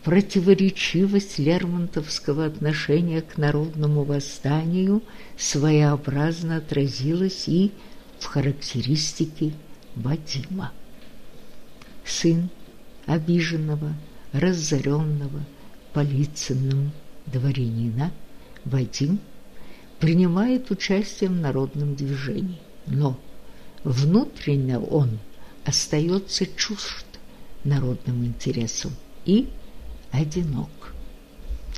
Противоречивость лермонтовского отношения к народному восстанию своеобразно отразилась и в характеристике Вадима. Сын обиженного, разоренного Полицыным дворянина Вадим принимает участие в народном движении, но внутренне он остается чужд народным интересам и одинок.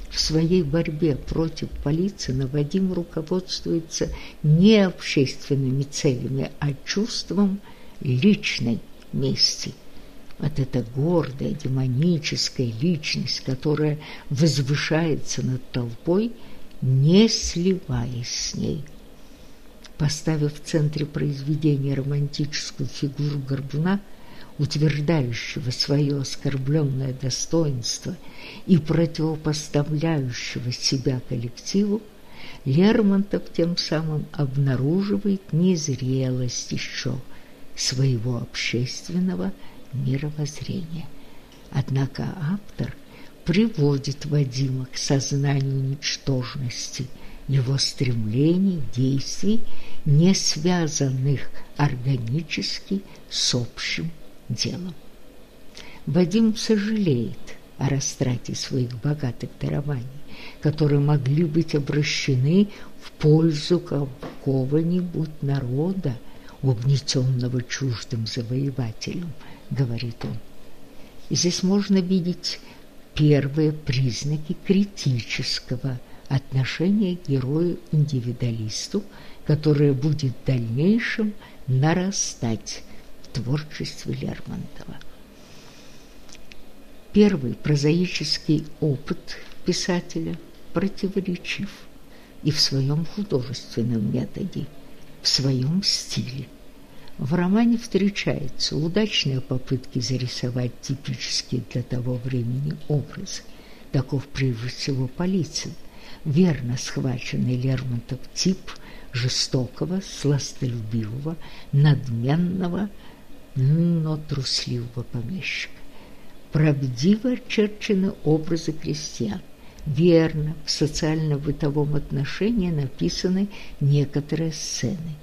В своей борьбе против Полицына Вадим руководствуется не общественными целями, а чувством личной мести. Вот эта гордая, демоническая личность, которая возвышается над толпой, не сливаясь с ней. Поставив в центре произведения романтическую фигуру горбуна – утверждающего свое оскорбленное достоинство и противопоставляющего себя коллективу, Лермонтов тем самым обнаруживает незрелость еще своего общественного мировоззрения. Однако автор приводит Вадима к сознанию ничтожности его стремлений, действий, не связанных органически с общим делом. Вадим сожалеет о растрате своих богатых дарований, которые могли быть обращены в пользу какого-нибудь народа, угнетенного чуждым завоевателем, говорит он. И здесь можно видеть первые признаки критического отношения герою-индивидуалисту, которое будет в дальнейшем нарастать творчестве Лермонтова. Первый прозаический опыт писателя противоречив и в своем художественном методе, в своем стиле. В романе встречаются удачные попытки зарисовать типические для того времени образы. Таков прежде всего Полицын, верно схваченный Лермонтов тип жестокого, сластолюбивого, надменного, но трусливого помещика. Правдиво очерчены образы крестьян. Верно, в социально-бытовом отношении написаны некоторые сцены.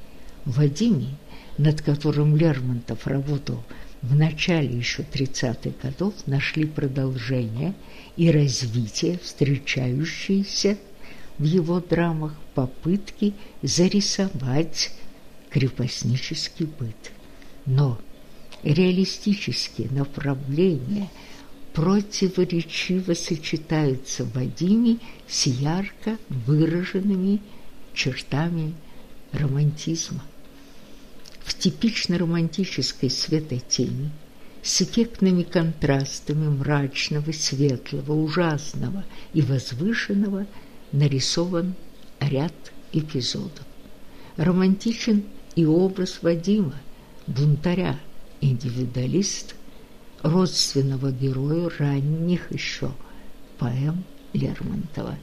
В Вадиме, над которым Лермонтов работал в начале еще 30-х годов, нашли продолжение и развитие, встречающиеся в его драмах попытки зарисовать крепостнический быт. Но реалистические направления противоречиво сочетаются в Вадиме с ярко выраженными чертами романтизма. В типично романтической светотени с эффектными контрастами мрачного, светлого, ужасного и возвышенного нарисован ряд эпизодов. Романтичен и образ Вадима, бунтаря, индивидуалист, родственного герою ранних еще поэм Лермонтова.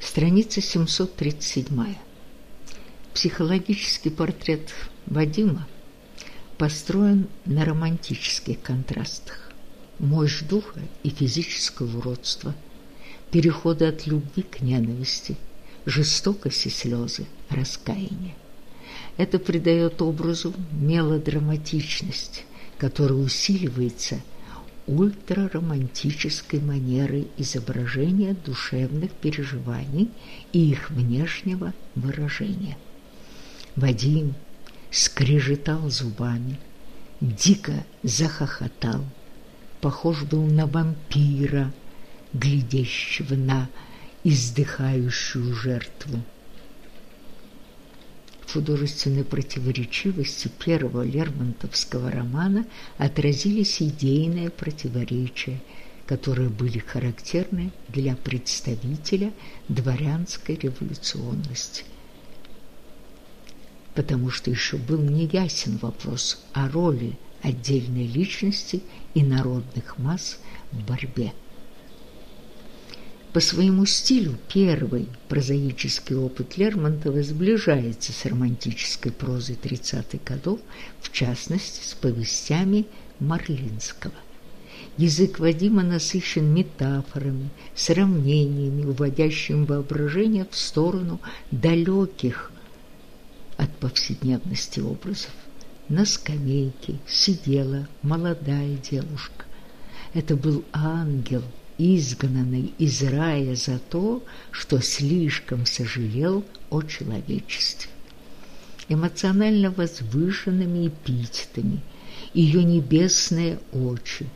Страница 737. Психологический портрет Вадима построен на романтических контрастах. Мощь духа и физического уродства, переходы от любви к ненависти, жестокость и слезы, раскаяние. Это придает образу мелодраматичность, которая усиливается ультраромантической манерой изображения душевных переживаний и их внешнего выражения. Вадим скрежетал зубами, дико захохотал, похож был на вампира, глядящего на издыхающую жертву художественной противоречивости первого лермонтовского романа отразились идейные противоречия, которые были характерны для представителя дворянской революционности. Потому что еще был неясен вопрос о роли отдельной личности и народных масс в борьбе. По своему стилю первый прозаический опыт Лермонтова сближается с романтической прозой 30-х годов, в частности, с повестями Марлинского. Язык Вадима насыщен метафорами, сравнениями, уводящими воображение в сторону далеких от повседневности образов. На скамейке сидела молодая девушка. Это был ангел – изгнанный из рая за то, что слишком сожалел о человечестве. Эмоционально возвышенными эпитетами ее небесные очи,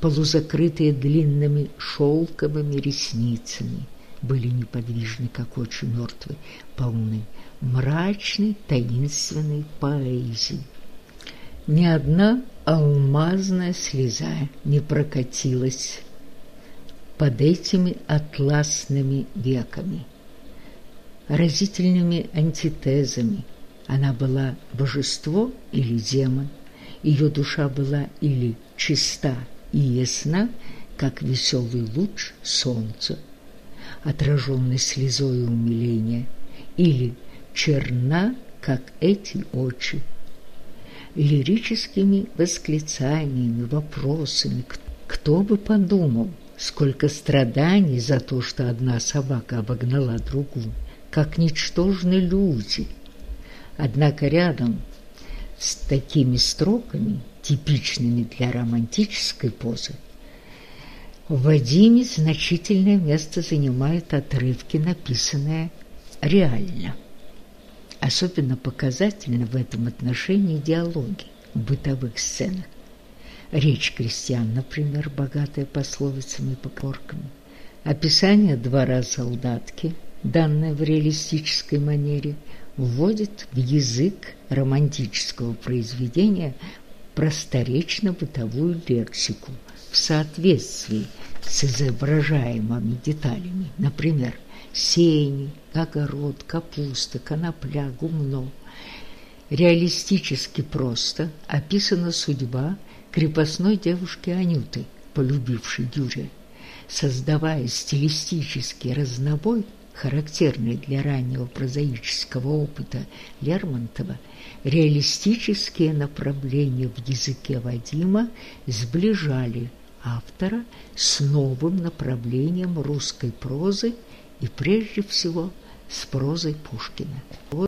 полузакрытые длинными шелковыми ресницами, были неподвижны, как очи мертвой, полны мрачной, таинственной поэзии. Ни одна алмазная слеза не прокатилась под этими атласными веками. Разительными антитезами она была божество или демон, ее душа была или чиста и ясна, как веселый луч солнца, отраженный слезой умиления, или черна, как эти очи. Лирическими восклицаниями, вопросами, кто бы подумал – сколько страданий за то, что одна собака обогнала другую, как ничтожны люди. Однако рядом с такими строками, типичными для романтической позы, в Вадиме значительное место занимают отрывки, написанные реально. Особенно показательно в этом отношении диалоги в бытовых сценах. Речь крестьян, например, богатая пословицами и попорками. Описание двора солдатки, данное в реалистической манере, вводит в язык романтического произведения просторечно-бытовую лексику в соответствии с изображаемыми деталями, например, сени, огород, капуста, конопля, гумно. Реалистически просто описана судьба крепостной девушки Анюты, полюбившей Юрия, создавая стилистический разнобой, характерный для раннего прозаического опыта Лермонтова, реалистические направления в языке Вадима сближали автора с новым направлением русской прозы и прежде всего с прозой Пушкина.